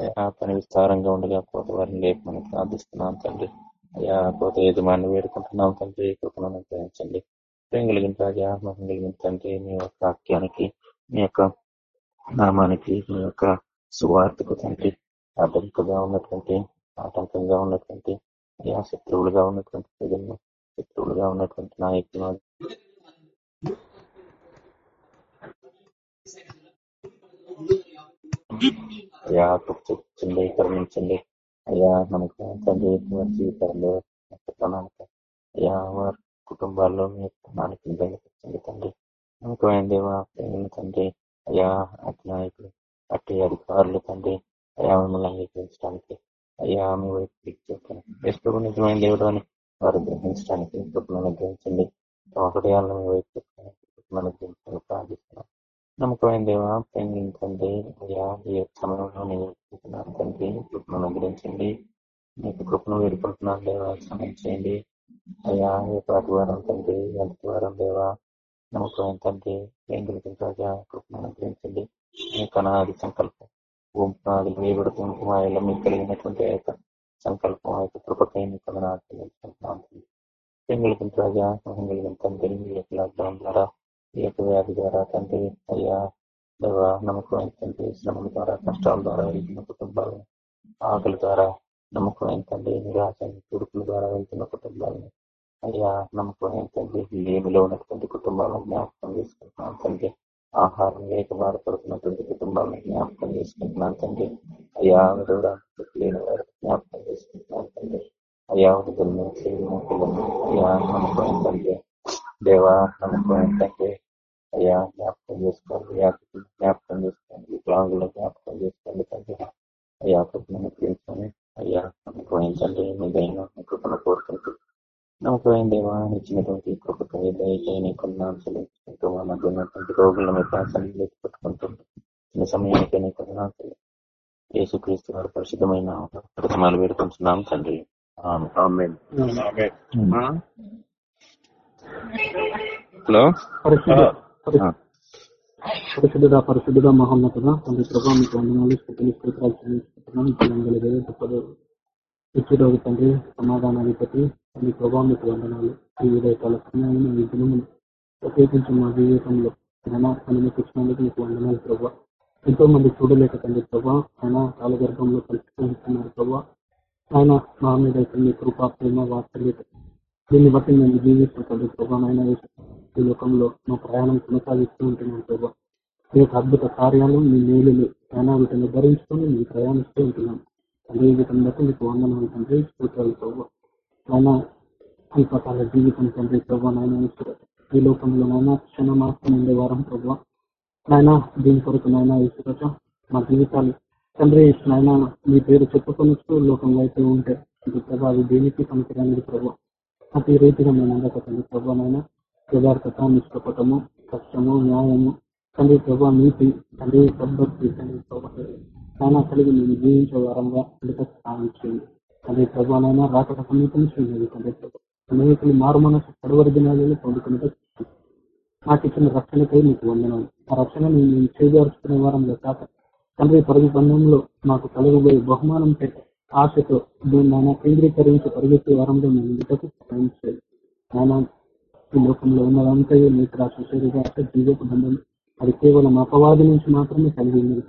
అయ్యా పని విస్తారంగా ఉండగా కోత వారిని లేపమని ప్రార్థిస్తున్నాం తండ్రి. అయ్యా కోత యజమాని వేడుకుంటున్నాం తండ్రి. కృపలను గ్రహించండి ప్రేమ కలిగిన రాజా కలిగిన తండ్రి మీ యొక్క వాక్యానికి మీ యొక్క నామానికి మీ యొక్క సువార్తకు తండ్రి. అడ్డంకుగా ఉన్నటువంటి ఆటంకంగా ఉన్నటువంటి అయ్యా శత్రువులుగా ఉన్నటువంటి ప్రజలను శత్రువులుగా ఉన్నటువంటి నాయకులు అయ్యా చూపించండి కరుణించండి అయ్యా మనకు తండ్రి వారి జీవితాల్లో ప్రణాళిక అయ్యా వారి కుటుంబాల్లో మీ ప్రణాళికలు బయలుపరచండి తండ్రి. నమ్మకమైన దేవా తండ్రి. అయ్యా అటు నాయకులు అట్టి అధికారులు తండ్రి. అయ్యా మిమ్మల్ని అంగీకరించడానికి అయ్యా మీ వైపు క్లిక్ చేస్తాను నిజమైన దేవుడు అని వారు గ్రహించడానికి కృపలను గ్రహించండి తమ హృదయాలను మీ వైపు కృపలను గ్రహించడానికి ప్రార్థిస్తున్నాం. నమ్మకమైన దేవా ప్రేమ అయ్యా ఈ యొక్క సమయంలో నేను తండ్రి కృపను అనుగ్రహించండి. మీకు కృపను వేడుకుంటున్నాను దేవా సహాయం చేయండి అయ్యా ఈ పాటి వారం తండ్రి ఎంత వారం దేవా నమ్మకం తండ్రి ఏం కలిగిన రాజా కృపను అనుగ్రహించండి. మీకు అనాది సంకల్పం భూమినాది గుంపు మాయలో మీకు కలిగినటువంటి ఆ యొక్క సంకల్పం ఆ యొక్క కృపకై మీ కదనాడుతున్నాను పెంగులకి రాజా తండ్రి ఈ యొక్క లాక్డౌన్ ద్వారా ఈ యొక్క వ్యాధి ద్వారా తండ్రి అయ్యా దేవ నమ్మకమైన తండ్రి శ్రమల ద్వారా కష్టాల ద్వారా వెళ్తున్న కుటుంబాలను ఆకలి ద్వారా నమ్మకమైన తండ్రి నిరాశ తుడుపుల ద్వారా వెళ్తున్న కుటుంబాలను అయ్యా నమ్మకమైన తండ్రి లేమిలో ఉన్నటువంటి కుటుంబాలను జ్ఞాపకం చేసుకుంటున్నాను తండ్రి. ఆహారం లేక బాధపడుతున్నటువంటి కుటుంబాలను జ్ఞాపకం చేసుకుంటున్నాను తండ్రి. అయ్యా విడవడానికి లేని వారు జ్ఞాపకం చేసుకుంటున్నాను తండ్రి. అయ్యా వృద్ధులను పిల్లలను అయ్యా నమ్మకం తండ్రి. దేవా నమ్మకం తండ్రి. అయ్యా జ్ఞాపకం చేసుకోండి యాత్రికులు జ్ఞాపకం చేసుకోండి వికలాంగులు జ్ఞాపకం చేసుకోండి తండ్రి. అయ్యా కృపను ప్రేమించండి అయ్యా నమ్మకం తండ్రి మీ దైన కృపను కోరుకుంటూ నమ్మకమైన దేవా ఇచ్చినటువంటి కృపకు దయకై నీకున్నాను చెల్లించుకుంటూ మా మధ్య ఉన్నటువంటి రోగులను మీ ప్రాంతాన్ని పెట్టుకుంటూ చిన్న సమయానికి నీకున్నాను యేసుక్రీస్తు వారు పరిశుద్ధమైన ప్రథమాలు వేడుకుంటున్నాం తండ్రి హలో పరిశుద్ధుడ పరిశుద్ధుడ మహోన్నతుడ తండ్రి ప్రభావ మీకు వందనాలు స్థితిని స్తోత్రాలు చెల్లించుకుంటున్నాం తండ్రి సమాధానాధిపతి తండ్రి ప్రభావ మీకు వందనాలు. ఈ విధేయకాల సమయంలో ఈ దినము ప్రత్యేకించి మా జీవితంలో అయినా అనుమతించినందుకు మీకు వందనాలు ప్రభావ ఎంతో మంది చూడలేక తండ్రి ప్రభా. ఆయన కాలగర్భంలో కలుసుకుంటున్నారు ప్రభా. ఆయన మా మీద అయితే మీ కృపా ప్రేమ వాత్సల్యత దీన్ని బట్టి మేము జీవిస్తాం తండ్రి ప్రభా ఈ లోకంలో మా ప్రయాణం కొనసాగిస్తూ ఉంటున్నాం ప్రభా. మీ యొక్క అద్భుత కార్యాలు మీ మేలులు ఆయన వీటిని ధరించుకొని మేము ప్రయాణిస్తూ ఉంటున్నాం. తండ్రి వీటిని బట్టి మీకు వందనాలు తండ్రి స్తోత్రాలు ప్రభా ఆయన అల్పకాల జీవితం తండ్రి ప్రభా నాయన ఈ లోకంలో నాయన క్షణ మాత్రం ఉండే వారం ప్రభా. నాయన దీని కొరకు నాయన ఇసుక మా జీవితాలు తండ్రి నాయన మీ పేరు చెప్పుకొని లోకంలో అయితే ఉంటే ఇది అది దేనికి పనికిరానిది ప్రభా? అతి రీతిగా మేము అందక తండ్రి ప్రభా నాయన. యథార్థత నిష్కపటము కష్టము న్యాయము తండ్రి ప్రభా నీతి తండ్రి సద్భక్తి తండ్రి ప్రభా కలిగి మేము జీవించే వారంగా అందుకే సహాయం చేయండి తండ్రి ప్రభావైనా నాయన రాకట సమీపించింది తండ్రి ప్రభా. అనేకులు మారు మనసు పడవరి దినాలలో పొందుకునే నాకు ఇచ్చిన రక్షణకై మీకు వందనాలు. ఆ రక్షణను మేము చేజార్చుకునే వారంలో కాక తండ్రి పరుగు బంధంలో మాకు కలుగుబోయే బహుమానం పెట్టి ఆశతో దీన్ని ఆయన కేంద్రీకరించి పరిగెత్తే వారంలో మేము ఇంతకు సహాయం చేయాలి ఆయన ఈ లోకంలో ఉన్నదంతా మీకు రాష్ట్ర జీవపు బంధం అది కేవలం అపవాది నుంచి మాత్రమే కలిగి ఉంది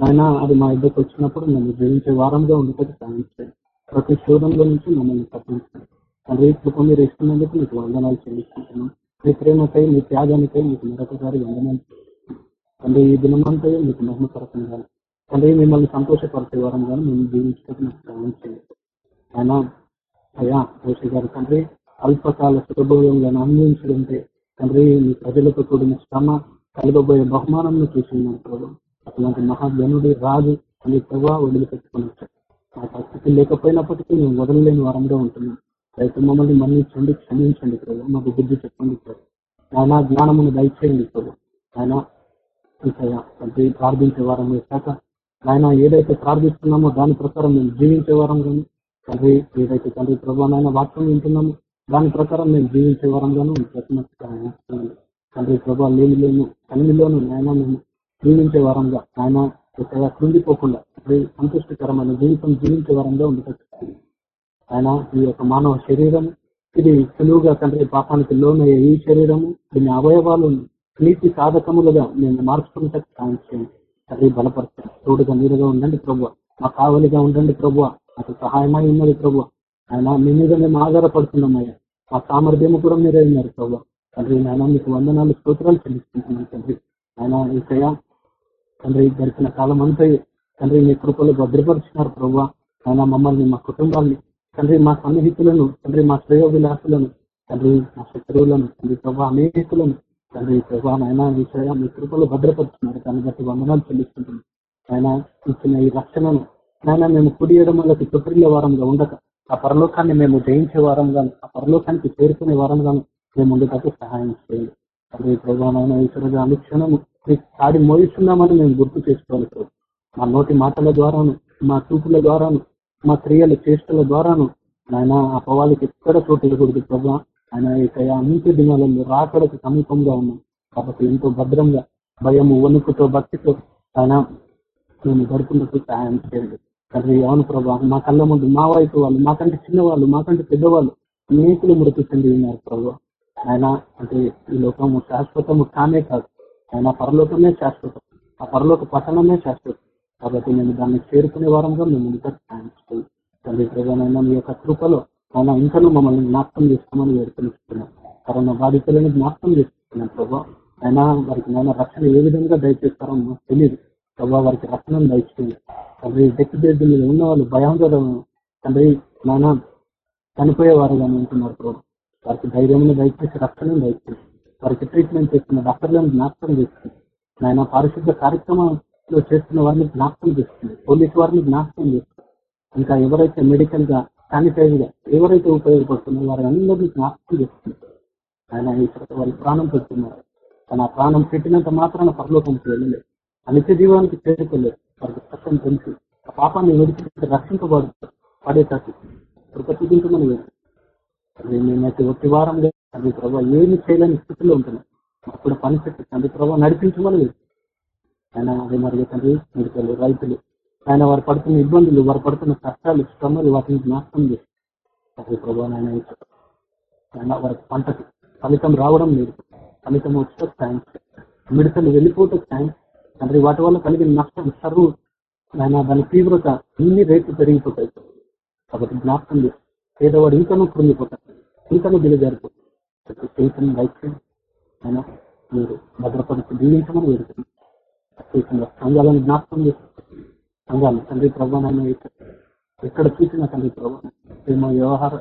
ఆయన అది మా ఇద్దరికి వచ్చినప్పుడు నన్ను జయించే వారంగా ఉండేటట్టు సహాయం ప్రతి శోధంలో నుంచి మమ్మల్ని తప్పించాలి తండ్రి కృప మీరు ఇస్తున్నందుకు మీకు వందనాలు చెల్లిస్తున్నాను. మీ ప్రేమకై మీ త్యాగానికై మీకు మరొకసారి వందనాలు తండ్రి ఈ దినమంతా మీకు మహిమకరకం కానీ తండ్రి మిమ్మల్ని సంతోషపరిచే వారం కానీ మేము జీవించడానికి నాకు సహాయం చేయండి ఆయన అయ్యా రోషి గారు తండ్రి అల్పకాల సుఖభోగంగా అంటే తండ్రి మీ ప్రజలతో కూడిన శ్రమ కలగబోయే బహుమానం చూస్తున్నాను ప్రభు అట్లాంటి మహాజనుడి రాజు అని ప్రభావ వదిలిపెట్టుకున్నట్టు మా పరిస్థితి లేకపోయినప్పటికీ మేము వదలలేని వారంగా ఉంటున్నాం రైతు మమ్మల్ని మన్నించండి క్షమించండి ప్రభు. మాకు బుద్ధి చెప్పండి ప్రభు. ఆయన జ్ఞానమును దయచేయండి ప్రభు. ఆయన అంటే ప్రార్థించే వారం కాక ఆయన ఏదైతే ప్రార్థిస్తున్నామో దాని ప్రకారం మేము జీవించే వారం కానీ తండ్రి ఏదైతే తండ్రి ప్రభు నాయన వాక్యం వింటున్నామో దాని ప్రకారం మేము జీవించే వారంగాను ప్రశ్నిస్తున్నాను తండ్రి ప్రభా లేమిలోను కనిమిలోను నాయన మేము జీవించే వారంగా ఆయన ఇక్కడ కృంగిపోకుండా తండ్రి సంతృష్టికరమైన జీవితం జీవించే వారంగా ఉండటం ఆయన ఈ యొక్క మానవ శరీరం ఇది సులువుగా తండ్రి పాపానికి లోనయ్యే ఈ శరీరము దీని అవయవాలు నీతి సాధకములుగా మేము మార్చుకున్నట్టు సాయం చేయండి. తండ్రి బలపరచండి. తోడుగా మీరుగా ఉండండి ప్రభు. మా కావలిగా ఉండండి ప్రభు. మాకు సహాయమై ఉన్నది ప్రభు. ఆయన మీ మీద మేము ఆధారపడుతున్నామయ్యా మా సామర్థ్యము కూడా మీరే ఉన్నారు ప్రభు. తండ్రి నాయన మీకు వందనాలు స్తోత్రాలు చెల్లిస్తుంటున్నాను తండ్రి. ఆయన ఈసయ తండ్రి గడిచిన కాలం అంతా తండ్రి మీ కృపలు భద్రపరుచున్నారు ప్రభు ఆయన మమ్మల్ని మా కుటుంబాన్ని తండ్రి మా సన్నిహితులను తండ్రి మా శ్రేయోభిలాసులను తండ్రి మా శత్రువులను తండ్రి ప్రభా అనేకులను తండ్రి ప్రభా నాయన విషయ మీ కృపలు భద్రపరుచున్నారు దాన్ని బట్టి వందనాలు చెల్లిస్తుంటుంది ఆయన ఇచ్చిన ఈ రక్షణను నాయన మేము కుడి ఎడమలకి చుట్టిల్ల వారంగా ఉండక ఆ పరలోకాన్ని మేము జయించే వారంగాను ఆ పరలోకానికి చేరుకునే వారంగాను మేము సహాయం చేయండి తండ్రి ప్రభా నాయన అనుక్షణము కాడి మోయిస్తున్నామని మేము గుర్తు చేసుకోవాలి ప్రభు మా నోటి మాటల ద్వారాను మా చూపుల ద్వారాను మా క్రియల చేష్టల ద్వారాను ఆయన అపవాదికి ఎక్కడ చోటు ఇవ్వకూడదు ప్రభా ఆయన ఇక అంత్య దినాలలో రాకడకు సమీపంగా ఉన్నాం కాబట్టి ఎంతో భద్రంగా భయము వణుకుతో భక్తితో ఆయన మేము గడుపున్నట్టు సహాయం చేయండి తండ్రి అవును ప్రభా మా కళ్ళ ముందు మా వైపు వాళ్ళు మాకంటే చిన్నవాళ్ళు మాకంటే పెద్దవాళ్ళు అనేకులు మృతి చెంది ఉన్నారు ప్రభావ ఆయన అంటే ఈ లోకము శాశ్వతము కానే కాదు. ఆయన పరలోకమే శాశ్వతం. ఆ పరలోక పట్టణమే శాశ్వతం. కాబట్టి మేము దాన్ని చేరుకునే వారంగా మేము ఇంకా సాధించుకోవాలి తండ్రి ప్రజానైనా మీ యొక్క కృపలో ఆయన ఇంకనూ మమ్మల్ని జ్ఞాపకం చేసుకోమని వేడుకొనిస్తున్నాం కరోనా బాధితులను జ్ఞాపకం చేసుకుంటున్నాం ప్రభావ అయినా వారికి నాయన రక్షణ ఏ విధంగా దయచేస్తారో మాకు తెలియదు ప్రభావ వారికి రక్షణను దయచేయండి. తండ్రి డెత్ బెడ్ మీద ఉన్న వాళ్ళు భయాందోళన తండ్రి నాయన చనిపోయేవారుగానే ఉంటున్నారు ప్రభు. వారికి ధైర్యంలో దయచేసి రక్షణ దయచేసి వారికి ట్రీట్మెంట్ చేస్తున్న డాక్టర్లను జ్ఞాపకం చేస్తుంది. ఆయన పారిశుద్ధ కార్యక్రమంలో చేస్తున్న వారిని జ్ఞాపకం చేస్తుంది. పోలీసు వారిని జ్ఞాపకం చేస్తుంది. ఇంకా ఎవరైతే మెడికల్గా శానిటైజ్గా ఎవరైతే ఉపయోగపడుతున్నారో వారి అందరినీ జ్ఞాపకం చేస్తుంది. ఆయన ఈ వారి ప్రాణం పెడుతున్నారు. తన ప్రాణం పెట్టినంత మాత్రాన పరలోకంకి వెళ్ళలేదు. అనిత్య జీవానికి చేరుకోలేదు. వారికి సత్యం తెలిసి ఆ పాపాన్ని విడిచి రక్షింపబడు పడేటట్టు కృపతించమని అది మేమైతే ఒట్టి లేదు. అది ప్రభావ ఏమి చేయలేని స్థితిలో ఉంటున్నాం. అప్పుడు పని పెట్టి తండ్రి ప్రభావ నడిపించమని ఆయన అదే మరి తండ్రి మెడికల్ రైతులు. ఆయన వారు పడుతున్న ఇబ్బందులు వారు పడుతున్న కష్టాలు శ్రమలు వాటిని జ్ఞాపకం చేస్తారు తండ్రి ప్రభావ ఆయన ఆయన వారికి పంటకు ఫలితం రావడం లేదు. ఫలితం వచ్చే థ్యాంక్స్ మిడతలు వెళ్ళిపోతే థ్యాంక్స్ తండ్రి వాటి వల్ల కలిగిన నష్టం సర్వు ఆయన దాని తీవ్రత అన్ని రేట్లు పెరిగిపోతాయి. కాబట్టి జ్ఞాపకం చేస్తారు పేదవాడు ఇంకనూ కృంగిపోతాడు. ఇంకనూ దిగజారిపోతాడు. చేసిన వైద్యం ఆయన మీరు భద్రపరిచి దీవించమని వేడుతుంది సంఘాలను జ్ఞాపకం చేసి సంఘాలు తండ్రి ప్రభావం ఎక్కడ చూసినా తండ్రి ప్రభావం ప్రేమ వ్యవహార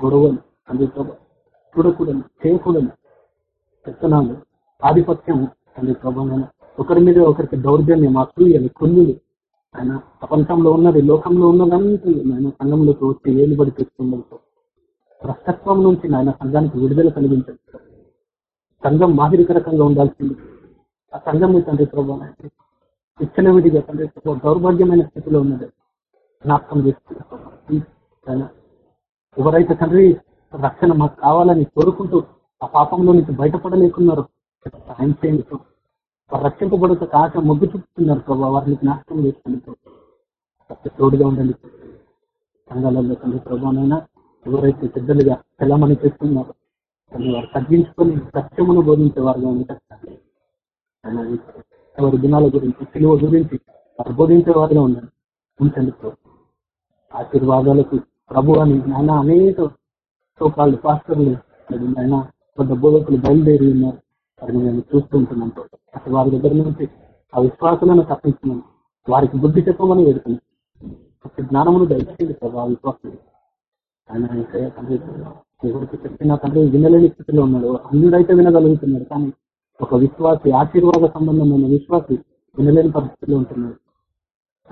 గొడవలు తండ్రి ప్రభావం చూడకూడదు చేయకూడదు పెత్తనాలు ఆధిపత్యం తండ్రి ప్రభావం ఒకరి మీద ఒకరికి దౌర్జన్యం అసూయలు కొన్నులు ఆయన ప్రపంచంలో ఉన్నది లోకంలో ఉన్నదంతా ఆయన సంఘంలోకి వచ్చి ఏలుబడి తెస్తుండదు భ్రష్టత్వం నుంచి ఆయన సంఘానికి విడుదల కలిగించండి. సంఘం మాదిరికరకంగా ఉండాల్సింది. ఆ సంఘం తండ్రి ప్రభావం విడిగా తండ్రి ప్రభావ దౌర్భాగ్యమైన స్థితిలో ఉన్నది. జ్ఞాపకం చేస్తున్నారు ఎవరైతే తండ్రి రక్షణ మాకు కావాలని కోరుకుంటూ ఆ పాపంలో నుంచి బయటపడలేకున్నారు ఆయన చేయండి రక్షింపబడక కాక మొగ్గు చూపుతున్నారు ప్రభావ వారిని నాశనం చేస్తుంది తోడుగా ఉండండి. సంఘాలలో తండ్రి ప్రభావమైనా ఎవరైతే పెద్దలుగా తెల్లమని చెప్తున్నారు కానీ వారు తగ్గించుకొని సత్యమును బోధించే వారుగా ఉంటారు ఎవరి గుణాల గురించి సిలువ గురించి వారు బోధించే వారుగా ఉండండి. ఉంచండి ప్రభు. ఆశీర్వాదాలకు ప్రభు అని నాయన అనేక సోకాళ్ళు పాస్టర్లు ఆయన పెద్ద బోధకులు బయలుదేరి ఉన్నారు. వారిని మేము చూస్తుంటున్నాం. అసలు వారి దగ్గర నుంచి ఆ విశ్వాసాలను తప్పించున్నాం వారికి బుద్ధి చెప్పమని వేడుకున్నాం. జ్ఞానమును దయచేది ప్రభావ విశ్వాసం. ఆయన ఎవరికి చెప్పినా తండ్రి వినలేని స్థితిలో ఉన్నాడు. అన్నిడైతే వినగలుగుతున్నాడు. కానీ ఒక విశ్వాసి ఆశీర్వాద సంబంధమైన విశ్వాసి వినలేని పరిస్థితిలో ఉంటున్నాడు.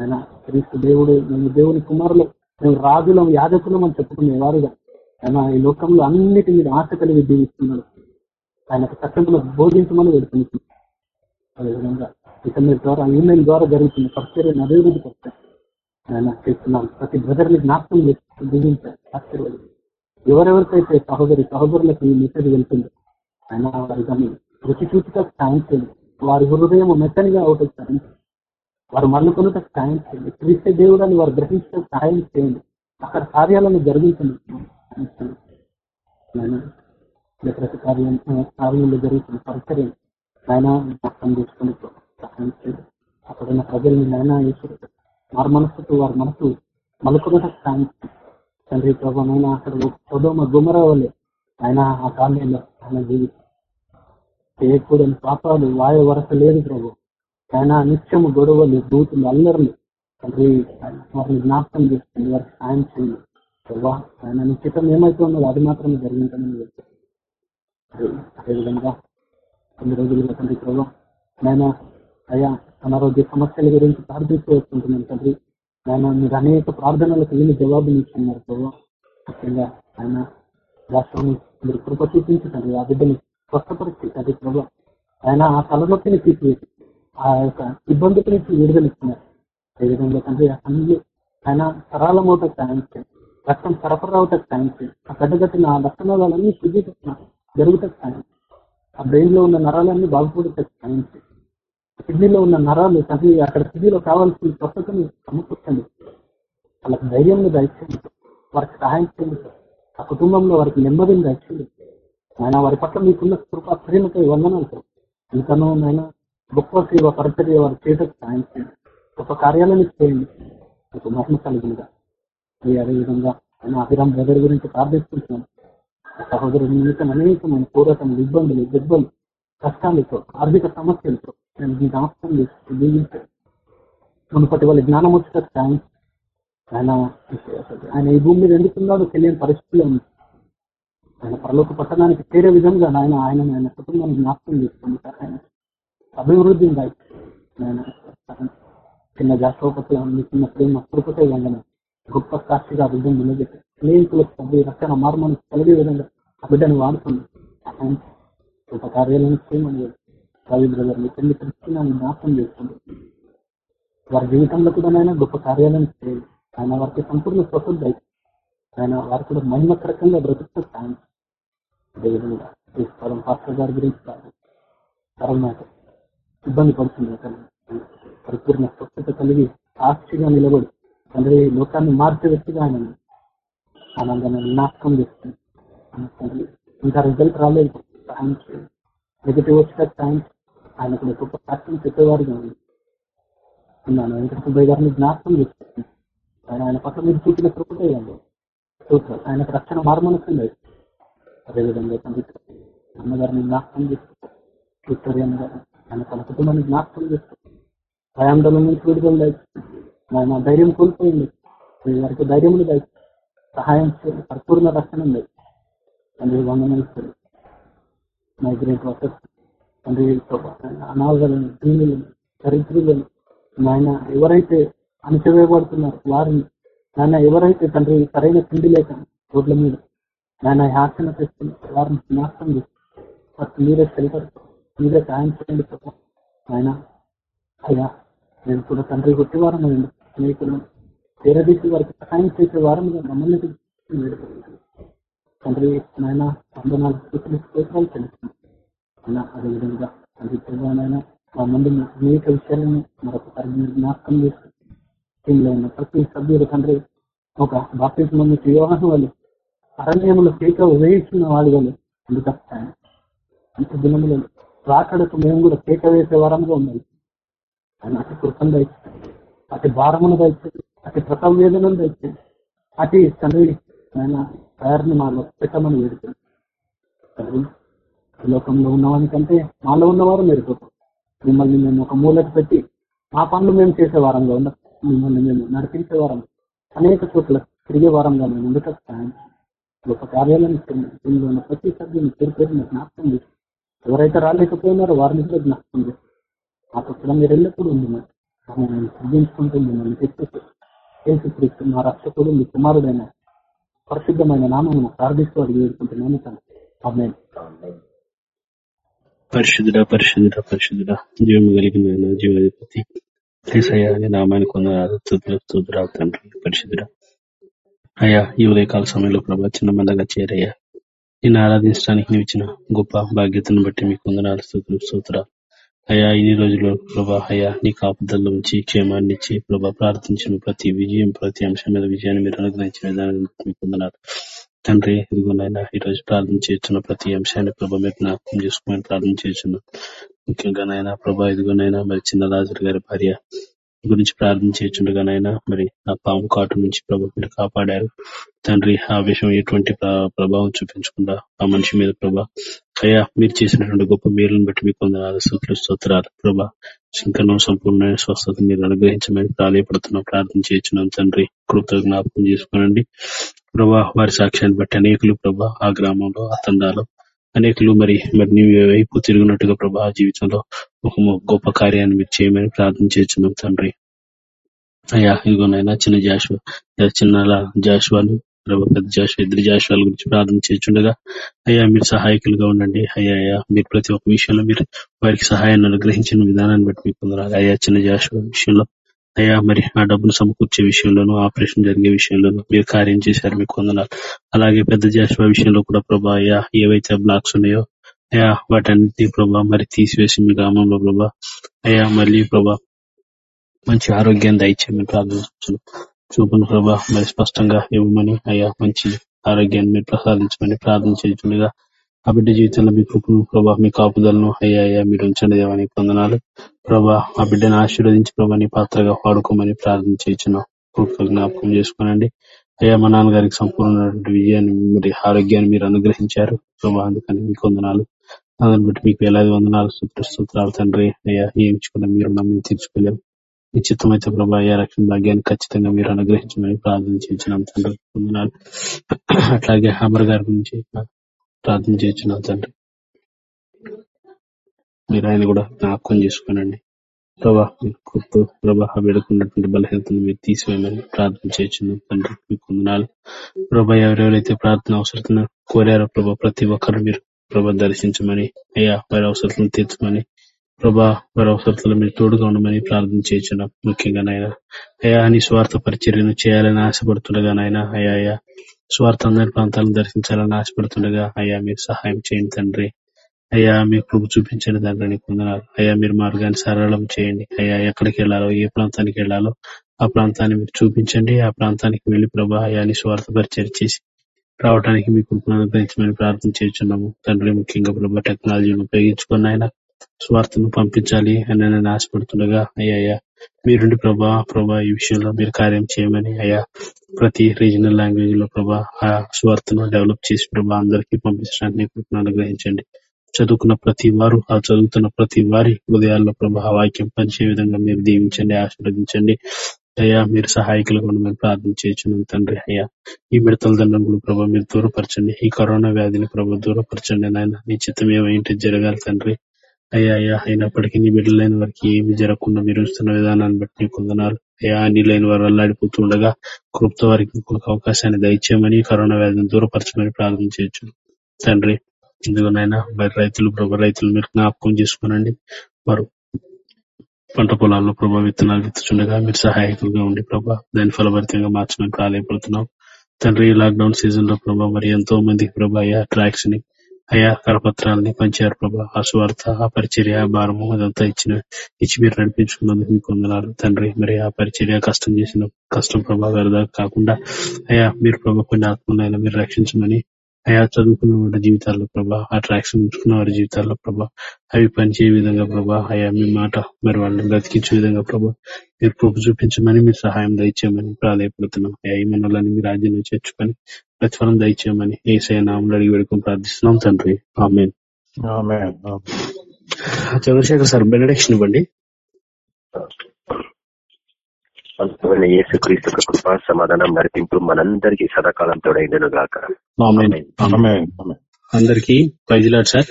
ఆయన క్రీస్తు దేవుడు మేము దేవుని కుమారులు మేము రాజులం యాజకులం అని చెప్పుకునే వారుగా ఆయన ఈ లోకంలో అన్నిటి మీద ఆశ కలిగి జీవిస్తున్నాడు. ఆయన సత్యంలో బోధించమని వేడుకుంటున్నాం. అదేవిధంగా ఇంటర్నెట్ ద్వారా ఈమెయిల్ ద్వారా జరుగుతున్న పరిచర్యను అభివృద్ధి పరిచారు ఆయన చేస్తున్నాం ప్రతి బ్రదర్ని జ్ఞాపకం చేస్తూ దీవించారు ఎవరెవరికైతే సహోదరి సహోదరులకు ఈ మెసేజ్ వెళ్తుందో ఆయన వారి దాన్ని రుచి చూపుట సాయం చేయండి. వారి హృదయం మెత్తనిగా అవుతుంది వారు మళ్ళుకొనుట సాయం చేయండి. క్రీస్తే దేవుడు అని వారు గ్రహించడం సాయం చేయండి. అక్కడ కార్యాలను జరిగించండి ప్రతి కార్యం కార్యంలో జరుగుతున్న పరిచర్యం ఆయన అర్థం చేసుకుని సహాయం చేయండి. అక్కడున్న ప్రజల్ని నాయన యేసు వారి మనసుతో వారి మనసు మలుకున్నట సాయం తండ్రి ప్రభావమైన అక్కడ చదోమ గుమరవలే ఆయన ఆ కాలంలో ఆయన జీవితం చేయకూడని పాపాలు వాయు వరస లేదు ప్రభు. ఆయన నిత్యము గొడవలు దూతులు అల్లర్లు తండ్రి వారిని జ్ఞాపకం చేసుకుని వారికి సాయం చేయండి. ప్రభావ ఆయన నిశ్చితం ఏమైతే ఉన్నదో అది మాత్రమే జరిగిందని చెప్తారు అదేవిధంగా కొన్ని రోజులుగా తండ్రి ప్రభావం నేను అయా అనారోగ్య సమస్యల గురించి ప్రార్థిస్తూ వస్తుంటున్నాను తండ్రి. నేను మీరు అనేక ప్రార్థనలకు వీళ్ళు జవాబులు ఇస్తున్నారు ప్రభా ముఖ్యంగా ఆయన రాష్ట్రాన్ని మీరు కృప చూపించి తండ్రి ఆ బిడ్డని స్వస్థపరిచి తండ్రి ప్రభా ఆయన ఆ తలనొప్పిని తీసివేసి ఆ యొక్క ఇబ్బందుల నుంచి విడుదలిస్తున్నారు. అదేవిధంగా తండ్రి ఆ కళ్ళు ఆయన సరళమవుట సాయం చేయండి. రక్తం సరఫరా అవుట సాయం చేయండి. ఆ గడ్డగట్టిన ఆ లక్షణాలన్నీ శుద్ధి జరుగుతుంది సాయం ఆ బ్రెయిన్లో ఉన్న నరాలన్నీ బాగుపడుతుంది సాయం కిడ్నీలో ఉన్న నరాలు తగ్గి అక్కడ కిడ్నీలో కావాల్సిన స్వస్థతని సమకూర్చండి. వాళ్ళకి ధైర్యం దయచేయండి వారికి సహాయం చేయండి. ఆ కుటుంబంలో వారికి నెమ్మదిని దయచేయండి ఆయన వారి పట్ల మీకున్న కృప ప్రేమతో వందనాలు సార్. ఇంకనూ ఆయన గొప్ప సేవ పరిచర్య వారి చేతకు సాయం చేయండి. గొప్ప కార్యాలను చేయండి. మీకు మహిమ కలిగినగా. అదే అదేవిధంగా ఆయన అభిరామ్ బ్రదర్ గురించి ప్రార్థిస్తున్నాను. సహోదరు నిమిత్తం అనేకమైన పోరాటములు ఇబ్బందులు దెబ్బలు కష్టాలతో ఆర్థిక సమస్యలతో నేను మీ జ్ఞాపకం చేస్తూ మునుపటి వాళ్ళ జ్ఞానం వచ్చేట సాయం ఆయన ఆయన ఈ భూమి మీద ఎందుకున్నాడో తెలియని పరిస్థితిలో ఉంది. ఆయన పరలోక పట్టణానికి చేరే విధంగా ఆయన ఆయన ఆయన కుటుంబాన్ని జ్ఞాపకం చేసుకుంది సార్ ఆయన అభివృద్ధి ఆయన చిన్న జాస్తవపట్ల చిన్న ప్రేమ కృపతే వందన గొప్ప సాక్షిగా అభివృద్ధి బిడ్డను నిలబెట్టి అనేకులకు తండ్రి రక్షణ మార్మాన్ని కలిగే విధంగా ఆ బిడ్డను వాడుతుంది గొప్ప కార్యాలను చేయమని రవి బ్రదర్ మీ చెల్లి క్రిస్టినాన్ని జ్ఞాపకం చేసుకుంది. వారి జీవితంలో కూడా ఆయన గొప్ప కార్యాలను చేయండి. ఆయన వారికి సంపూర్ణ స్వతంత్ర ఆయన వారు కూడా మహిమకరకంగా బ్రతుకుతూ సాయం అదేవిధంగా ఈ స్థలం పాస్టర్ గారి గురించి కాదు కరోనా ఇబ్బంది పడుతుంది అతను పరిపూర్ణ స్వచ్ఛత కలిగి సాక్షిగా నిలబడి తండ్రి లోకాన్ని మార్చే వ్యక్తిగా ఆయన ఆనందాన్ని నాశకం చేస్తుంది ఇంకా రిజల్ట్ రాలేదు. సహాయం చేయండి నెగిటివ్ వచ్చిన థ్యాంక్స్ ఆయన కూడా గొప్ప సాక్ష్యం చెప్పేవారుగా ఉంది ఉన్నాను వెంకట సుబ్బయ్య గారిని జ్ఞాపకం చేస్తున్నాను. ఆయన ఆయన పట్ల మీరు చూపిన కృపటేయండి సూత్రం ఆయన రక్షణ మార్మనుకుంది అదేవిధంగా తండ్రి అన్నగారిని జ్ఞాపకం చేస్తారు విక్టోరియన్ గారు ఆయన తన కుటుంబాన్ని జ్ఞాపకం చేస్తారు భయాందోళన నుంచి విడుదల దయచేయండి. ఆయన ధైర్యం కోల్పోయింది. మీ వారికి ధైర్యం దయచేయండి సహాయం చేయండి పరిపూర్ణ రక్షణ ఉంది. తండ్రి వందనం ఇస్తారు మైగ్రేట్ వర్కర్స్ తండ్రి అనాథలను దీనులను దరిద్రులను నాయన ఎవరైతే అణచివేయబడుతున్నారు వారిని నాయన ఎవరైతే తండ్రి సరైన తిండి లేక రోడ్ల మీద నాయన యాచన తెస్తున్నారు వారిని నాశనం చేస్తున్నారు వారికి మీరే సెల్టర్ మీరే సాయం చేయండి ప్రభా. ఆయన అయ్యా నేను కూడా తండ్రి కొట్టి వారం తీరదీసి వారికి సహాయం చేసే వారం మమ్మల్ని వేడుకుంటున్నాను తండ్రి నాయన వందనాలు స్థితులు స్తోత్రాలు తెలుస్తున్నాను అదేవిధంగా తండ్రి ప్రభావైనా మా ముందు అనేక విషయాలను మరొకసారి మీరు జ్ఞాపకం చేస్తూ టీంలో ఉన్న ప్రతి సభ్యుడు తండ్రి ఒక బాప్తిజం మీకు వివాహం వాళ్ళు అరణ్యములు కేక వేయించిన వాడి వాళ్ళు అందుకొస్తాను అంత దినములు రాకడకు మేము కూడా కేక వేసే వారంగా ఉండాలి ఆయన అతి కృతంగా ఇచ్చాను అతి భారమును దయచేది అతి ప్రసవ వేదనను దయచేది అతి తండ్రి ఆయన తయారుని మాలో పెట్టమని వేడుతుంది తండ్రి ఈ లోకంలో ఉన్నవానికంటే మాలో ఉన్నవారు మెరుగుతాం మిమ్మల్ని మేము ఒక మూలకు పెట్టి మా పనులు మేము చేసే వారంగా ఉండం మిమ్మల్ని మేము నడిపించే వారం అనేక చోట్ల తిరిగే వారంగా మేము ఉండటం సాయం గొప్ప కార్యాలను దీనిలో ఉన్న ప్రతి సభ్యుని పేరు పేరు జ్ఞాపకం చేసి ఎవరైతే రాలేకపోయినారో వారిని కూడా జ్ఞాపకం చేసి మాకు ఇక్కడ మీరు ఎల్లప్పుడూ ఉంది మరి మమ్మల్ని సృజించుకుంటూ మిమ్మల్ని తెచ్చేసి యేసుక్రీస్తు మా రక్షకుడు మీ కుమారుడైన పరిశుద్ధమైన నామమును ప్రార్థిస్తూ అడిగి వేడుకుంటున్నాను తండ్రి. పరిశుద్ధుడ పరిశుద్ధుడ పరిశుద్ధుడ జీవము కలిగిన జీవాధిపతి శ్రీసయ్య అనే నామానికి కొందరు తండ్రి పరిశుద్ధుడ. అయ్యా ఈ ఉదయకాల సమయంలో ప్రభా చిన్న మందగా చేరయ్యా. నేను ఆరాధించడానికి నీవు ఇచ్చిన గొప్ప బాధ్యతను బట్టి మీకు వందనాలు స్థుతులు స్తోత్ర అయ్యా ఇన్ని రోజులు ప్రభా అయ్యా నీ కాపుదల్లో ఉంచి క్షేమాన్ని ఇచ్చి ప్రభా ప్రార్థించిన ప్రతి విజయం ప్రతి అంశం మీద విజయాన్ని మీరు అనుగ్రహించిన విధానం మీకు వందనాలు తండ్రి ఇదిగోనైనా ఈ రోజు ప్రార్థన చేస్తున్న ప్రతి అంశాన్ని ప్రభా మీరు జ్ఞాపకం చేసుకుని ప్రార్థన చేస్తున్నాం. ముఖ్యంగా నాయన ప్రభా ఇదిగోనైనా మరి చిన్న రాజు గారి భార్య గురించి ప్రార్థన చేస్తుండగానైనా మరి ఆ పాము కాటు నుంచి ప్రభు మీరు కాపాడారు. తండ్రి ఆ విషయం ఎటువంటి ప్రభావం చూపించకుండా ఆ మనిషి మీద ప్రభా అయ్యా మీరు చేసినటువంటి గొప్ప మేలును బట్టి మీకు కొందరు సూత్రులు స్తోత్రాలు. ప్రభా శంకరం సంపూర్ణ స్వస్థత మీరు అనుగ్రహించమని ప్రాధాయపడుతున్నాం ప్రార్థన చేస్తున్నాం తండ్రి. కృత జ్ఞాపకం చేసుకోనండి. ప్రభా వారి సాక్ష్యాన్ని బట్టి అనేకులు ప్రభా ఆ గ్రామంలో ఆ తండాలో అనేకులు మరి మరి నీవు వైపు తిరిగినట్టుగా ప్రభా జీవితంలో ఒక గొప్ప కార్యాన్ని మీరు చేయమని ప్రార్థన చేస్తున్నాం తండ్రి. అయ్యా ఇదిగోనైనా చిన్న జాషువా చిన్న జాషువాలు ప్రభా పెద్ద జాషువా ఇద్దరు జాషువాల గురించి ప్రార్థన చేస్తుండగా అయ్యా మీరు సహాయకులుగా ఉండండి. అయ్యా అయ్యా మీరు ప్రతి ఒక్క విషయంలో మీరు వారికి సహాయాన్ని అనుగ్రహించిన విధానాన్ని బట్టి మీకు అయ్యా చిన్న జాషువా విషయంలో అయ్యా మరి ఆ డబ్బును సమకూర్చే విషయంలోనూ ఆపరేషన్ జరిగే విషయంలోనూ మీరు కార్యం చేశారు మీకు వందనాలు. అలాగే పెద్ద జాషువా విషయంలో కూడా ప్రభా అయ్యా ఏవైతే బ్లాక్స్ ఉన్నాయో అయ్యా వాటన్నిటినీ ప్రభా మరి తీసివేసి మీ గ్రామంలో ప్రభా అయ్యా మళ్ళీ ప్రభా మంచి ఆరోగ్యాన్ని దయచేయమని ప్రార్థించున్నాం చూపును ప్రభా మరి స్పష్టంగా ఇవ్వమని అయ్యా మంచి ఆరోగ్యాన్ని మీరు ప్రసాదించమని ప్రార్థన చేస్తుండగా ఆ బిడ్డ జీవితంలో మీ కృపను ప్రభా మీ కాపుదలను అయ్యా అయ్యా మీరు ఉంచండి దేవానికి వందనాలు. ప్రభా ఆ బిడ్డను ఆశీర్వదించి ప్రభా నీ పాత్రగా వాడుకోమని ప్రార్థన చేయించున్నాం కృప జ్ఞాపకం చేసుకోనండి. అయ్యా మా నాన్నగారికి సంపూర్ణ విజయాన్ని మరి ఆరోగ్యాన్ని మీరు అనుగ్రహించారు. ప్రభా అందుకని మీకు వందనాలు. దాన్ని బట్టి మీకు వేలాది వందనాలు. స్తోత్ర- తండ్రి. అయ్యా ఏమించుకున్నా మీరు నమ్మి తీర్చుకోలేము నిశ్చితమైతే ప్రభా అయ్యా రక్షణ భాగ్యాన్ని ఖచ్చితంగా మీరు అనుగ్రహించమని ప్రార్థన చేయించినాం తండ్రి. వందనాలు. అట్లాగే అమర్ గారి గురించి ప్రార్థన చేయించినాం తండ్రి. మీరు ఆయన కూడా జ్ఞాపకం చేసుకోనండి. ప్రభా కుప్పు ప్రభా వేడుకున్నటువంటి బలహీనతను మీరు తీసివేయమని ప్రార్థన చేస్తున్నాం తండ్రి. మీకు వందనాలు ప్రభా ఎవరెవరైతే ప్రార్థన అవసరతను కోరారో ప్రభా ప్రతి ఒక్కరు మీరు ప్రభా దర్శించమని అయ్యా వారి అవసరతను తీర్చమని ప్రభా వారి అవసరతలు మీరు తోడుగా ఉండమని ప్రార్థన చేస్తున్నాం ముఖ్యంగా నాయన అయ్యా నీ స్వార్థ పరిచర్యను చేయాలని ఆశపడుతుండగా నాయన అయ్యా అయ్యా స్వార్థ అందరి ప్రాంతాలను దర్శించాలని ఆశపడుతుండగా అయ్యా మీరు సహాయం చేయండి తండ్రి. అయ్యా మీ కృప చూపించండి తండ్రి నీకు వందనాలు అయ్యా మీరు మార్గాన్ని సరళం చేయండి. అయ్యా ఎక్కడికి వెళ్ళాలో ఏ ప్రాంతానికి వెళ్ళాలో ఆ ప్రాంతాన్ని మీరు చూపించండి. ఆ ప్రాంతానికి వెళ్ళి ప్రభా అయాని స్వార్థ పరిచయం చేసి రావడానికి మీ కృపను అనుగ్రహించమని ప్రార్థన చేస్తున్నాము. తండ్రి ముఖ్యంగా ప్రభా టెక్నాలజీని ఉపయోగించుకుని ఆయన స్వార్థను పంపించాలి అని నేను ఆశపడుతుండగా అయ్యా అయ్యా మీరుండి ప్రభా ప్రభా ఈ విషయంలో మీరు కార్యం చేయమని అయ్యా ప్రతి రీజనల్ లాంగ్వేజ్లో ప్రభా ఆ స్వార్థను డెవలప్ చేసి ప్రభా అందరికీ పంపించడానికి కృపను అనుగ్రహించండి. చదువుకున్న ప్రతి వారు ఆ చదువుతున్న ప్రతి వారి హృదయాల్లో ప్రభా వాక్యం పనిచే విధంగా మీరు దీవించండి ఆశీర్వదించండి. అయ్యా మీరు సహాయకులుగా ఉండమని ప్రార్థన చేయొచ్చున్నాం తండ్రి అయ్యా. ఈ మిడతల దండం ప్రభావ మీరు దూరపరచండి. ఈ కరోనా వ్యాధిని ప్రభా దూరపరచండి నాయన. నీ చిత్తం ఏమైంటే జరగాలి తండ్రి. అయ్యా అయ్యా అయినప్పటికీ నీ బిడ్డలైన వారికి ఏమి జరగకుండా మీరు ఇస్తున్న విధానాన్ని బట్టి నీ కొందనాలు అయ్యా అన్ని లేని వారు అల్లాడిపోతుండగా కృప్త వారికి ఇంకొక అవకాశాన్ని దయచేయమని కరోనా వ్యాధిని దూరపరచమని ప్రార్థన చేయొచ్చు. తండ్రి ఎందుకనైనా మరి రైతులు ప్రభు రైతులు మీరు జ్ఞాపకం చేసుకోనండి. వారు పంట పొలాల్లో ప్రభా విత్తనాలు విత్తుచుండగా మీరు సహాయకులుగా ఉండి ప్రభా దాన్ని ఫలభరితంగా మార్చమని ప్రాధాయపడుతున్నాం. తండ్రి లాక్డౌన్ సీజన్లో ప్రభా మరి ఎంతో మందికి ప్రభా అయ్యా ట్రాక్స్ని అయా కరపత్రాలని పంచారు ప్రభా. ఆ స్వార్థ ఆ పరిచర్య ఆ భారము అదంతా ఇచ్చిన ఇచ్చి మీరు నడిపించుకున్నందుకు మీకు వందనాలు. తండ్రి మరి ఆ పరిచర్య కష్టం చేసిన కష్టం ప్రభా వ్యర్థ కాకుండా అయా మీరు ప్రభా కొన్ని ఆత్మలైనా మీరు రక్షించమని అయా చదువుకున్న వారి జీవితాల్లో ప్రభా ఆ ట్రాక్స్ ఉంచుకున్న వారి జీవితాల్లో ప్రభా అవి పనిచేయ విధంగా ప్రభా అయా మీ మాట మరి వాళ్ళని బ్రతికించే విధంగా ప్రభా మీరు కృప చూపించమని మీరు సహాయం దయచేయమని ప్రాధాయపడుతున్నాం. అయ్యా ఈ మనల్ని మీ రాజ్యంలో చేర్చుకొని ప్రతిఫలం దయచేయమని ఏసఐ నామంలో అడిగి వేడుకొని ప్రార్థిస్తున్నాం తండ్రి. ఆమె ఆమేన్. చంద్రశేఖర్ సార్ బెనడక్షన్ ఇవ్వండి. అందువల్ల యేసు క్రీస్తు కృపా సమాధానం నడిపింపు మనందరికీ సదాకాలం తోడైందను గాక. అందరికీ sir.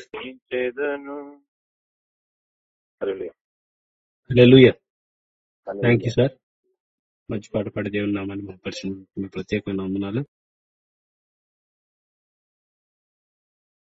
Hallelujah. Thank you sir. మంచి పాట పాడి దేవుని నామాన్ని మీ ప్రత్యేకమైన వందనాలు.